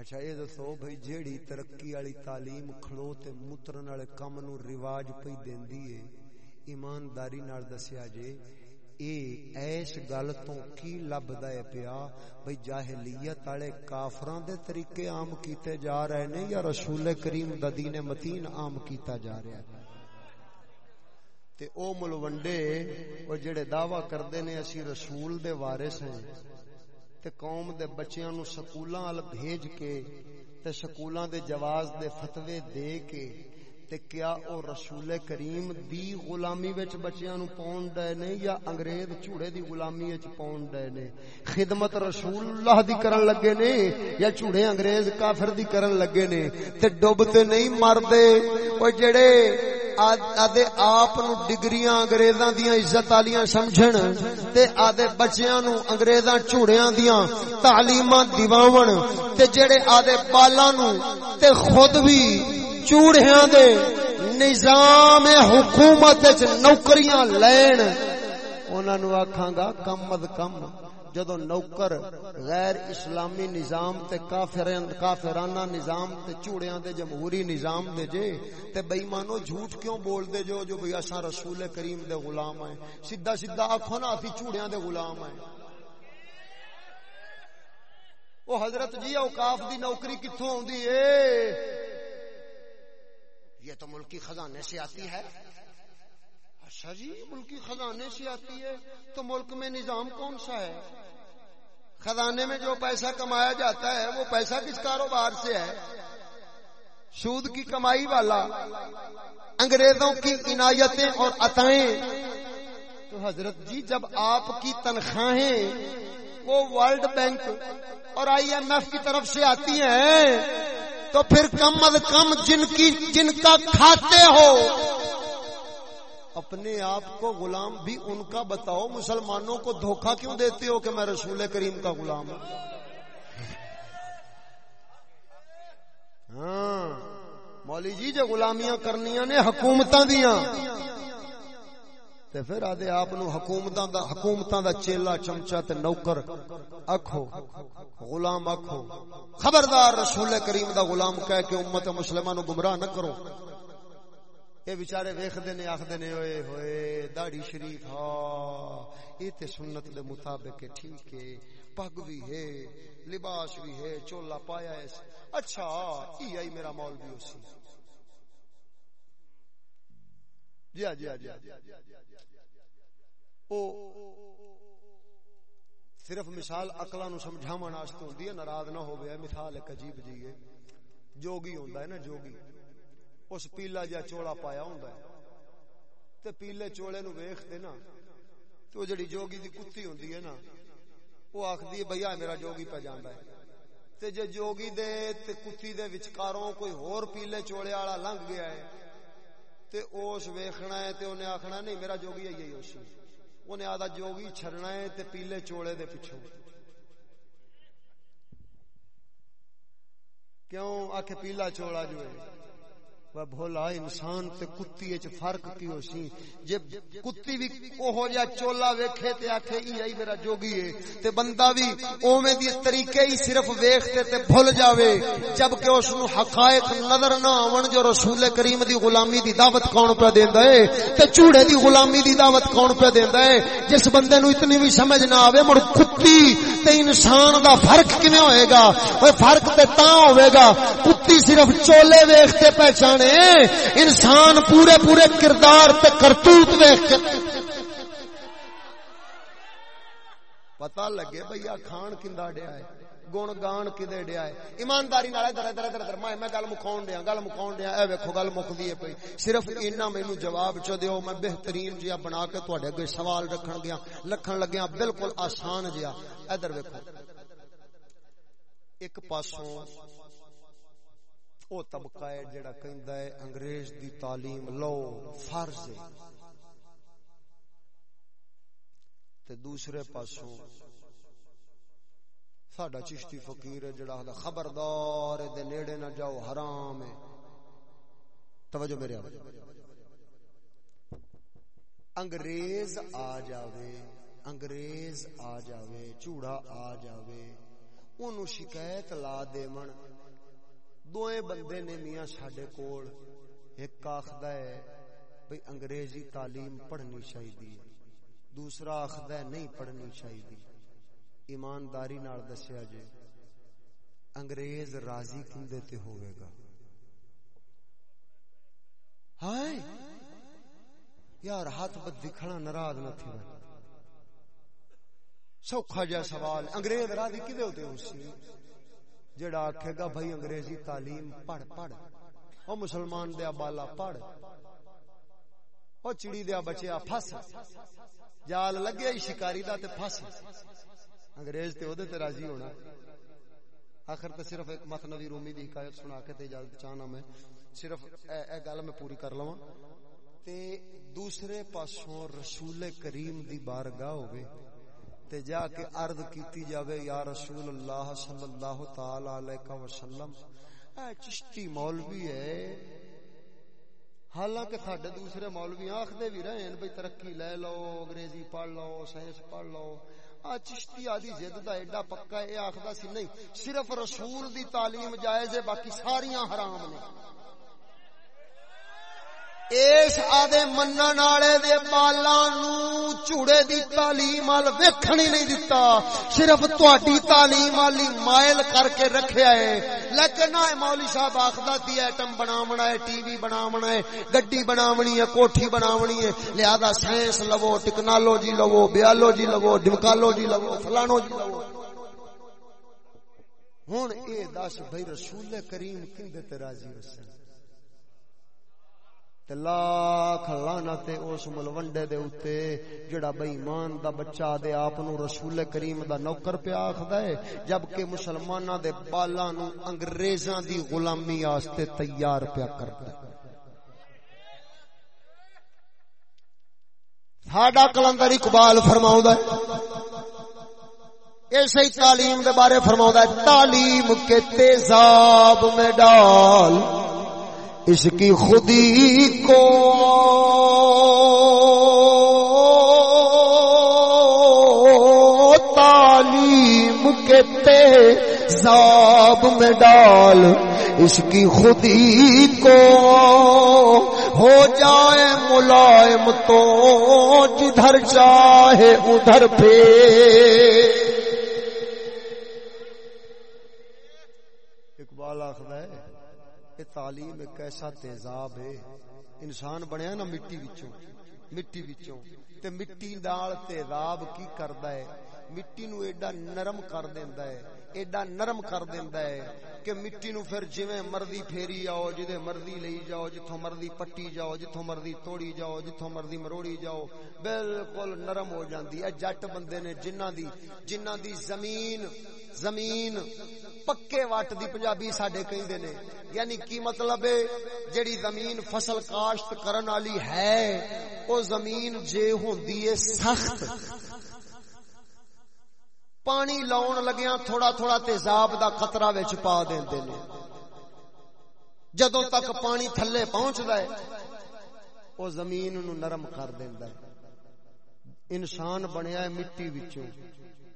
اچھا یہ دسو بھائی جیڑی ترقی والی تعلیم کھڑو تے موترن والے کم نو رواج پئی دیندی ہے، ایمانداری نال دسیا جے، اے ایس گل تو کی لبدا ہے پیا؟ بھئی جاہلیت والے کافراں دے طریقے عام کیتے جا رہے نے یا رسول کریم دا دین متین عام کیتا جا رہا ہے؟ تے او ملوڈے او جڑے دعویٰ کردے نے اسی رسول دے وارث ہیں۔ تے قوم دے بچیاں نو سکولاں ال بھیج کے تے سکولاں دے جواز دے فتوی دے کے تے کیا او رسول کریم دی غلامی وچ بچیاں نو پاون ڈے نے یا انگریز چوڑے دی غلامی وچ پاون ڈے نے؟ خدمت رسول اللہ دی کرن لگے نے یا چوڑے انگریز کافر دی کرن لگے نے؟ تے ڈوب تے نہیں مردے؟ او جڑے آدھے آپ نو ڈگریاں انگریزاں دیاں عزت والیاں سمجھن، تے آدھے بچیاں نو انگریزاں چوڑیاں دیاں تعلیماں دیواون تے جڑے آدھے بالاں نو، تے خود بھی چوڑیاں دے نظام حکومت وچ نوکریاں لین، انہاں نو آکھاں گا کم از کم جدو نوکر غیر اسلامی نظام تے کافران کافرانہ نظام تے چوڑیاں دے، جمہوری نظام دے جے، تے بے ایمانو جھوٹ کیوں بول دے جو جو بھئی اساں رسول کریم دے غلام ہیں۔ سیدھا سیدھا آکھو نا اسی چوڑیاں دے غلام ہیں۔ او حضرت جی اوقاف دی نوکری کتھوں ہوندی اے یہ تو ملکی خزانے سے آتی ہے۔ اچھا جی ملکی خزانے سے آتی ہے۔ تو ملک میں نظام کون سا ہے؟ خزانے میں جو پیسہ کمایا جاتا ہے، وہ پیسہ کس کاروبار سے ہے؟ سود کی کمائی والا، انگریزوں کی عنایتیں اور عطائیں۔ تو حضرت جی جب آپ کی تنخواہیں وہ ورلڈ بینک اور آئی ایم ایف کی طرف سے آتی ہیں تو پھر کم از کم جن کی جن کا کھاتے ہو۔ اپنے آپ کو غلام بھی ان کا بتاؤ۔ مسلمانوں کو دھوکہ کیوں دیتے ہو کہ میں رسول کریم کا غلام ہوں؟ ہاں۔ مولی جی جو غلامیاں کرنیاں نے حکومتاں دیاں۔ تے پھر آدھے آپ نو حکومتاں دا حکومتاں دا چیلا چمچا تے نوکر اکھو، غلام اکھو۔ خبردار رسول کریم دا غلام کہہ کے امت مسلمہ نو گمراہ نہ کرو۔ اے بیچارے ویکھدے نے آکھدے نے، اوئے ہوئے، داڑھی شریف ہاں اے تے سنت دے مطابق ہے، ٹھیک ہے۔ پگ بھی ہے، لباس بھی ہے، چولا پایا ہے۔ اچھا ای آئی میرا مولوی اسی جی ہاں جی ہاں جی ہاں۔ صرف مثال اکلا نو سمجھاو واسطے ہوندی ہے، ناراض نہ ہو مثال ایک عجیب جی ہے۔ جوگی ہوندا ہے نا، جوگی۔ اس پیلا جا چوڑا پایا ہوندا ہے۔ تے پیلے چوڑے نو ویکھدے نا تو جڑی جوگی دی کتی ہوندی ہے نا وہ آکھدی ہے، بھیا میرا جوگی پہ جاندا ہے۔ تے جے جوگی دے، تے کتی دے وچکاروں کوئی ہور پیلے چوڑے والا لنگ گیا ہے، تے اوس ویکھنا ہے، تے اونے آکھنا، نہیں، میرا جوگی ہے، یہی اسی انہیں آدھا جوگی چھڑنا ہے تے پیلے چوڑے دے پچھوں کیوں آکھے پیلا چوڑا جو ہے وہ بھولا انسان تے کتی وچ فرق کی ہو سی؟ جے کتی بھی اوہو جا چولا ویکھے تے آکھے، ای ائی میرا جوگی ہے۔ تے بندہ بھی اوویں دی طریقے ہی صرف ویکھتے تے بھول جاوے، جبکہ اس نو حقائق نظر نہ آون جو رسول کریم دی غلامی دی دعوت کون پہ دیندا ہے۔ تے چوڑے دی غلامی دی دعوت کون پہ دیندا ہے۔ جس بندے نو اتنی بھی سمجھ نہ آوے، مڑ کتی تے انسان دا فرق کیویں ہوئے گا؟ اوے فرق تے تاں ہوے گا۔ کتی صرف چولے ویکھتے پہچان انسان پورے پورے کردار تے کرتوت ویخ کے پتا لگے بھیا کھان کندا ڈیا ہے، گن گان کدے ڈیا ہے۔ ایمانداری نال ادھر ادھر ادھر ادھر میں میں گل مکھاون دیا گل مکھاون دیا اے ویکھو گل مکدی ہے پئی صرف اینا مینوں جواب چ دیو، میں بہترین جیا بنا کے تواڈے اگے سوال رکھن گیا، لکھن لگیا، بالکل آسان جیا۔ ادھر ویکھو۔ ایک پاسوں او طبقہ ہے جڑا کہندا ہے، انگریز دی تعلیم لو، فرض ہے۔ تے دوسرے پاسوں، ساڈا چشتی فقیر ہے جڑا خبردار دے نیڑے نہ جاؤ، حرام ہے۔ توجہ میرے انگریز آ جاوے، انگریز آ جاوے، چوڑا آ جاوے، اونوں شکایت لا دے من۔ دوئے بندے نے میاں ساڈے کول ایک آخد ہے بھئی انگریزی تعلیم پڑھنی چاہیے دوسرا آخد ہے نہیں پڑھنی چاہیے ایمانداری نال دسیا جے، انگریز راضی کندے تے ہوئے گا۔ ہائے! یار ہاتھ بد دکھنا ناراض نہ تھی سوکھا جا سوال، انگریز راضی کدے ہوتے ہو سی؟ جڑا آکھے گا بھائی انگریزی تعلیم پڑھ پڑھ۔ او مسلمان دیا بالا پڑھ۔ او چڑی دیا بچیا پھس۔ جال لگیا ہی شکاری دا تے پھس۔ انگریز تے اودے تے راضی ہونا۔ آخر تے صرف ایک مثنوی رومی دی حکایت سنا کے تے اجازت چاہنا میں۔ صرف اے, اے گل میں پوری کر لواں۔ تے دوسرے پاسوں رسول کریم دی بارگاہ ہوے تے جا کے عرض کیتی جاوے، یا رسول اللہ صلی اللہ تعالی علیہ وسلم۔ اے چشتی مولوی ہے حالانکہ ساڈے دوسرے مولوی آخدے بھی رہے ہیں بھئی ترقی لے لو، انگریزی پڑھ لو، سائنس پڑھ لو۔ آ چشتی آدھی جد دا ایڈا پکا اے، آخدا سی نہیں، صرف رسول دی تعلیم جائز ہے، باقی ساریاں حرام نے۔ اس آدھے منن والے دے بالاں نو چوڑے دی تعلیم ال ویکھن ہی نہیں دتا صرف تہاڈی تعلیم والی مائل کر کے رکھیا ہے لیکن نہ مولوی صاحب آکھدا سی ایٹم بناونا ہے ٹی وی بناونا ہے گڈی بناونی ہے کوٹھی بناونی ہے لہذا سائنس لو ٹیکنالوجی لو بیالوجی لو ڈمکالوجی لو فلانو جی لو ہن اے دس بھائی رسول کریم کیندے تے راضی وسن لاکھ لعنت اس ملوڈے دے اوتے، جڑا بے ایمان دا بچہ دے آپ نو رسول کریم دا نوکر پہ آکھدا ہے، جبکہ مسلماناں دے بالاں نو انگریزاں دی غلامی واسطے تیار پیا کردا ہے۔ ساڈا کلندر اقبال فرماؤں ہے۔ ایسے ہی تعلیم دے بارے فرماؤں ہے، تعلیم کے تیزاب میں ڈال۔ اس کی خودی کو۔ تعلیم کے تیزاب میں ڈال اس کی خودی کو۔ ہو جائے ملائم تو جدھر چاہے ادھر پہ تعلیم ایک ایسا تیزاب ہے۔ انسان بنیا نا مٹی وچوں مٹی وچوں۔ تے مٹی نال تیزاب کی کردا ہے؟ مٹی نو ایڈا نرم کر دیندا ہے، ایڈا نرم کر دیندا ہے کہ مٹی نو پھر جویں مرضی پھیری جاؤ، جدے مرضی لئی جاؤ، جتھوں مرضی پٹی جاؤ، جتھوں مرضی توڑی جاؤ، جتھوں مرضی مروڑی جاؤ، بالکل نرم ہو جاندی ہے۔ جٹ بندے نے جنہاں دی جنہاں دی زمین زمین پکے وٹ دی پنجابی ساڈے کہندے نے۔ یعنی کی مطلب ہے؟ جڑی زمین فصل کاشت کرن والی ہے، او زمین جے ہوندی ہے سخت۔ پانی لاؤن لگیاں، تھوڑا تھوڑا تیزاب دا قطرہ وچ پا دیندے نے۔ جدوں تک پانی تھلے پہنچدا ہے، او زمین نو نرم کر دیندا ہے۔ انسان بنیا ہے مٹی وچوں۔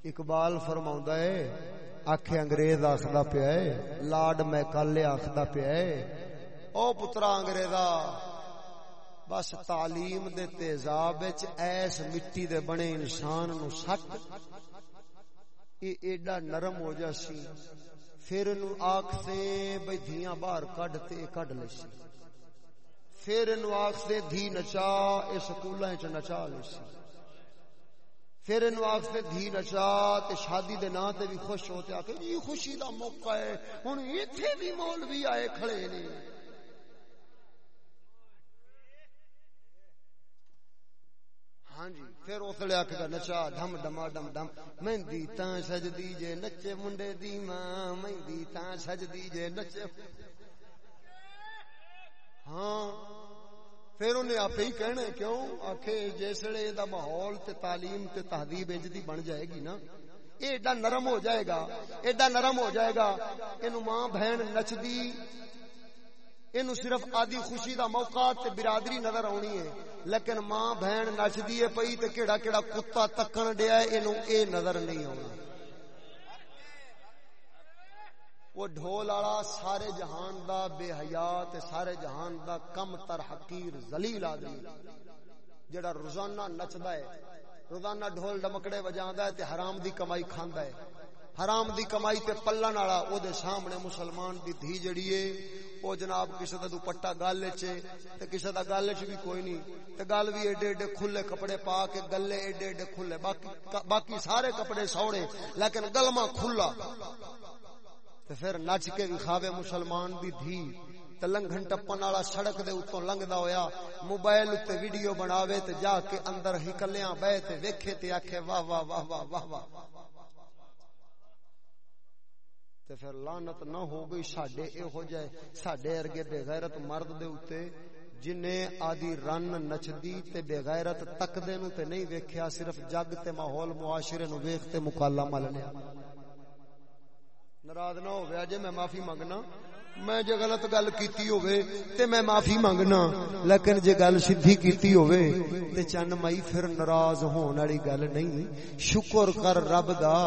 اقبال فرماوندا ہے آخے انگریز آخدا پیا ہے، لاڈ میکالے آخدا پیا ہے۔ او پترا انگریزا، بس تعلیم دے تیزاب وچ ایس مٹی دے بنے انسان نو سٹ اے ایڈا نرم ہو جاسی پھر نو آکھ سے بھئی دھیاں باہر کڈ تے کڈ لسی پھر نو آکھ سے دھی نچا اے سکولاں وچ نچا لسی پھر انو آختے دھی نچا تے شادی دے نا تے بھی خوش ہوتے آکے جی خوشی دا موقع ہے ہن ایتھے بھی مولوی آئے کھڑے نے ہاں جی پھر اسلے آکے گا، نچا ڈھم ڈما ڈم ڈم مہندی تاں سجدی جے نچے منڈے دی ماں، مہندی تاں سجدی جے نچے۔ ہاں پھر انہیں آپ ہی کہنا ہے کیوں؟ آخے جسے دا ماحول تے تعلیم تے تہذیب انج دی بن جائے گی نا۔ یہ ایڈا نرم ہو جائے گا، ایڈا نرم ہو جائے گا۔ یہ ماں بہن نچدی یہ صرف آدھی خوشی دا موقع تے برادری نظر آنی ہے۔ لیکن ماں بہن نچدی ہے پئی تے کیڑا کیڑا کتا تکن ڈیا ہے یہ نظر نہیں آنا وہ ڈھول والا سارے جہان دا بے حیات سارے جہان دا کم تر حقیر ذلیل آدمی جڑا روزانہ نچدا ہے، روزانہ ڈھول ڈمکڑے وجاندا ہے تے حرام دی کمائی کھاندا ہے۔ حرام دی کمائی تے پلن والا او دے سامنے مسلمان دی دھی جڑی ہے او جناب، کسے دا دوپٹا گل وچ تے کسے دا گل وچ بھی کوئی نہیں۔ تے گل بھی ایڈے ایڈے کھلے کپڑے پا کے گلے ایڈے ایڈے کھلے، باقی باقی سارے کپڑے سوڑے، لیکن گلما کھلا۔ تے پھر نچ کے وکھاوے مسلمان دی دھی۔ تے لنگھن ٹپن والا سڑک دے اوتوں لنگدا ہویا۔ موبائل تے ویڈیو بناوے تے جا کے اندر ہی کلیاں بیٹھ تے ویکھے تے آکھے واہ واہ واہ واہ واہ واہ۔ تے پھر لعنت نہ ہو گئی، ساڈے اے ہو جائے ساڈے ارگے بے غیرت مرد دے اوتے جنے آدی رن نچدی تے بے غیرت تکدے نو تے نہیں ویکھیا، صرف جگ تے ماحول، معاشرے نو ویکھ تے مکالا ملنیا ناراض نہ ہویا جے میں معافی منگنا۔ میں جے غلط گل کیتی ہوئے تے میں معافی منگنا، لیکن جے گل سدھی کیتی ہوئے تے چند مئی پھر ناراض ہون والی گل نہیں۔ شکر کر رب دا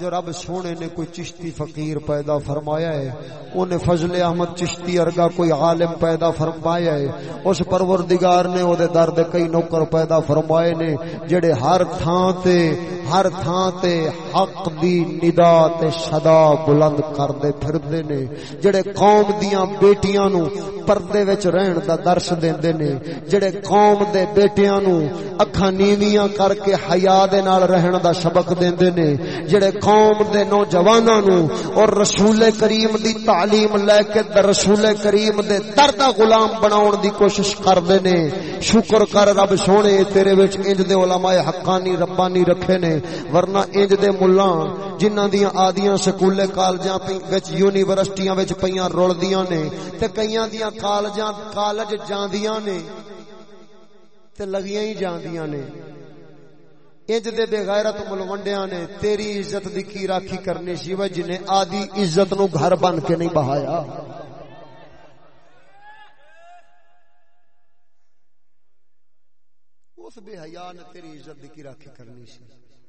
جو رب سونے نے کوئی چشتی فقیر پیدا فرمایا ہے، اونے فضل احمد چشتی ارگا کوئی عالم پیدا فرمایا ہے۔ اس پروردگار نے او دے در کئی نوکر پیدا فرمائے نے، جڑے ہر تھان تے، ہر تھان تے حق دی ندا تے صدا بلند کردے پھردے نے۔ جڑے قوم دیاں بیٹیاں نو پردے وچ رہن دا درس دیندے نے۔ جڑے قوم دے بیٹیاں نو اکھاں نیویاں کر کے حیا دے نال رہن دا سبق دیندے نے۔ جڑے قوم قوم دے نوجواناں نو اور رسول کریم دی تعلیم لے کے در رسول کریم دے در دا غلام بناون دی کوشش کردے نے۔ شکر کر رب سونے، تیرے وچ انج دے علماء حقانی ربانی رکھے نے۔ ورنہ انج دے ملاں جنہاں دیاں آدیاں سکولے کالجاں وچ یونیورسٹیاں وچ پیاں رلدیاں نے تے کئیاں دیاں کالجاں کالج جاندیاں نے تے لگیاں ہی جاندیاں نے۔ انج دے بے غیرت ملونڈیاں نے تیری عزت دی کی راکھی کرنے سی وہ جنہیں آدھی عزت نو گھر بن کے نہیں بہایا۔ اس بے حیا نے تیری عزت دی کی راکھی کرنی سی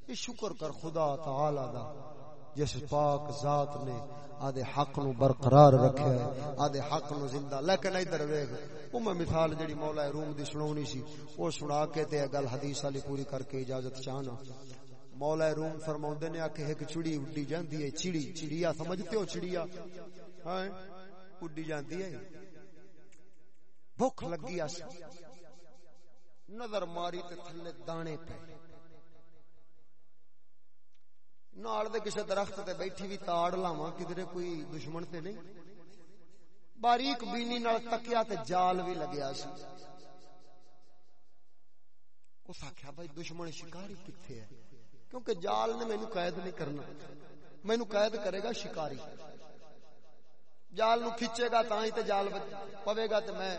یہ شکر کر خدا تعالی دا۔ جس پاک ذات نے آدھے حق نو برقرار رکھے ہے، آدھے حق نو زندہ، لیکن ادھر ویکھ او میں مثال جڑی مولا روم دی سنونی سی او سنا کے تے گل حدیث والی پوری کر کے اجازت چاہنا۔ مولا روم فرماوندے نے کہ ایک چڑی اڈی جاندی ہے، چڑی، چڑیا، سمجھتے ہو چڑیا؟ ہاں اڈی جاندی ہے۔ بھوک لگی اس نظر ماری تے تھلے دانے پے۔ نال دے کسے درخت تے بیٹھی بھی تاڑ لاواں کدھر کوئی دشمن تے نہیں؟ باریک بینی نال تکیا تے جال بھی لگیا سی۔ اس آخیا بھائی دشمن شکاری کتنے ہے؟ کیونکہ جال نے مینو قید نہیں کرنا۔ مینو قید کرے گا شکاری۔ جال نو کھچے گا تا ہی تے جال پوے گا تے میں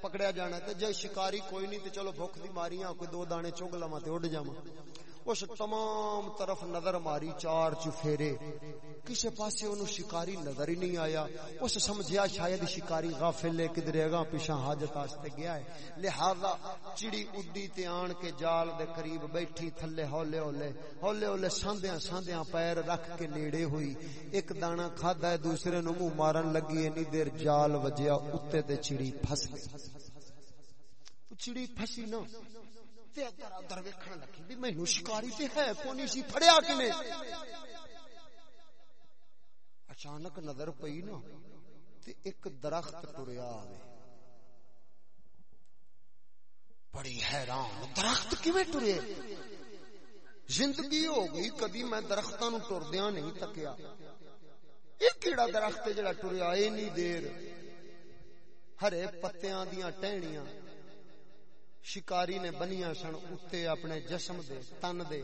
پکڑیا جانا تے جے شکاری کوئی نہیں تے چلو بھوک دی ماریاں، کوئی دو دانے چگ لواں تے اڈ جاواں۔ اس تمام طرف نظر ماری چار چفیرے۔ کسی پاسے انہوں شکاری نظر ہی نہیں آیا۔ اس سمجھیا شاید شکاری غافل ہے کدھر اگاں پیچھے حاجت واسطے گیا ہے۔ لہذا چڑی اڈی تے آن کے جال دے قریب بیٹھی تھلے ہولے ہولے۔ ہولے ہولے ساندیاں ساندیاں پیر رکھ کے نیڑے ہوئی۔ ایک دانا کھادا ہے، دوسرے نو منہ مارن لگی اینی دیر جال وجیا اوتے تے چڑی پھس گئی۔ چڑی پھسی نہ تے ادھر ادھر ویکھن لگی بھی مینوں شکاری تے ہے، کونی سی، پھڑیا کنے اچانک نظر پئی نا، تے ایک درخت ٹریا آوے۔ بڑی حیران، درخت کیویں ٹرے؟ زندگی ہو گئی کدی میں درختاں نو ٹردیاں نہیں تکیا۔ یہ کیڑا درخت جڑا ٹریا؟ اینی دیر۔ ہرے پتیاں دیاں ٹہنیاں۔ شکاری نے بنیا سن، اتے اپنے جسم دے، تن دے۔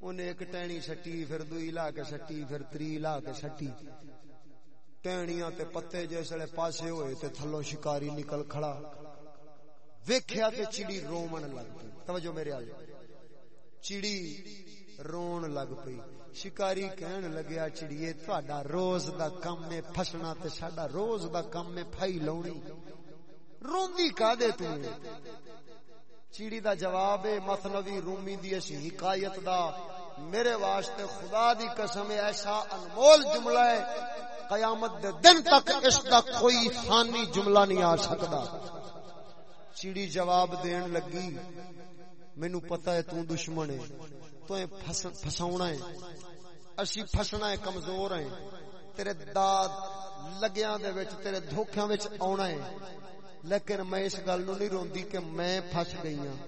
انہیں ایک ٹہنی سٹی، پھر دوئی لا کے سٹی، پھر تری لا کے سٹی۔ ٹہنیاں تے پتے جسے پاسے ہوئے تے تھلو شکاری نکل کھڑا۔ ویکھیا تے چڑی رومن لگ پئی۔ توجہ میرے آل۔ چڑی رون لگ پئی۔ شکاری کہن لگیا، چڑیے تہاڈا روز دا کم میں پھسنا تے ساڈا روز دا کم میں پھائی لاونی روندی کا دے تو۔ چیڑی دا جواب ہے مثنوی رومی دی اسی حکایت دا۔ میرے واسطے خدا دی قسم ایسا انمول جملہ ہے۔ قیامت دے دن تک اس دا کوئی ثانی جملہ نہیں آ سکدا چیڑی جواب دین لگی، مینوں پتہ ہے تو دشمن ہے، تو پھساونا ہے۔ اسی پھسنا ہے، کمزور ہیں۔ تیرے داد لگیاں دے وچ، تیرے دھوکیاں وچ آونا ہے۔ لیکن میں اس گل نو نہیں روندی کہ میں پھس گئی ہاں۔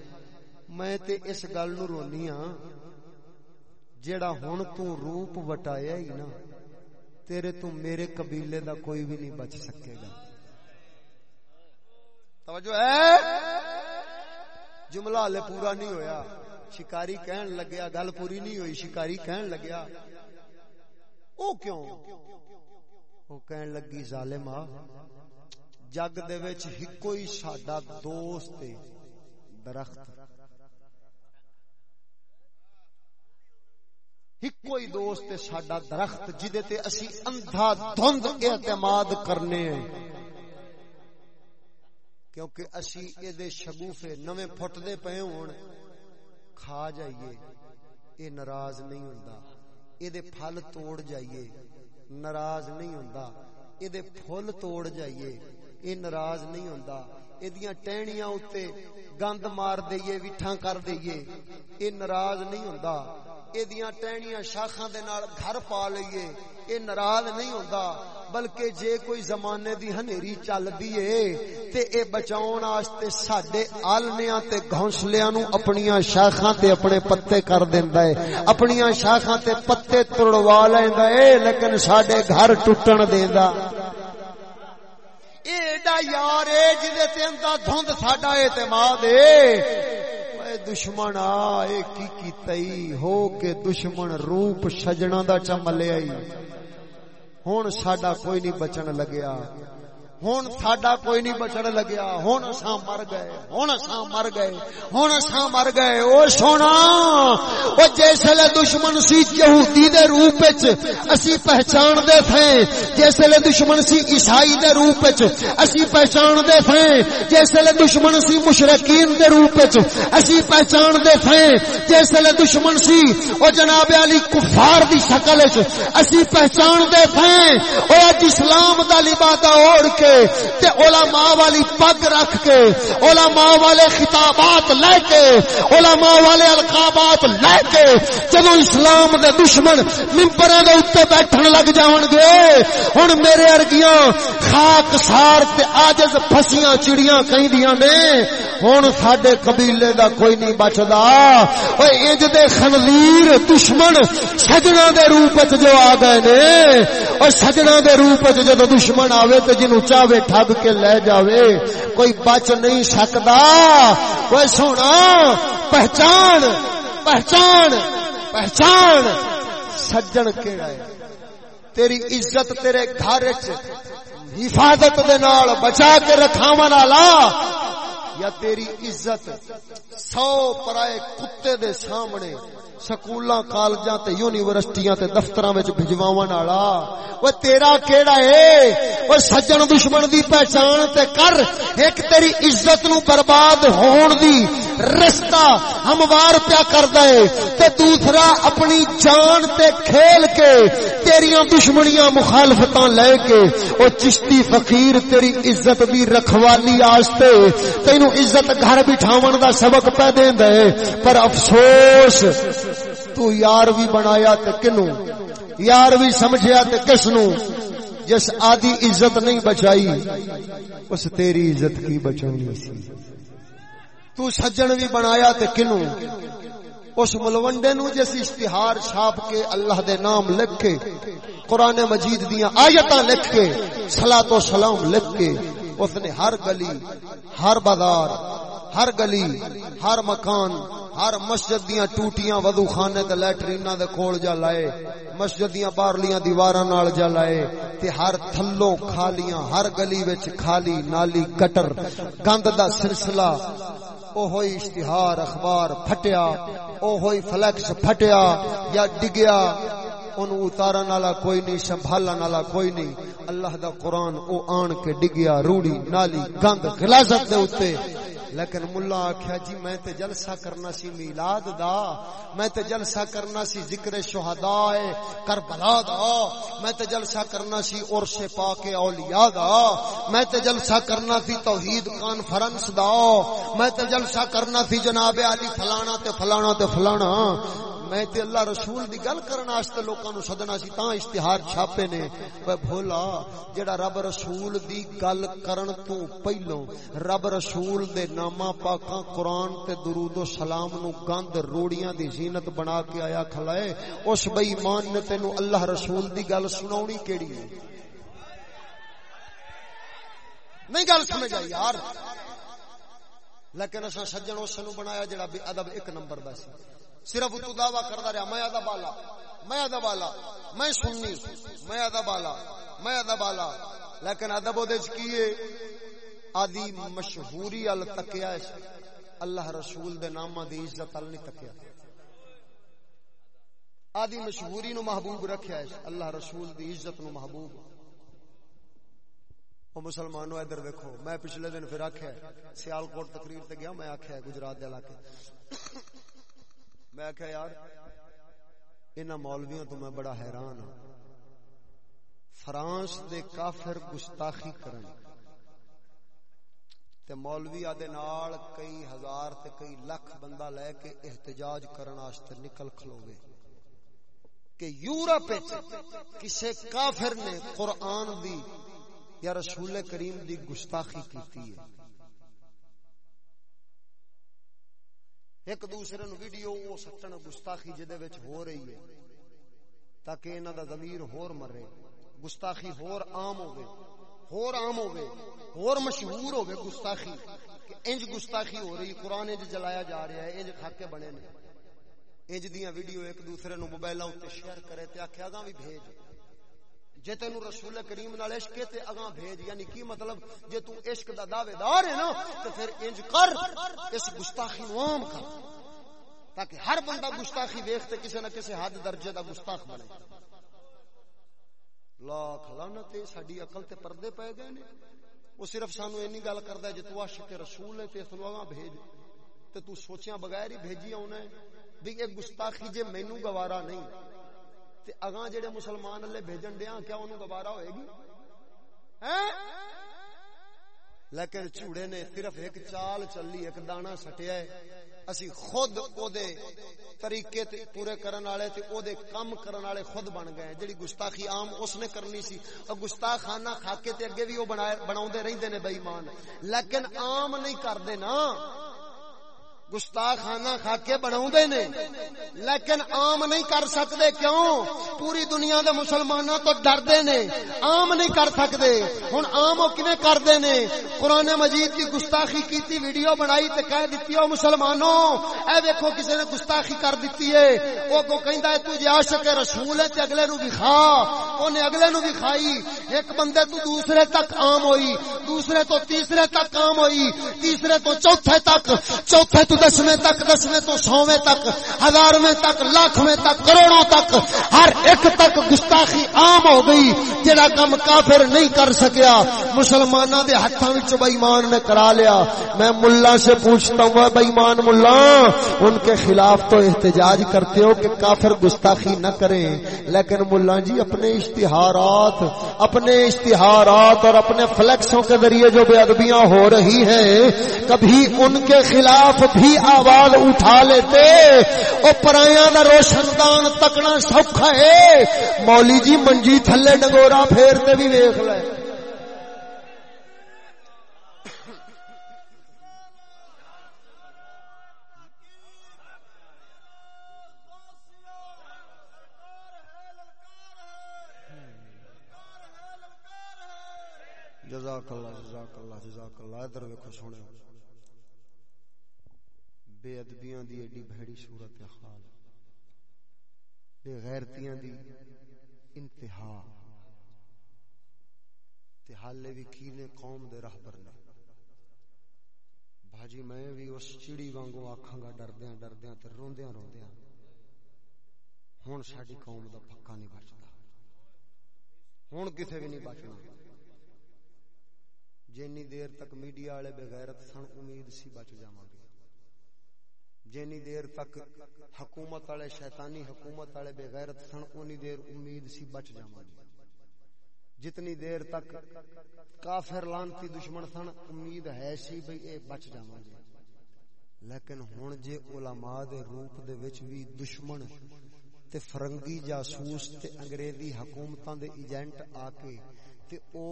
میں تے اس گل نو رونی ہاں جیڑا ہن تو روپ وٹایا ہی نا، تیرے تو میرے قبیلے دا کوئی بھی نہیں بچ سکے گا۔ توجہ ہے؟ جملہ لے پورا نہیں ہویا۔ شکاری کہن لگیا، گل پوری نہیں ہوئی، شکاری کہن لگیا۔ او کیوں؟ وہ کہن لگی ظالمہ جگ دے وچ ہکو ہی ساڈا دوست ہے درخت ہکو ہی دوست ہے ساڈا درخت جدے تے اسی اندھا دھند اعتماد کرنے ہیں کیونکہ اسی اے دے شگوفے نویں پھٹ دے پئے ہون کھا جائیے اے ناراض نہیں ہوندا اے دے پھل توڑ جائیے ناراض نہیں ہوندا اے دے پھل توڑ جائیے یہ ناراض نہیں ہوندا۔ ایدیاں ٹہنیاں اوتے گند مار دئیے، وٹھاں کر دئیے۔ یہ ناراض نہیں ہوندا۔ ایدیاں ٹہنیاں شاخاں دے نال گھر پا لئیے۔ یہ ناراض نہیں ہوندا۔ بلکہ جے کوئی زمانے دی ہنیری چل دی ہے تے اے بچاؤن واسطے ساڈے آلمیاں تے گھونسلیاں نو اپنیاں شاخاں تے اپنے پتے کر دیندا ہے اپنیاں شاخاں تے پتے توڑوا لیندا ہے لیکن ساڈے گھر ٹوٹن دیندا۔ ایڈا یار اے جدے تے اندا دھند ساڈا اعتماد اے اے دشمن آ، اے کی کیتئی؟ ہو کے دشمن روپ سجنا دا چملیا ہن ساڈا کوئی نہیں بچن لگیا۔ ہوں ساڈا کوئی نہیں بچن لگیا۔ ہوں اصا مر گئے۔ ہوں اصا مر گئے۔ ہوں اصا مر گئے۔ او سونا، او جسے دشمن سی یہودی دے روپ اسی پہچان دے تھے جسے دشمن سی عیسائی دے روپ اسی پہچان دے تھے جسے دشمن سی مشرقین دے روپ اسی پہچان دے تھے جسے دشمن سی، او جناب علی کفار دی شکل اسی پہچان دے تھے، او اج اسلام دا لبادہ اوڑ کے تے علماء والی پگ رکھ کے، علماء والے خطابات لے کے، علماء والے القابات لے کے جدو اسلام دے دشمن ممبراں دے اوتے بیٹھن لگ جاون گے، ہن میرے ارگیاں خاک سار تے عاجز پھسیاں چڑیاں کہندیاں نے، ہن ساڈے قبیلے دا کوئی نہیں بچدا۔ اوے انج دے خنزیر دشمن سجنا دے روپ وچ جو آ گئے نے اور سجنا دے روپ وچ جدو دشمن آوے تے جنوں چاہے ٹھب کے لے جاوے۔ کوئی بچ نہیں سکتا۔ کوئی سونا، پہچان پہچان پہچان۔ سجن کیڑا ہے؟ تیری عزت تیرے گھر حفاظت دے نال بچا کے رکھاوا والا یا تیری عزت سو پرائے کتے دے سامنے سکولاں، کالجاں تے یونیورسٹیاں تے دفتراں وچ بھجواون والا او تیرا کیڑا اے او سجن دشمن دی پہچان تے کر، ایک تیری عزت نو برباد ہون دی رستہ ہموار پیا کردا اے تے دوسرا اپنی جان تے کھیل کے تیریاں دشمنیاں مخالفتاں لے کے او چشتی فقیر تیری عزت دی رکھوالی واسطے تینو عزت گھر بٹھاون دا سبق پہ دیندا اے پر افسوس تو یار بھی بنایا تے کنو یار بھی سمجھیا تے کس نو جس آدھی عزت نہیں بچائی، اس تیری عزت کی بچانی سی۔ تو سجن بھی بنایا تے کنو اس ملوڈے نو جس اشتہار چھاپ کے اللہ دے نام لکھ کے، قرآن مجید دیاں آیتاں لکھ کے سلا تو سلام لکھ کے، اس نے ہر گلی، ہر بازار، ہر گلی، ہر مکان ہر مسجد دیاں ٹوٹیاں وضو خانے تے لیٹرینا دے کول جا لائے، مسجد دیاں باہرلیاں دیواراں نال جا لائے تے ہر تھلوں خالیاں ہر گلی وچ خالی نالی گٹر گند دا سلسلہ او ہوئی اشتہار اخبار پھٹیا او ہوئی فلیکس پھٹیا یا ڈگیا ان اتارن والا کوئی نہیں سنبھالن والا کوئی نہیں، اللہ دا قرآن او آن کے ڈگیا، روڑی، نالی، گند غلاظت دے اوتے لیکن ملا آخیا جی میں تے جلسہ کرنا سی میلاد دا، میں تے جلسہ کرنا سی ذکر شہداء کربلا دا، میں تے جلسہ کرنا سی عرش پاک اولیاء دا، میں تے جلسہ کرنا سی توحید کانفرنس دا، میں تے جلسہ کرنا سی جناب علی فلانا تے فلانا تے فلانا میں تے اللہ رسول دی گل کرنا واسطے لوکاں نو سدنا سی، تاں اشتہار چھاپے نے۔ اوے بھولا جڑا رب رسول دی گل کرن تو پہلو رب رسول دے نامہ پاکاں قرآن تے درود و سلام نو گند روڑیاں دی زینت بنا کے آیا کھلائے اس بے ایمان نے تینو اللہ رسول دی گل سناونی کیڑی ہے؟ نہیں گل سمجھ آئی یار۔ لیکن اسا سجن اس نو بنایا جڑا بے ادب ایک نمبر دا سی صرف تو دعویٰ کرتا رہا، میں ادب والا میں ادب والا میں سننی میں ادب والا میں ادب والا لیکن ادب ادب کیے آدی مشہوری ال تکیا اللہ رسول دے نامہ دی عزت ال نہیں تکیا۔ آدی مشہوری نو محبوب رکھیا ہے۔ اللہ رسول دی عزت نو محبوب۔ او مسلمانوں، ادھر دیکھو میں پچھلے دن پھر آکھیا سیال کوٹ تقریر تے گیا، میں آکھیا گجرات دے علاقے۔ میں آخیا یار ان مولویوں تو میں بڑا حیران ہوں فرانس دے کافر گستاخی کرن۔ تے مولوی آدے نال کئی ہزار تے کئی لکھ بندہ لے کے احتجاج کرن واسطے نکل کھلوے کہ یورپ کسے کافر نے قرآن دی یا رسول کریم دی گستاخی کیتی ہے۔ ایک دوسرے نو ویڈیو او سچن گستاخی جدے وچ ہو رہی ہے، تاکہ انہاں دا ضمیر ہور مرے۔ گستاخی ہور عام ہوے ہور عام ہوے ہور مشہور ہوے گستاخی۔ کہ انج گستاخی ہو رہی، قرآن انج جلایا جا رہا ہے، انج کھاکے بنے نے۔ انج دیاں ویڈیو ایک دوسرے نو موبائلاں تے شیئر کرے تے آکھیا گا بھی بھیج۔ جے تینو رسول کریم نال عشق ہے تے اگاں بھیج یعنی کی مطلب؟ جے تو عشق دا دعوے دار ہے نا تے پھر انج کر اس گستاخی نو عام کر۔ تاکہ ہر بندہ گستاخی ویکھ تے کسے نہ کسے حد درجے دا گستاخ بنے۔ لاکھ لعنت ساڈی عقل تے پردے پے گئے نے۔ وہ صرف سانو اینی گل کردا ہے، جے تو عاشق رسول ہے تے اس اگاں بھیج۔ تے تو سوچیاں بغیر ہی بھیجی اونا ہے۔ بھی ایک گستاخی جے مینوں گوارا نہیں۔ تے اگاں جڑے مسلمان اللہ بھیجن دیاں کیا انہوں گوارا ہوئے گی؟ لیکن چوڑے نے صرف ایک چال چلی، ایک دانا سٹیا ہے۔ اسی خود او دے طریقے تے پورے کرن والے تے او دے کم کرن والے خود بن گئے جڑی گستاخی عام اس نے کرنی سی۔ او گستاخانہ کھا کے تے اگے بھی او بنائے بناوندے رہندے نے بے ایمان۔ لیکن عام نہیں کردے نا۔ گستاخانہ کھا کے بنا نے۔ لیکن عام نہیں کر سکتے، کیوں؟ پوری دنیا دے مسلمانوں تو ڈردے نے۔ عام نہیں کر سکتے۔ ہوں آم وہ کنے کرتے نے؟ قرآن مجید کی گستاخی کیتی، ویڈیو بنائی تے کہہ دیتی ہو مسلمانوں، اے ویکھو کسی نے گستاخی کر دیتی ہے۔ وہ کو کہندا ہے، تو جے عاشق رسول ہے، تے اگلے نو بھی کھا۔ اونے اگلے نو بھی کھائی۔ ایک بندے تو دوسرے تک عام ہوئی۔ دوسرے تو تیسرے تک عام ہوئی۔ تیسرے تو چوتھے تک، چوتھے تو دسویں تک، دسویں تو سویں تک، ہزارویں تک، لاکھویں تک، کروڑوں تک، ہر ایک تک گستاخی عام ہو گئی جڑا کم کافر نہیں کر سکیا۔ مسلمانوں دے ہاتھوں وچ بے نے کرا لیا۔ میں ملا سے پوچھتا ہوں بے ملا ان کے خلاف تو احتجاج کرتے ہو کہ کافر گستاخی نہ کریں۔ لیکن ملا جی اپنے اشتہارات اپنے اشتہارات اور اپنے فلیکسوں کے ذریعے جو بے ادبیاں ہو رہی ہیں، کبھی ان کے خلاف بھی بھی آواز اٹھا لیتے۔ وہ پرایا کا روشن دان تکنا سوکھا ہے۔ مولی جی منجی تھلے ڈگورا پھیرتے بھی ویخ لے۔ جزاک اللہ جزاک اللہ جزاک اللہ۔ ادھر ویکھو سونے بے ادبیاں دی ایڈی بھڑی صورت حال بے غیرتیاں دی انتہا۔ تے حالے بھی کینے قوم دے رہبر نے۔ بھاجی میں بھی اس چڑی وانگو آکھاں گا ڈردیاں ڈردیاں تے روندیاں روندیاں۔ ہن ساڈی قوم دا پکا نہیں بچدا ہن کسے بھی نہیں بچنا۔ جنی دیر تک میڈیا والے بے غیرت سن امید سی بچ جاواں گے۔ جنی دیر تک حکومت والے شیطانی حکومت والے بے غیرت سن، اونی دیر امید سی بچ جاواں جی۔ جتنی دیر تک کافر لانتی دشمن سن، امید ہے سی بھئی اے بچ جاواں گے لیکن ہن جے علماء دے روپ دے وچ وی دشمن تے فرنگی جاسوس تے انگریزی حکومتاں دے ایجنٹ آ کے تے او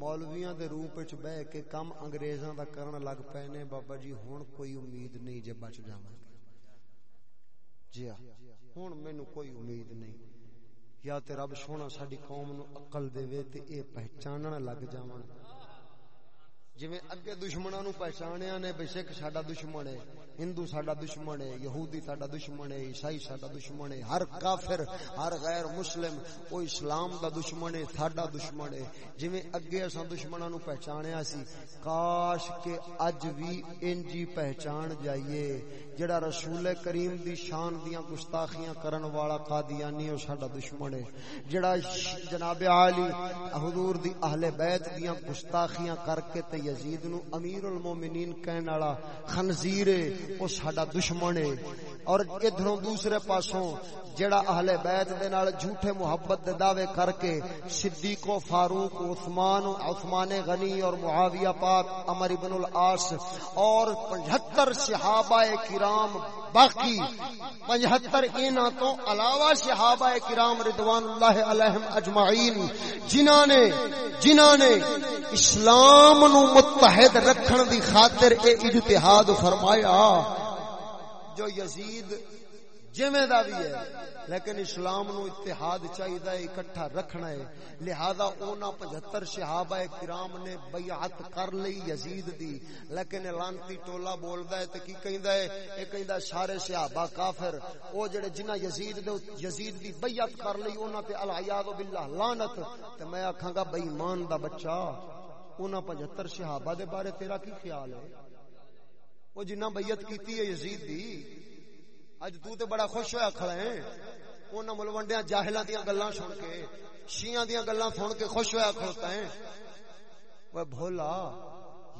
مولویاں دے روپ وچ بہ کے کم انگریزاں دا کرن لگ پے نے بابا جی ہن کوئی امید نہیں جے بچ جاواں جی ہاں ہن مینوں کوئی امید نہیں یا تے رب سونا ساڈی قوم نو عقل دے وے تے اے پہچانن لگ جاواں جویں اگے دشمناں نو پہچانیا نے بے شک ساڈا دشمن ہے، ہندو ساڈا دشمن ہے، یہودی ساڈا دشمن ہے، عیسائی ساڈا دشمن ہے، ہر کافر، ہر غیر مسلم، او اسلام دا دشمن ہے، ساڈا دشمن ہے۔ جویں اگے اساں دشمناں نو پہچانیا سی، کاش کہ اج وی انجی پہچان جائیے، جڑا رسول کریم دی شان دیاں گستاخیاں کرن والا قادیانی او ساڈا دشمن ہے۔ جڑا جناب علی حضور دی اہل بیت دیاں گستاخیاں کر کے یزید نو امیر المومنین کہن والا، خنزیر ہے، او ساڈا دشمن ہے۔ اور ادھروں دوسرے پاسوں جڑا اہل بیت دے نال جھوٹے محبت دے دعوے کر کے صدیق و فاروق، عثمان عثمان غنی اور معاویہ پاک، عمر ابن العاص اور 75 صحابہ کرام باقی۔ 75 انہاں تو علاوہ صحابہ کرام رضوان اللہ علیہم اجمعین، جنہاں نے جنہاں نے اسلام نو متحد رکھن دی خاطر اے اجتہاد فرمایا۔ جو یزید جویں دا بھی ہے، لیکن اسلام نو اتحاد چاہیے اکٹھا رکھنا ہے۔ لہذا اونا پچہتر صحابہ کرام نے بیعت کر لی یزید دی۔ لیکن لانتی ٹولا بولدا ہے تے کی کہندا ہے؟ اے کہندا سارے صحابہ کافر۔ او جڑے جنہ یزید دے یزید دی بیعت کر لی، اونا تے العیاذ باللہ لعنت۔ تے میں آکھاں گا بے ایمان دا بچہ۔ اونا پچہتر صحابہ دے بارے تیرا کی خیال ہے؟ وہ جنہ بیعت کیتی ہے یزید دی، اج تو تے بڑا خوش ہویا کھڑا ہے۔ انہاں ملوڈیاں جاہلاں دیاں گلاں سن کے شیعاں دیاں گلاں سن کے خوش ہویا کھڑتا ہے۔ وہ بھولا،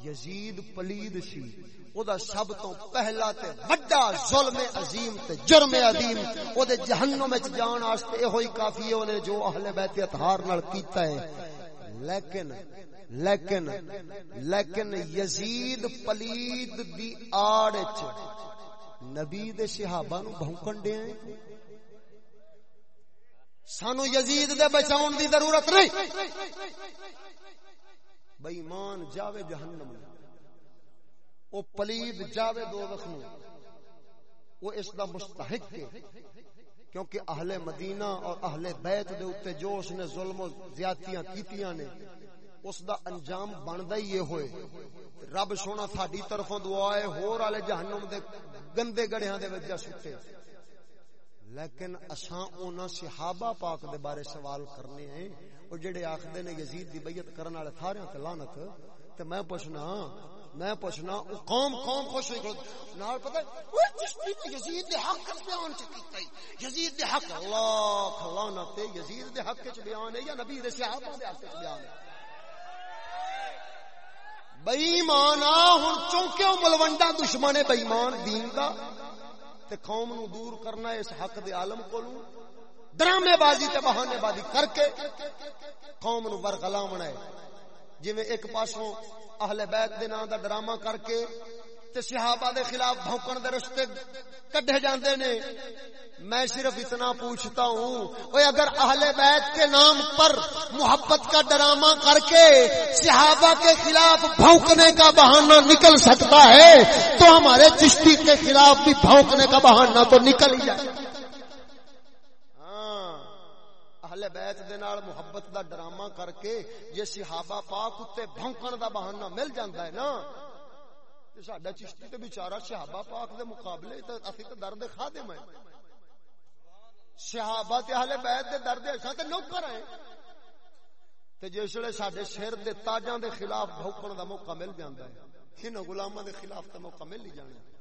یزید پلید سی۔ او دا سب تو پہلا تے وڈا ظلم عظیم تے جرم عظیم۔ او دے جہنم وچ جان واسطے ایہو ہی کافی ہے اونے جو اہل بیت اطہار نال کیتا ہے۔ لیکن لیکن لیکن یزید پلید دی آڑ وچ نبی دے صحابہ نو بھونکن دے سانو یزید دے بچاؤن دی ضرورت نہیں۔ بے ایمان جاوے جہنم او پلید جاوے دوزخ نو۔ وہ اس دا مستحق ہے۔ کیونکہ اہل مدینہ اور اہل بیت دے اوتے جو اس نے ظلم و زیادتیاں کیتیاں نے اس دا انجام بندا ہی یہ ہوئے رب سونا ساڈی طرفوں دعا ہے ہور والے جہنم دے گندے گڑیاں دے وچ سٹے لیکن اساں انہاں صحابہ پاک دے بارے سوال کرنے ہیں او جڑے آکھدے نے یزید دی بیعت کرن والے سارے تے لعنت تے میں پوچھنا میں پوچھنا او قوم قوم خوش ہوئی نال پتہ او چشتی نے یزید دے حق وچ بیان چ کیتا یزید دے حق اللہ لعنت یزید دے حق وچ بیان ہے یا نبی دے صحابہ دے حق وچ بیان ہے بئیمان ہوں چونکہ ملوڈا دشمن ہے، بئیمان دین دا، تے قوم نو دور کرنا اس حق دے عالم کو ڈرامے بازی تے بہانے بازی کر کے قوم نو ورغلاونا ہے۔ جویں ایک پاسوں اہل بیت دے نام دا ڈرامہ کر کے تے صحابہ دے خلاف بھوکن دے رشتے کڈے جاندے نے؟ میں صرف اتنا پوچھتا ہوں وہ اگر اہل بیت کے نام پر محبت کا ڈرامہ کر کے صحابہ کے خلاف بھونکنے کا بہانہ نکل سکتا ہے تو ہمارے چشتی کے خلاف بھی بھونکنے کا بہانہ تو نکل ہی جائے۔ ہاں، اہل بیت دے نال محبت دا ڈرامہ کر کے جے صحابہ پاک اتے بھونکن دا بہانہ مل جاندا ہے نا؟ ساڈا چشتی تے بیچارہ صحابہ پاک دے مقابلے تے اسی تے درد کھا دے میں صحابہ تے اہل بیت دے درد اساں تے نوکر ہیں۔ تے جس ویلے ساڈے سر دے تاجاں دے خلاف بھوکن دا موقع مل جاندا ہے، انہاں غلاماں دے خلاف تے موقع مل ہی جانا ہے۔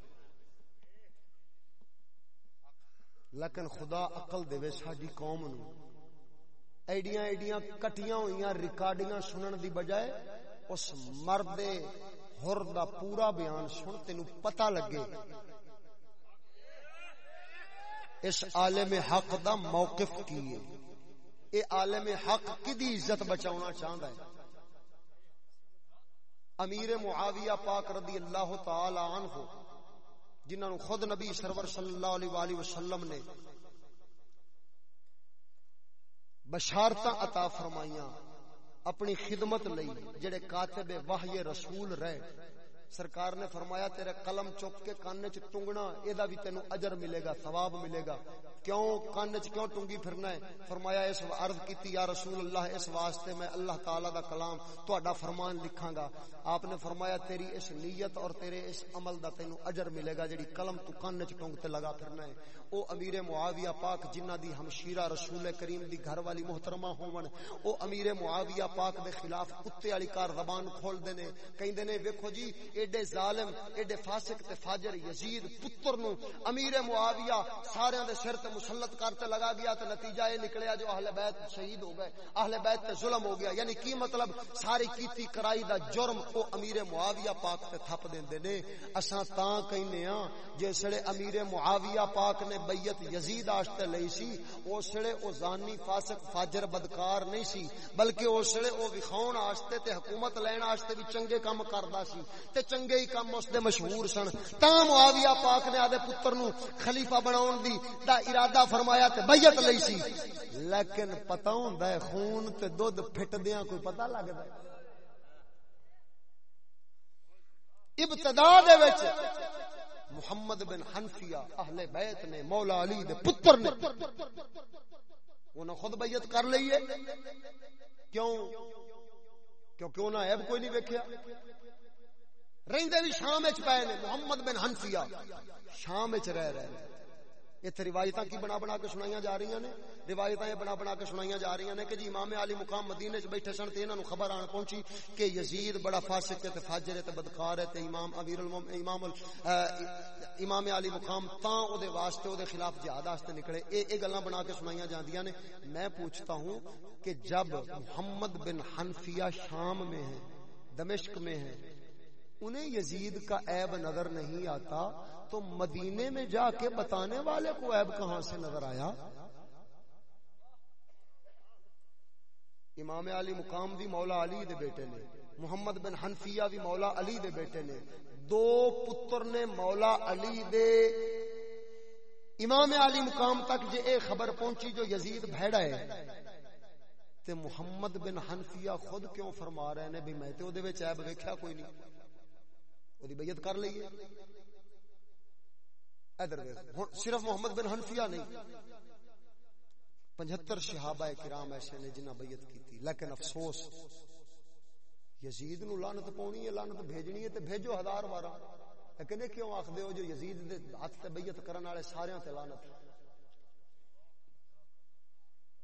لیکن خدا عقل دے ساڈی قوم نو ایڈیاں ایڈیاں کٹیاں ہوئیاں، ریکارڈیاں سنن دی بجائے اس مرد ہر دا پورا بیان سن تین پتا لگے۔ اس عالم حق دا موقف کی اے عالم حق کدی عزت بچاؤنا چاہتا ہے؟ امیر معاویہ پاک رضی اللہ تعالی عنہ، جنہوں نے خود نبی سرور صلی اللہ علیہ وآلہ وسلم نے بشارتہ عطا فرمائیاں۔ اپنی خدمت لئی، جڑے کاتب وحی رسول رہے۔ سرکار نے فرمایا، تیرے قلم چک کے کان چ ٹنگنا ادا بھی تینو اجر ملے گا، ثواب ملے گا۔ کیوں کان چ کیوں ٹنگی پھرنا ہے؟ فرمایا، اس عرض کیتی، یا رسول اللہ، اس واسطے میں اللہ تعالی دا کلام تہاڈا فرمان لکھاں گا۔ آپ نے فرمایا، تیری اس نیت اور تیرے اس عمل دا تینو اجر ملے گا، جڑی قلم تو کان چ ٹنگ تے لگا پھرنا ہے۔ او امیر معاویہ پاک جنہ دی ہمشیرہ رسول کریم دی گھر والی محترمہ ہون او امیر معاویہ پاک دے خلاف کتے والی کار زبان کھول دے نے، کہندے نے، ویکھو جی ایڈے ظالم، ایڈے فاسق تے فاجر یزید پتر نو امیر معاویہ سارے دے سر تے مسلط کرتے لگا گیا تے نتیجہ یہ نکلیا جو اہل بیت شہید ہو گئے، اہل بیت تے ظلم ہو گیا۔ یعنی کی مطلب؟ ساری کیتی کرائی دا جرم او امیر معاویہ پاک تے تھپ دیندے نے۔ اساں تاں کہنے ہاں جسڑے امیر معاویہ پاک نے بیعت یزید واسطے لئی سی اسڑے او زانی فاسق فاجر بدکار نہیں سی، بلکہ اسڑے او وکھاون واسطے تے حکومت لین واسطے بھی چنگے کام کردا سی، تے چنگے ہی کام اس دے مشہور سن۔ تا معاویہ پاک نے آدے پتر نو خلیفہ بناون دی دا ارادہ فرمایا تے بیعت لئی سی۔ لیکن پتہ ہوندا ہے خون تے دودھ پھٹدیاں کوئی پتہ لگدا ہے۔ ابتدا دے وچ محمد بن حنفیہ اہل بیت نے، مولا علی دے پتر نے۔ انہاں خود بیعت کر لئی ہے۔ کیوں؟ کیونکہ انہاں عیب کوئی نہیں ویکھیا۔ رہندے بھی شام وچ پئے نے، محمد بن حنفیہ۔ شام وچ رہ رہے نے اتنے روایت کی بنا بنا کے سنائی جا رہی نے روایت یہ بنا بنا کے سنائی جا رہی نے کہ جی امام علی مقام مدینے چ بیٹھے سن تے انہاں نو خبر آن پہنچی کہ یزید بڑا فاسق ہے تے فاجر ہے تے بدکار ہے تے امام امیر المومن امام امام علی مقام تاں او دے واسطے او دے خلاف جہاد واسطے نکلے اے اے گلاں بنا کے سنائی جاندیاں نے میں پوچھتا ہوں کہ جب محمد بن حنفیہ شام میں ہے دمشق میں ہے انہیں یزید کا عیب نظر نہیں آتا تو مدینے میں جا کے بتانے والے کو عیب کہاں سے نظر آیا؟ امام علی مقام بھی مولا علی دے بیٹے نے، محمد بن حنفیہ بھی مولا علی دے بیٹے نے، دو پتر نے مولا علی دے۔ امام علی مقام تک جے اے خبر پہنچی جو یزید بھیڑا ہے، تے محمد بن حنفیہ خود کیوں فرما رہے نے بھی میں تے او دے وچ عیب ویکھیا کوئی نہیں، او دی بیعت کر لئیے۔ ادھر صرف محمد بن حنفیہ نہیں پنجہتر شہابہ کرام ایسے نے جنہ بیعت کی تھی لیکن افسوس، یزید نو لانت پونی ہے لانت بھیجنی ہے تے بھیجو ہزار بارہ۔ لیکن یہ کیوں آخ ہو جو یزید دے ہاتھ تے بیعت کرن والے سارے تے لانت ہے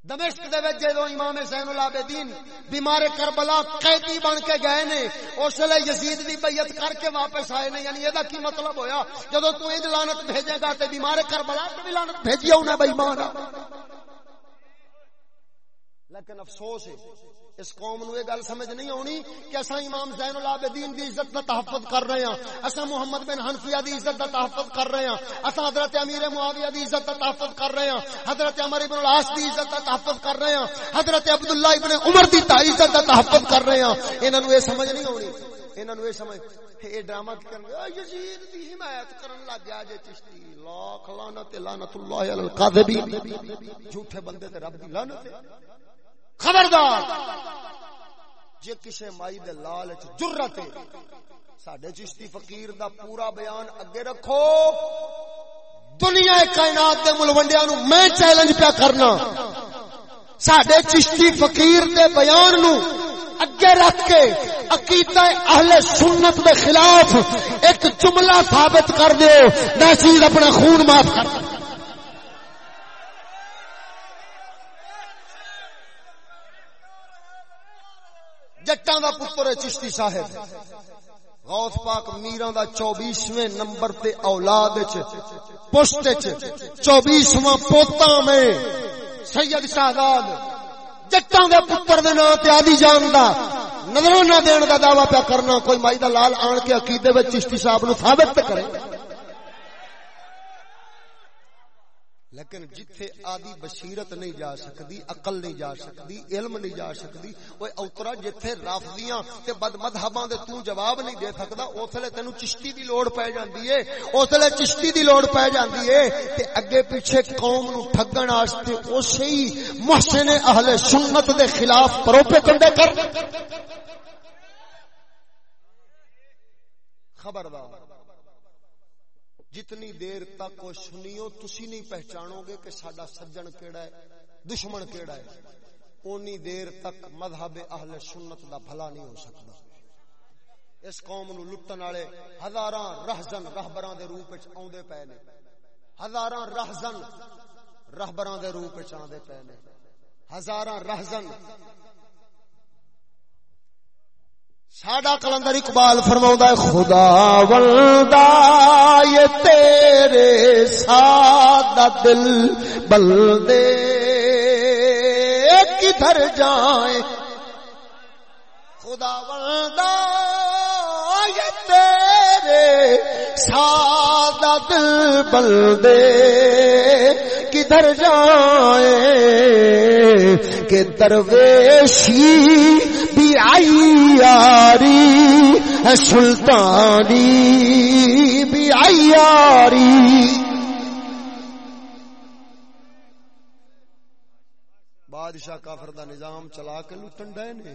دمشق دے وچ جدوں امام حسین العابدین بیمار کربلا قیدی بن کے گئے نے، اس لے یزید دی بیعت کر کے واپس آئے نے یعنی ادا کی مطلب ہویا؟ جدوں تو انج لعنت بھیجے گا تے بیمار کربلا تے بھی لعنت بھیجیا اونے بے ایمان۔ لیکن افسوس ہے اس قوم نو یہ گل سمجھ نہیں آنی کہ اسا امام زین العابدین دی عزت دا تحفظ کر رہے ہیں اسا محمد بن حنفیہ دی عزت دا تحفظ کر رہے ہیں اسا حضرت امیر معاویہ دی عزت دا تحفظ کر رہے ہیں حضرت عمر ابن العاص دی عزت دا تحفظ کر رہے ہیں حضرت عبداللہ ابن عمر دی عزت دا تحفظ کر رہے ہیں انہاں نو یہ سمجھ نہیں آنی، انہاں نو یہ سمجھ، اے ڈرامہ کرن یزید دی حمایت کرن لگ گیا جے چشتی۔ لاکھ لعنت لعنت اللہ علی القاذبین۔ جھوٹے بندے تے رب دی لعنت خبردار۔ جے کسے مائی دے لالچ جرت ساڈے چشتی فقیر دا پورا بیان اگے رکھو۔ دنیا کائنات دے ملوڈیا نو میں چیلنج پیا کرنا۔ ساڈے چشتی فقیر دے بیان نو اگے رکھ کے عقیدہ اہل سنت دے خلاف ایک جملہ ثابت کر دیو، میں چیز اپنا خون معاف کر جٹاں دا پتر ہے چشتی صاحب۔ غوث پاک میران دا چوبیسویں نمبر تے اولاد پشت چوبیسواں پوتا میں۔ سید شہزاد، جٹاں دے پتر دے نام تے آدی جان دا۔ نظروں نہ دین دا دعویٰ پیا کرنا، کوئی مائی دا لال آن کے عقیدے وچ چشتی صاحب نو ثابت کرے۔ لیکن جتھے آدی بصیرت نہیں جا سکتی عقل نہیں جا سکتی علم نہیں جا سکتی وہ اوترا جتھے رافضیاں تے بد مذہباں دے تو جواب نہیں دے سکدا اوتھلے تینو چشتی دی لوڑ پے جاندی ہے اوتھلے چشتی دی لوڑ پے جاندی ہے تے اگے پیچھے قوم نو ٹھگن واسطے اسی ہی محسن اہل سنت دے خلاف پروپے کنڈے کر۔ خبردار۔ جتنی دیر تک وہ سنیو تسی نہیں پہچانو گے کہ سڈا سجن کیڑا ہے، دشمن کیڑا ہے۔ اونی دیر تک مذہب اہل سنت دا بھلا نہیں ہو سکتا۔ اس قوم نو لٹن والے ہزاراں رہزن رہبراں دے روپ وچ اوندے پے نے۔ ہزاراں رہزن رہبراں دے روپ وچ آندے پے نے۔ ہزاراں رہزن ساڈا کلندر اقبال فرما ہے، خدا ولدا یہ تیرے سادہ دل بلدے کدھر جائیں؟ خدا ولدا یہ تیرے ساد دل بلدے کدھر جائیں کہ درویشی بھی آئی یاری سلطانی بھی آئی یاری بادشاہ کافر دا نظام چلا کے لٹن ڈے نے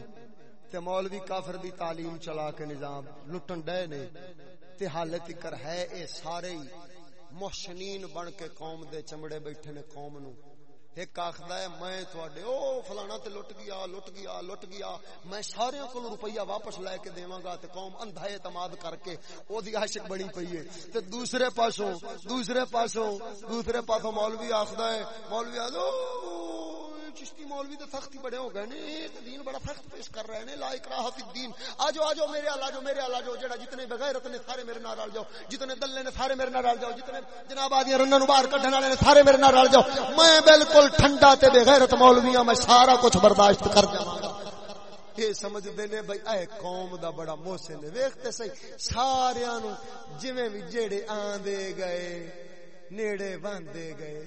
تے مولوی کافر دی تعلیم چلا کے نظام لٹن ڈے نے تے حال تکر ہے اے سارے ہی محسنین بن کے قوم دے چمڑے بیٹھے نے قوم نو ایک آخر ہے، میں تھوڑے او فلانا تے لٹ گیا لٹ گیا لٹ گیا۔ میں سارے کو روپیہ واپس لے کے دیواں گا تے قوم اندھا اعتماد کر کے او دی عاشق بنی پئی ہے۔ تے دوسرے پاسوں دوسرے پاسوں دوسرے پاسوں مولوی آخر ہے، مولوی آدھو چشتی مولوی تو سخت ہی بڑے ہو گئے نے دین بڑا سخت پیش کر رہے ہیں لا اکراہ فی الدین آجو آجو، میرے اللہ جو میرے اللہ جو جڑا جتنے بغیرت نے سارے میرے نال رل جاؤ، جتنے دلے نے سارے میرے نال رل جاؤ، جتنے جناب آدی رنن نو باہر کڈن والے نے سارے میرے نال رل جاؤ۔ میں بالکل دل ٹھنڈا تے بغیرت مولویاں میں سارا کچھ برداشت کر جاواں گا یہ سمجھ دینے بھائی، اے قوم دا بڑا محسن ہے۔ ویکھتے سہی ساریاں نو جویں بھی جڑے آندے گئے، نیڑے باندے گئے۔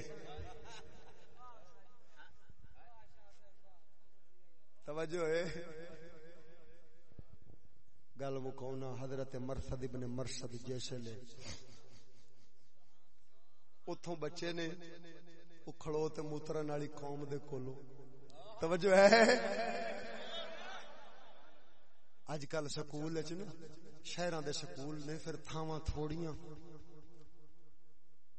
توجہ ہے۔ گل مکونا حضرت مرسد ابن مرسد جیسے لے۔ اتوں بچے نے اکھڑو تے موترن والی قوم دے کولو توجہ ہے اج کل سکول وچ نا شہراں دے سکول نے پھر تھاواں تھوڑیاں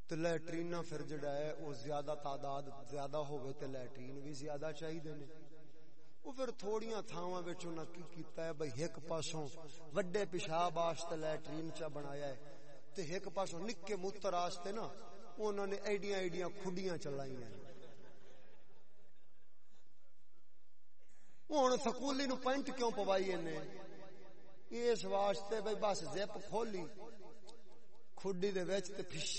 تے لیٹرین پھر جڑا ہے او زیادہ تعداد زیادہ ہوئے تے لیٹرین بھی زیادہ چاہیے نے وہ پھر تھوڑیاں تھاواں وچ انہاں کی کیتا ہے بھئی ایک پاسوں وڈے پیشاب واسطے لیٹرین چا بنایا ہے تے ایک پاسوں نکے موتر واسطے نا انہوں نے ایڈیاں ایڈیاں کھڈیاں چلائیاں ہیں۔ سکولی نو پینٹ کیوں پوائی نے اس واسطے بھئی بس زپ کھولی، کھڈی دے وچ تے پھش۔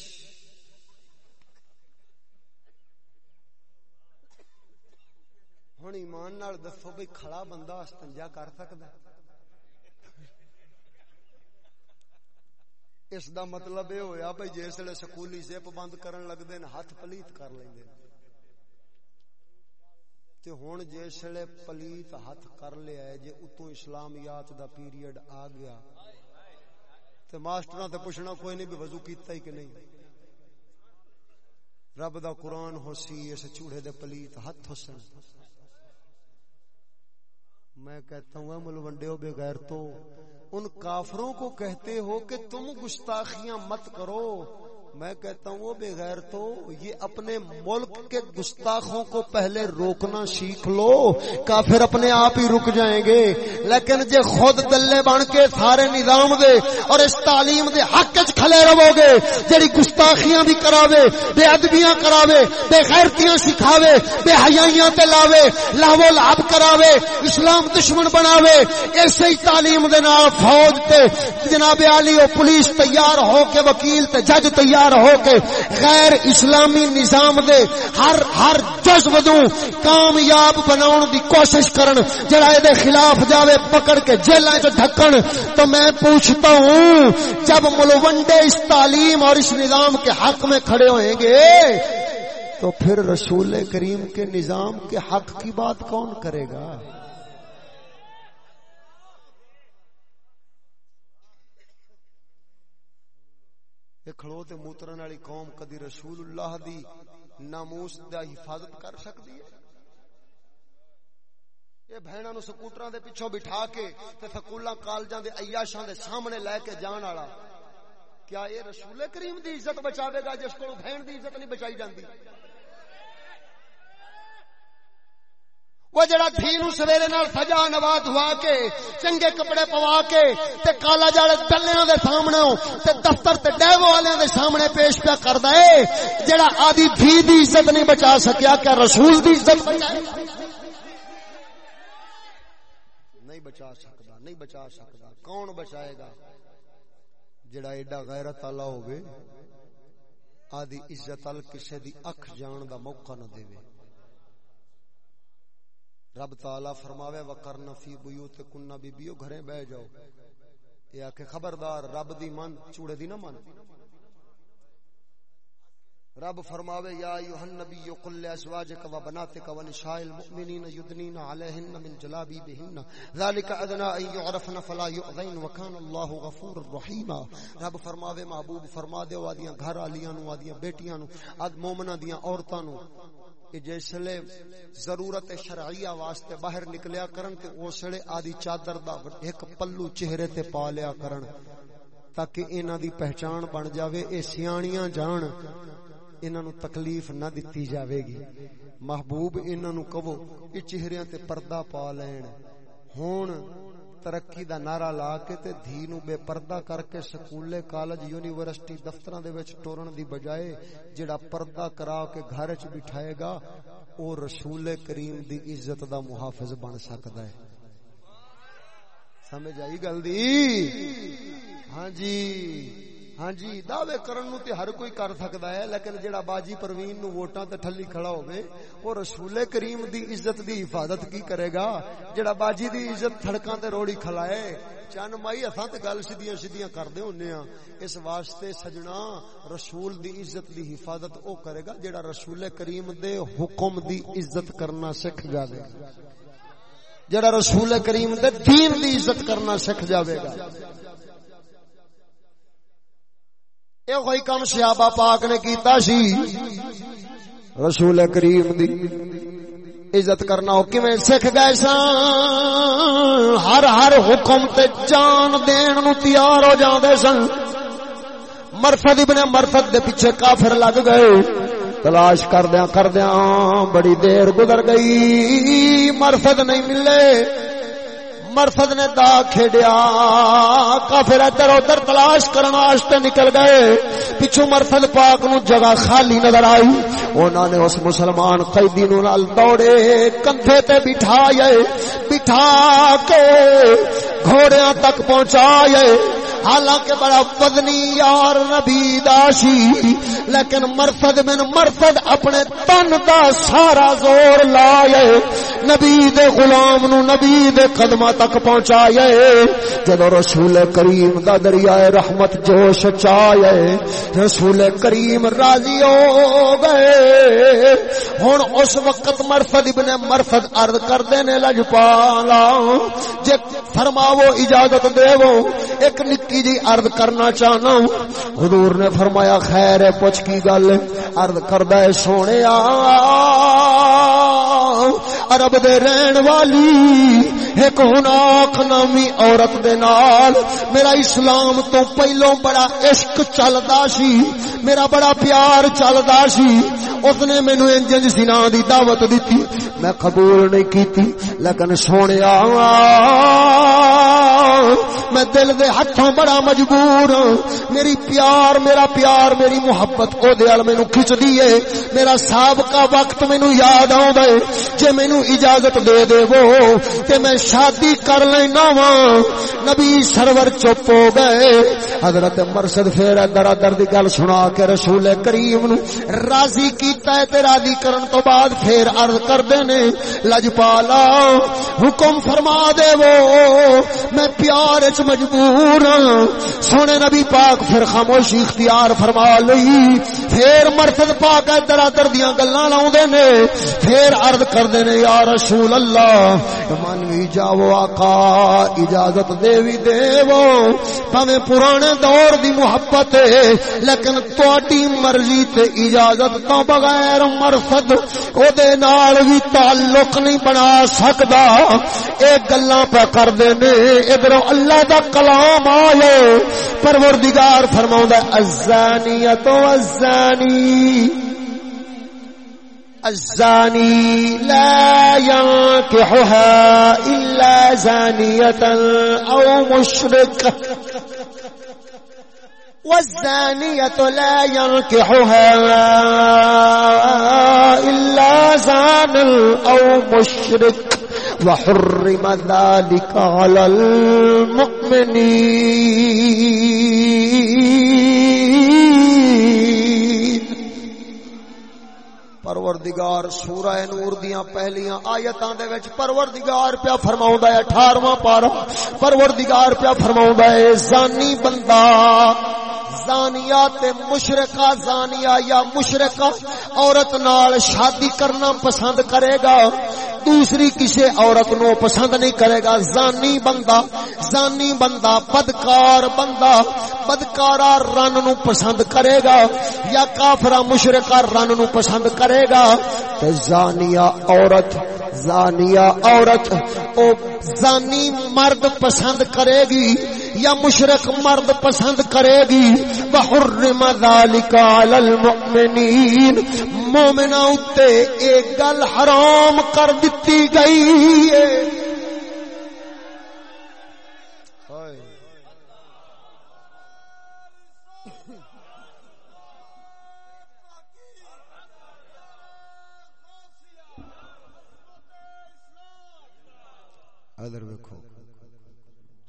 ہوں ایمان نال دسو بھائی کھڑا بندہ استنجا کر سکتا اس دا مطلب یہ ہویا بھائی جس سکولی زپ بند کرن لگتے ہیں ہاتھ پلیت کر لیں تے ہوں جس پلیت ہاتھ کر لیا ہے، جے اتو اسلامیات دا پیریڈ آ گیا۔ تے ماسٹر تے پوچھنا کوئی نہیں بھی وضو کیتا ہی کہ نہیں۔ رب دا قرآن ہو سی اس چوڑے دے پلیت ہاتھ حسن میں کہتا ہوں ملوڈے ہو بغیر تو ان کافروں کو کہتے ہو کہ تم گستاخیاں مت کرو۔ میں کہتا ہوں وہ بغیر تو، یہ اپنے ملک کے گستاخوں کو پہلے روکنا سیکھ لو، کافر اپنے آپ ہی رک جائیں گے۔ لیکن جے خود دلے بن کے سارے نظام دے اور اس تعلیم دے حق چ کھلے رہو گے جڑی گستاخیاں بھی کراوے، بے ادبیاں کراوے، بے غیرتیاں سکھاوے، بے حیائیاں تے لاوے لاو لاب کراوے، اسلام دشمن بناوے، ایسے ہی تعلیم دے نال فوج تے جناب علی او پولیس تیار ہو کے وکیل تے جج تیار تیار ہو کے غیر اسلامی نظام دے ہر ہر جذب دو کامیاب بناؤن دی کوشش کرن، جڑا دے خلاف جاوے پکڑ کے جیلیں جو ڈھکن، تو میں پوچھتا ہوں، جب ملوڈے اس تعلیم اور اس نظام کے حق میں کھڑے ہوئیں گے، تو پھر رسول کریم کے نظام کے حق کی بات کون کرے گا؟ کھڑو تے موترن والی قوم کدی رسول اللہ دی ناموس دا حفاظت کر سکتی ہے؟ یہ بہنوں نو سکوٹراں دے پیچھے بٹھا کے تے سکولاں کالجاں دے عیاشاں دے سامنے لے کے جان والا، کیا یہ رسول کریم دی عزت بچاوے گا جس کو بہن دی عزت نہیں بچائی جاندی؟ وہ جڑا دھی نو سویرے نال سجا نوا دھوا کے، چنگے کپڑے پوا کے، تے کالا جڑے ڈلیاں دے سامنے تے دفتر تے ڈیو والے دے سامنے پیش پیا کردا اے جڑا آدی دھی دی عزت نہیں بچا سکیا کیا رسول دی عزت نہیں بچا سکدا، نہیں بچا سکدا، کون بچائے گا؟ جڑا ایڈا غیرت والا ہوے آدی عزت ال کسے دی اکھ جان دا موقع نہ دے۔ رب تعالی فرماوے، وقرن فی بیوت کننا بی بیو بہ جاؤ یہ کہ خبردار رب دی من چوڑے دی نہ من رب فرماوے، یا ایوہ النبی، قل لازواجک و بناتک و نساء المؤمنین یدنین علیہن من جلابیبہن ذالک ادنا ان یعرفن فلا یؤذین وکان اللہ غفور الرحیم رب فرماوے، محبوب فرما دے، وادیاں گھر والیاں نو وادیاں بیٹیاں نو اد مومناں دیاں عورتاں نو کہ جسلے ضرورت شرعیہ واسطے باہر نکلیا کرن تے اسلے آدی چادر دا ایک پلو چہرے تے پا لیا کرن، تاکہ انہاں دی پہچان بن جاوے، اے سیاںیاں جان۔ انہاں نو تکلیف نہ دتی جاوے گی محبوب انہاں نو کہو کہ چہریاں تے پردہ پا لین۔ ہن ترقی دا نعرہ لا کے تے دھی نو بے پردہ کر کے سکولے، کالج، یونیورسٹی دفتراں دے وچ ٹورن دی بجائے جڑا پردہ کرا کے گھر وچ بٹھائے گا، او رسول کریم دی عزت دا محافظ بن سکدا ہے۔ سمجھ آئی گل دی؟ ہاں جی۔ ہاں جی دعوے کرن نو تے ہر کوئی کر سکدا ہے لیکن جڑا باجی پروین نو ووٹاں تے ٹھلی کھڑا ہوے او رسول کریم دی عزت دی حفاظت کی کرے گا جڑا باجی دی عزت تھڑکاں تے روڑی کھلائے چن مائی اساں تے گل سیدھیاں سیدھیاں کردے ہونے ہاں اس واسطے سجنا رسول دی عزت دی حفاظت او کرے گا جڑا رسول کریم دے حکم دی عزت کرنا سکھ جاوے گا جڑا رسول کریم دے دین دی عزت کرنا سکھ جاوے گا یہ کوئی کم سیابا پاک نے کیتا سی رسول کریم دی عزت کرنا ہو کیویں سکھ گئے سن ہر ہر حکم تے جان دین نو تیار ہو جاندے سن مرفد ابن مرفد دے پیچھے کافر لگ گئے تلاش کردیاں کردیاں بڑی دیر گزر گئی مرفد نہیں ملے مرفد نے دا کھیڈیا، کافر ادھر ادھر تلاش کرنے واسطے نکل گئے۔ پچھو مرفد پاک نو جگہ خالی نظر آئی۔ انہوں نے اس مسلمان قیدی نو نال دوڑے، کندھے تے بٹھائے، بٹھا کے گھوڑیاں تک پہنچائے۔ حالانکہ بڑا وزنی یار نبی داشی لیکن مرفد من مرفد اپنے تن دا سارا زور لائے، نبی دے غلام نو نبی دے قدمہ تک پہنچائے، جدو رسول کریم دا دریائے رحمت جوش چائے، رسول کریم راضی ہو گئے۔ ہن اس وقت مرفد ابن مرفد عرض کر دینے لجپالا جے فرماو اجازت دے وہ ایک نکی جی عرض کرنا چاہنا ہوں۔ حضور نے فرمایا، خیر ہے، پوچھ کی گل عرض کردہ ہے، سونے عرب دے رہن والی، ایک ہناک نامی عورت دے نال۔ میرا اسلام تو پہلو بڑا عشق چلدا سی، میرا بڑا پیار چلدا سی۔ اس نے مینو انجن سنا دی دعوت دیتی۔ میں قبول نہیں کیتی، لیکن سونے میں دل دے ہاتھوں بڑا مجبور۔ میری پیار، میرا پیار، میری محبت او دیال مینو کھچ دیے میرا سابقہ وقت مینو یاد آؤں دے جے مینو اجازت دے دے وہ کہ میں شادی کر لینا وا۔ نبی سرور چپ ہو گئے۔ حضرت مرشد پھر درا درد گل سنا کے رسول کریم نو راضی کیتا ہے تے راضی کرن تو بعد پھر عرض کر دے نے لجپالا حکم فرما دے وہ میں پیار چ مجبور۔ سونے نبی پاک پھر خاموشی اختیار فرما لئی۔ پھر مرتد پاک ادھر ادھر دیا گلا لاؤں نے۔ پھر عرض کر دینے یا رسول اللہ من بھی جاؤ آقا، اجازت دے بھی دے وہ پرانے دور دی محبت ہے، لیکن تواڈی مرضی تے اجازت تو بغیر مرفد او دے نال بھی تعلق نہیں بنا سکدا۔ اے گلاں پہ کر دے نے، ادھر اللہ دا کلام آئے۔ پروردگار فرماؤں الزانیت والزانی الزانی۔ لا ينكحها إلا زانية أو مشرك والزانية لا ينكحها إلا زان أو مشرك وحرم ذلك على المؤمنين. پروردگار سورہ نور دیاں پہلیاں آیتاں دے وچ پروردگار پیا فرماوندا ہے 18واں پارا پروردگار پیا فرماوندا ہے، زانی بندہ زانیہ تے مشرقہ، زانیہ یا مشرقہ، عورت نال شادی کرنا پسند کرے گا۔ دوسری کسی عورت نو پسند نہیں کرے گا۔ زانی بندہ زانی بندہ، بدکار بندہ بدکارا رن نو پسند کرے گا یا کافرا مشرقہ رن نو پسند کرے گا۔ زانیہ عورت زانیہ عورت، او زانی مرد پسند کرے گی یا مشرق مرد پسند کرے گی۔ بحرم ذالک علی المؤمنین مومنا اتے ایک گل حرام کر دیتی گئی ہے۔ ادھر ویکھو۔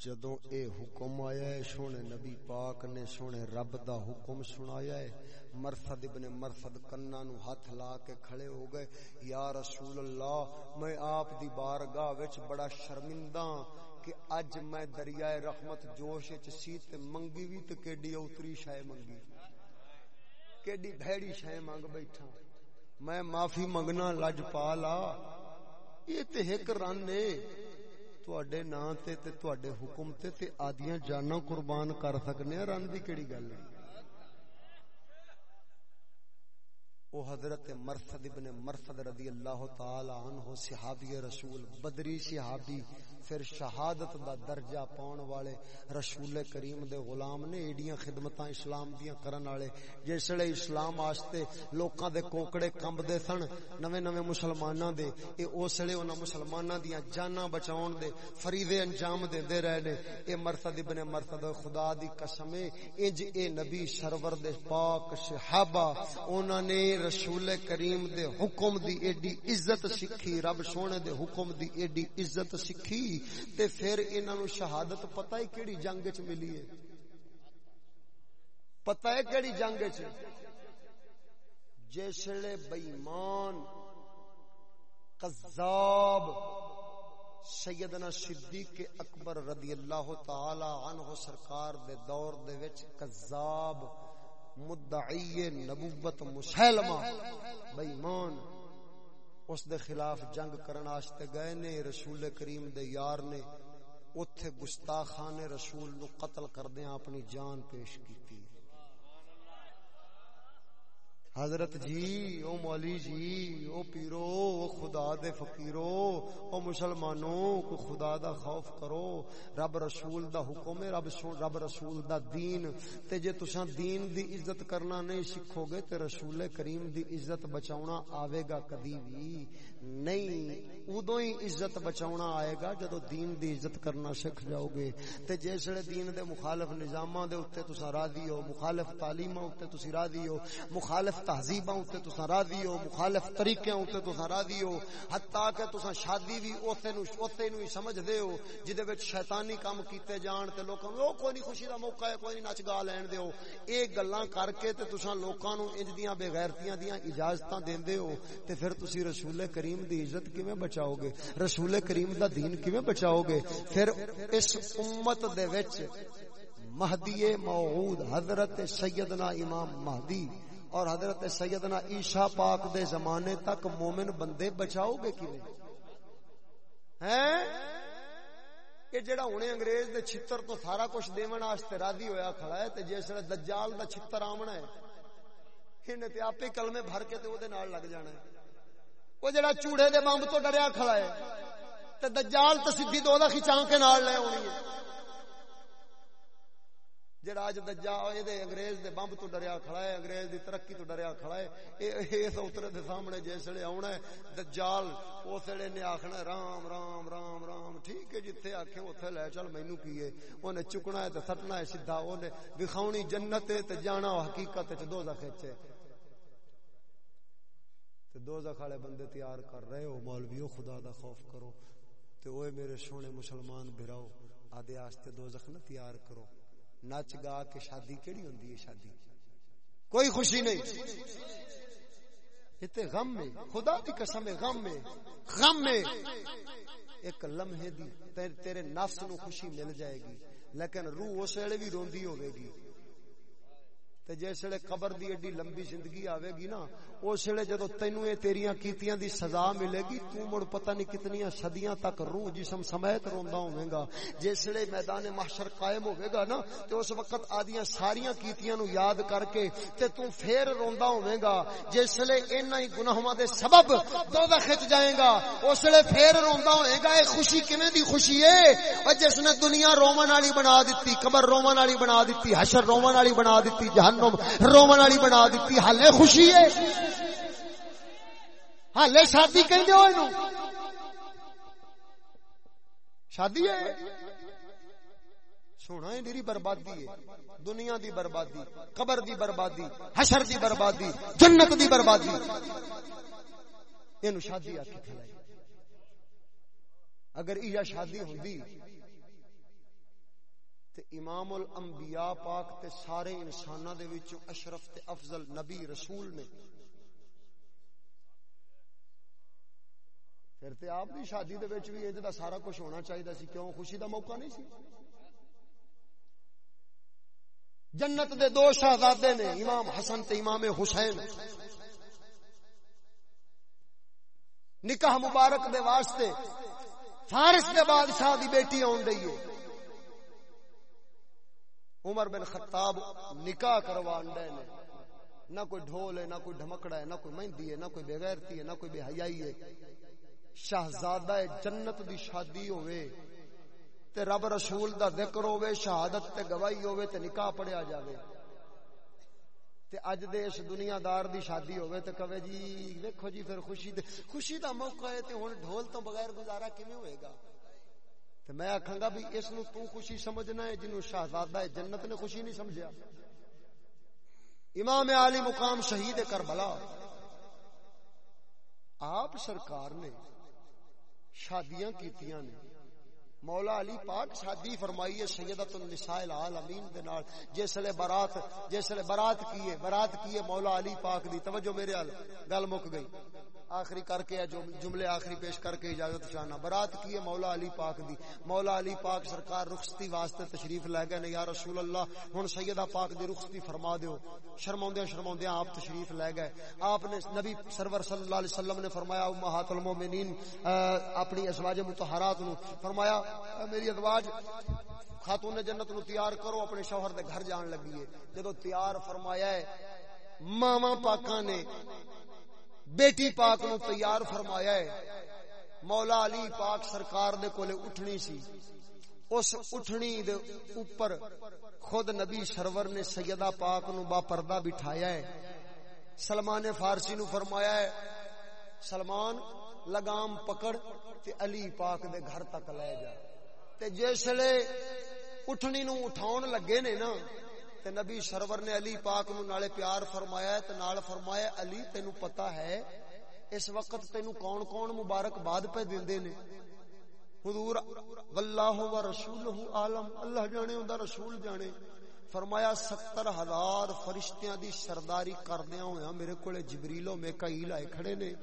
جدوں اے حکم آیا ہے سونے نبی پاک نے سونے رب دا حکم سنایا ہے مرثد ابن مرثد کنا نو ہاتھ لا کے کھڑے ہو گئے یا رسول اللہ میں آپ دی بارگاہ وچ بڑا شرمندہ کہ اج میں دریائے رحمت جوش وچ سی تے منگی وی تے کیڈی اوتری شے منگی کیڈی بھڑی شے منگ بیٹھا میں معافی منگنا لج پالا یہ تے ایک رن ہے تواڈے نا تے تے تواڈے حکم تے تے آدیاں جاناں قربان کر سکنے رن دی کیڑی گل ہے او حضرت مرثد ابن مرثد رضی اللہ تعالی عنہ صحابی رسول بدری صحابی پھر شہادت دا درجہ پاؤن والے رسول کریم دے غلام نے ایڈیاں خدمتاں اسلام دیاں کرن والے۔ جس جسلے اسلام واسطے لوکاں دے کوکڑے کمب دے سن نویں نویں مسلماناں دے۔ اے اس اسلے انہاں مسلماناں دیاں جاناں بچاون دے، فریضے انجام دیندے رہے نے۔ اے مرثد ابن مرثد خدا دی قسم اے، انج اے نبی سرور دے پاک صحابہ، انہاں نے رسول کریم دے حکم دی ایڈی عزت سکھی رب سونے دے حکم دی ایڈی عزت سکھی تے پھر انہاں نو شہادت پتہ ہے کیڑی جنگ وچ ملی ہے؟ پتہ ہے کیڑی جنگ وچ؟ جسلے بے قذاب سیدنا صدیق اکبر رضی اللہ تعالی عنہ سرکار دے دور دے وچ قذاب مدعی نبوت مسلمہ بے اس دے خلاف جنگ کرن واسطے گئے نے، رسول کریم دے یار نے، اوتھے گستاخان رسول نو قتل کردیاں اپنی جان پیش کی۔ حضرت جی او مولی جی او پیرو، او خدا دے فقیرو، او مسلمانوں کو خدا دا خوف کرو، رب رسول دا حکم ہے، رب رب رسول دا دین۔ تے جے تساں دین دی عزت کرنا نہیں سکھو گے، تے رسول کریم دی عزت بچاونا آوے گا کدی وی نہیں، ادو ہی عزت بچاونا آئے گا جدو دین دی عزت کرنا سکھ جاؤ گے۔ تے جسے دین دے مخالف نظاماں دے اوتے تساں راضی ہو، مخالف تعلیماں اوتے تسی راضی ہو، مخالف تہذیباں اوتے تساں راضی ہو، مخالف طریقے اوتے تساں راضی ہو، حتیٰ کہ تساں شادی بھی اوتے نو اوتے نو ہی سمجھ دے ہو، جدے وچ شیطانی کام کیتے جان تے لوکاں نو کوئی نہیں خوشی دا موقع ہے، کوئی نہیں نچ گا لین دیو اے گلاں کر کے تے تساں لوکاں نو انج دیاں بے غیرتیاں دیاں اجازتاں دیندے ہو۔ تے پھر تسی رسول کریم کریم دی عزت کیویں بچاؤ گے؟ رسول کریم دا دین کیویں بچاؤ گے؟ پھر اس امت دے وچ مہدی موعود حضرت سیدنا امام مہدی اور حضرت سیدنا عیشا پاک دے زمانے تک مومن بندے بچاؤ گے کیویں؟ ہیں؟ کہ جڑا ہنے انگریز دے چھتر تو سارا کچھ دیون واسطے راضی ہویا کھڑا ہے تے جس دجال دا چھتر آمنا ہے، انہیں تے آپے کلمے بھر کے تے او دے نال لگ جانا ہے۔ وہ جڑا چوڑے دے بمب تو ڈریا کھڑا ہے۔ تے دجال تے سیدھی دو دا کھچان کے نال لے اونی ہے۔ جڑا اج دجال اے دے انگریز دے بمب تو ڈریا کھڑا ہے، انگریز دی ترقی تو ڈریا کھڑا ہے۔ اے اس اترے دے سامنے جسڑے آونا ہے، دجال اسڑے نے آکھنا رام رام رام رام۔ ٹھیک ہے جتھے آکھے اوتھے لے چل، مینوں کی ہے؟ اونے چکنا ہے تے سٹنا ہے سیدھا۔ اونے وکھاونی جنت تے جانا حقیقت تے دوزخ وچ تے دوزخ والے بندے تیار کر رہے ہو، مولویو، خدا دا خوف کرو۔ تے اوے میرے سونے مسلمان بھراؤ آدے آستے دوزخ نہ تیار کرو۔ نچ گا کے شادی کیڑی ہوندی ہے شادی؟ کوئی خوشی نہیں۔ تے غم میں خدا دی قسم ہے، غم میں غم میں ایک لمحے دی تیرے نفس نو خوشی مل جائے گی، لیکن روح اس ویلے بھی روندی ہوے گی۔ تے جس ویلے قبر دی ایڈی لمبی زندگی آوے گی نا، اس ویلے جدو تینوں یہ تیریاں کیتیاں دی سزا ملے گی، تو مڑ پتہ نہیں کتنی صدیاں تک روح جسم سمیت روندا ہوے گا جس ویلے میدان محشر قائم ہوے گا نا، تے اس وقت آدیاں ساریاں کیتیاں نو یاد کر کے تے تو پھر روندا ہوے گا جس ویلے انہاں ہی گناہاں دے سبب دوزخ وچ جائے گا اس ویلے پھر روندا ہوے گا اے خوشی کیویں دی خوشی ہے او جس نے دنیا رومن والی بنا دتی قبر رومن والی بنا دتی حشر رومن والی بنا دتی جہنم جہنم رومن والی بنا دیتی ہالے خوشی ہے۔ ہالے شادی کہ شادی ہے۔ سونا ہے، میری بربادی ہے۔ دنیا دی بربادی، قبر دی بربادی، حشر دی بربادی، جنت دی بربادی۔ یہ شادی آ کے اگر یہ شادی ہوندی تے امام الانبیاء پاک تے سارے انساناں دے وچوں اشرف تے افضل نبی رسول نے۔ پھر تے آپ دی شادی دے وچ بھی اے سارا کچھ ہونا چاہیے سی، کیوں؟ خوشی دا موقع نہیں سی؟ جنت دے دو شہزادے نے، امام حسن تے امام حسین۔ نکاح مبارک دے واسطے فارس دے بادشاہ دی بیٹی آن رہی ہے عمر بن خطاب نکاح کروان دے نے۔ نہ کوئی ڈھول ہے، نہ کوئی ڈھمکڑا ہے، نہ کوئی مہندی ہے، نہ کوئی بے غیرتی ہے، نہ کوئی بے حیائی ہے۔ شہزادہ جنت دی شادی ہوئے تے رب رسول دا ذکر ہوئے، شہادت تے گواہی ہوئے تے نکاح پڑیا جاوے۔ تے اج دے اس دنیا دار دی شادی ہوئے تے کہے جی دیکھو جی پھر خوشی دے خوشی دا موقع ہے تے ہن ڈھول تو بغیر گزارا کیویں ہوئے گا؟ تو میں آخا گا بھی اس نو تو خوشی سمجھنا ہے، جنہوں شہزادہ جنت نے خوشی نہیں سمجھا امام علی مقام شہید کربلا۔ آپ سرکار نے شادیاں کیتیاں نے۔ مولا علی پاک شادی فرمائی ہے، سیدت النساء العالمین دے نال۔ جس لے برات جس لے برات کیے برات کیے مولا علی پاک دی، توجہ میرے ال گل مک گئی۔ آخری کر کے جملے آخری پیش کر کے اجازت چاہنا۔ برات کی ہے مولا علی پاک دی۔ مولا علی پاک سرکار رخصتی واسطے تشریف لے گئے نے۔ یا رسول اللہ، ہن سیدہ پاک دی رخصتی فرما دیو۔ شرماوندے شرماوندے آپ تشریف لے گئے۔ آپ نے نبی سرور صلی اللہ علیہ وسلم نے فرمایا، امہات المومنین اپنی ازواج مطہرات نو۔ فرمایا میری ازواج، خاتون جنت نو تیار کرو، اپنے شوہر دے گھر جان لگی ہے۔ جدو تیار فرمایا ہے ماما پاکاں نے بیٹی پاک نو تیار فرمایا ہے۔ مولا علی پاک سرکار دے کولے اٹھنی سی۔ اس اٹھنی دے اوپر خود نبی سرور نے سیدہ پاک نو با پردہ بٹھایا ہے۔ سلمان فارسی نو فرمایا ہے، سلمان، لگام پکڑ تے علی پاک دے گھر تک لے جا۔ تے جسلے اٹھنی نو اٹھاون لگے نے نا تے نبی سرور نے علی پاک نو نالے پیار فرمایا تے نال فرمایا، علی، تینو پتا ہے، اس وقت تینو کون کون مبارک بعد پہ دیندے نے? حضور، واللہ و رسولہ عالم. اللہ جانے ہوندا رسول جانے. فرمایا، ستر ہزار فرشتیاں دی سرداری کردیاں ہویا میرے کولے جبریل و میکائیل آئے کھڑے نے.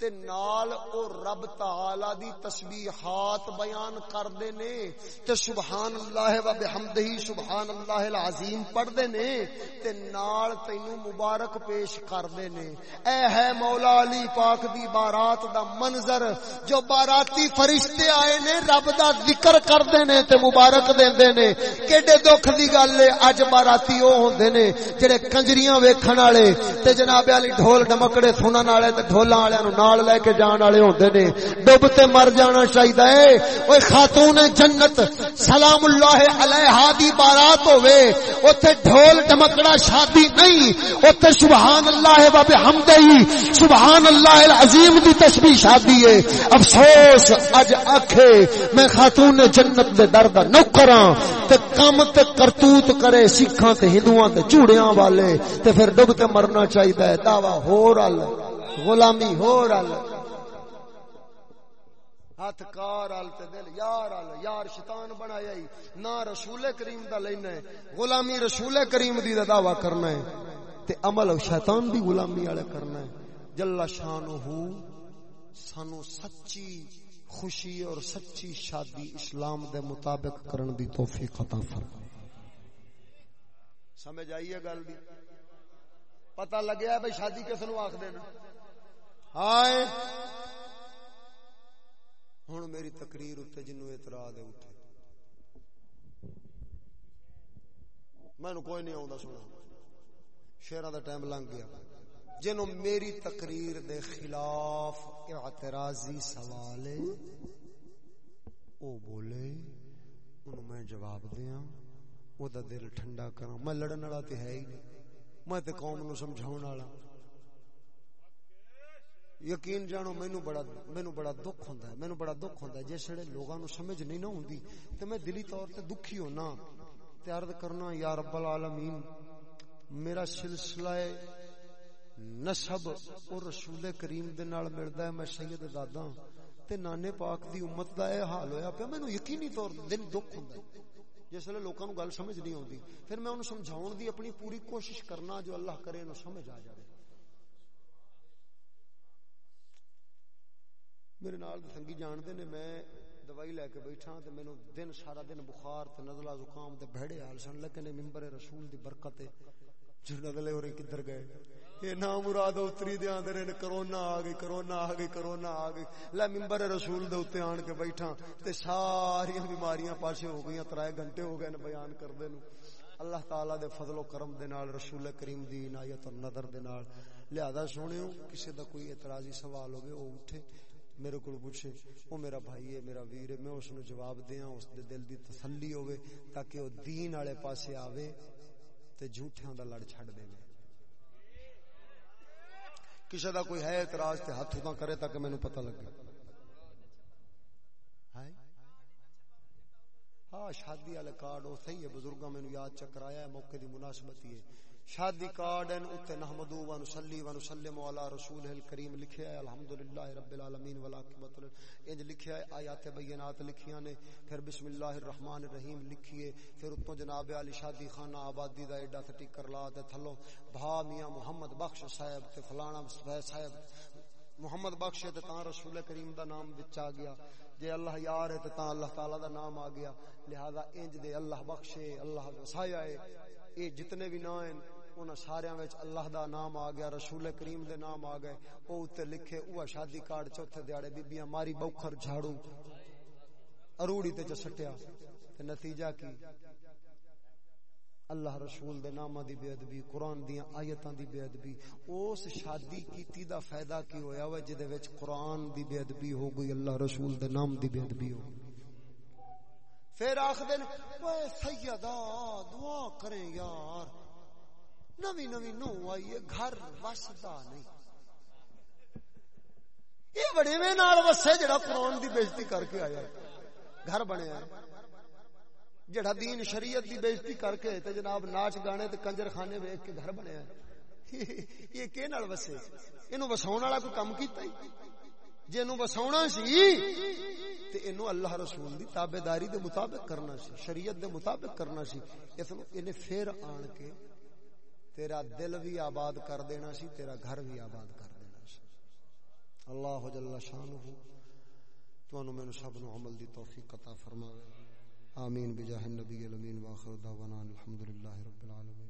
تے نال او رب تعالی دی تسبیحات بیان کر دے نے تے سبحان اللہ و بحمدہ سبحان اللہ العظیم پڑھ دے نے تے نال تینو مبارک پیش کر دے نے۔ اے ہے مولا علی پاک دی بارات دا منظر جو باراتی فرشتے آئے نے رب دا ذکر کر دے نے تے مبارک دیندے نے۔ کیڈے دکھ دی گل ہے، اج باراتی او ہوندے نے جڑے کنجریاں ویکھن والے تے جناب علی ڈھول ڈمکڑے سنن والے تے ڈھولاں والے نو نال لے کے جان والے ہوندے نے۔ ڈب تے مر جانا چاہیے اوے خاتون جنت سلام اللہ علیہا دی بارات ہوے اوتھے ڈھول ڈمکڑا شادی نہیں۔ اوتھے سبحان اللہ و بحمدہ سبحان اللہ العظیم دی تسبیح شادی ہے۔ افسوس، اج اکھے میں خاتون جنت دے در دا نوکراں تے کم تے کرتوت کرے سکھاں تے ہندوؤں تے چوڑیاں والے۔ تے پھر ڈب تے مرنا چاہیے دعوی ہور ال غلامی ہو رل ہاتھ کار آل تے دل یار آل یار شیطان بنایا ہی نہ رسول کریم دا لینا ہے۔ غلامی رسول کریم دی دا دعویٰ کرنا ہے۔ تے عمل شیطان دی غلامی آلے کرنا ہے۔ جل شانو ہو سانو سچی خوشی اور سچی شادی اسلام دے مطابق کرن دی توفیق عطا فرمائے۔ سمجھ آئیے گل بھی پتہ لگیا ہے بھائی شادی کس نو آخ دینا ہائے ہوں میری تقریر اتنے جنوں اعتراض ہے اٹھے۔ مینو کوئی نہیں آتا سنا شیران دا ٹائم لنگ گیا۔ جنوں میری تقریر دے خلاف اعتراضی سوال او بولے، انہوں میں جواب دیاں۔ او دا دل ٹھنڈا کراں۔ میں لڑن والا تے ہے ہی نہیں۔ میں تے قوم نو سمجھاون والا۔ یقین جانو مینو بڑا مینو بڑا دکھ ہوندا ہے مینو بڑا دکھ ہوندا ہے جس ویلے لوگاں نو سمجھ نہیں نہ ہوندی، تے میں دلی طور تے دکھی ہونا، تے عرض کرنا، یا رب العالمین، میرا سلسلہ نسب اور رسول کریم دے نال ملدا ہے، میں سید دادا ہاں، تے نانے پاک دی امت دا اے حال ہویا پیا، مینوں یقینی طور دل دکھ ہوندا ہے، جس ویلے لوکاں نو گل سمجھ نہیں اوندی پھر میں انہوں سمجھاون دی اپنی پوری کوشش کرنا جو اللہ کرے نو سمجھ آ جائے میرے نال سنگی جان دے نے میں دوائی لے کے بیٹھا ہاں، تے مینوں دن سارا دن بخار تے نزلہ زکام تے بھڑے حال سن۔ لیکن ممبر رسول دی برکت ہے۔ جو نگلے ہو کدھر گئے۔ یہ نام مراد اتری دے آندے رہے کرونا آ گئی، کرونا آ گئی، کرونا آ گئی۔ لے ممبر رسول دے اوتے آن کے بیٹھا ہاں، تے ساری بیماریاں پاسے ہو گئیاں، ترائے گھنٹے ہو گئے نے بیان کردے نو اللہ تعالی دے فضل و کرم دے نال، رسول کریم دی عنایت اور نظر دے نال۔ لہذا سونیو کسی دا کوئی اعتراضی سوال ہوے او اٹھے۔ میرے کو پوچھے وہ میرا بھائی ہے، میرا ویر ہے، میں اس نو جواب دیاں، اس دے دل دی تسلی ہوے تاکہ وہ دین والے پاسے آوے تے جھوٹیاں دا لڑ چھڑ دے کسی دا کوئی ہے اعتراض تے ہاتھ ادا کرے تاکہ مینوں پتہ لگے۔ ہائے؟ ہاں شادی والے کارڈ وہ صحیح ہے، بزرگاں مینوں یاد چکرایا ہے، موقع دی مناسبت ہی ہے۔ شادی کارڈ ان اتے نحمدو و نصلی و نسلم علی رسول الکریم لکھیا ہے الحمدللہ رب العالمین والعاقبۃ انج لکھیا ہے آیات بینات لکھیاں نے، پھر بسم اللہ الرحمن الرحیم لکھیے، پھر اتوں جناب علی شادی خانہ آبادی دا ایڈا سٹیکر لا تے تھلو، بھا میاں محمد بخش صاحب تے فلانا صاحب، محمد بخش تے تاں رسول کریم دا نام وچ آ گیا، جے اللہ یار ہے تے تاں اللہ تعالی دا نام آ گیا، لہذا انج دے اللہ بخشے اللہ وسایا ہے، اے جتنے بھی نام ہیں انہاں سارے وچ اللہ دا نام آ گیا، رسول کریم دے نام آ گئے، او تے لکھے او شادی کارڈ چوتھے دیاڑے بیبییاں ماری بوکھر جھاڑو، اروڑی تے چ سٹیا۔ تے نتیجہ کی؟ اللہ رسول دے نامہ دی بے ادبی، قرآن دیاں آیتاں دی بے ادبی۔ اس شادی کیتی دا فائدہ کی ہویا ہوا جدے وچ قرآن دی بے ادبی ہو گئی، اللہ رسول دے نام دی بے ادبی ہو گئی۔ پھر آخ دن وہ سیدہ دعا کریں یار نوی نوی نو آئیے گھر وسدا نہیں۔ یہ بڑے میں نال وسے جڑا قرآن دی بےزتی کر کے آیا گھر بنیا جڑا دین شریعت دی بےزتی کر کے تے جناب ناچ گانے تے کنجر خانے ویکھ کے گھر بنیا یہ کہ نال وسے؟ اینو وساون والا کوئی کام کیتا ہی جے اینو وساونا سی تے اینو اللہ رسول دی تابعداری دے مطابق کرنا سی، شریعت دے مطابق کرنا سی۔ اس نو اینے پھر آن کے تیرا دل بھی آباد کر دینا سی، تیرا گھر بھی آباد کر دینا سی۔ اللہ جل شانہ تو انو میں سب نو عمل دی توفیق عطا فرماوے۔ آمین۔ بجاہ النبی الامین، واخر دعوانا الحمدللہ رب العالمین۔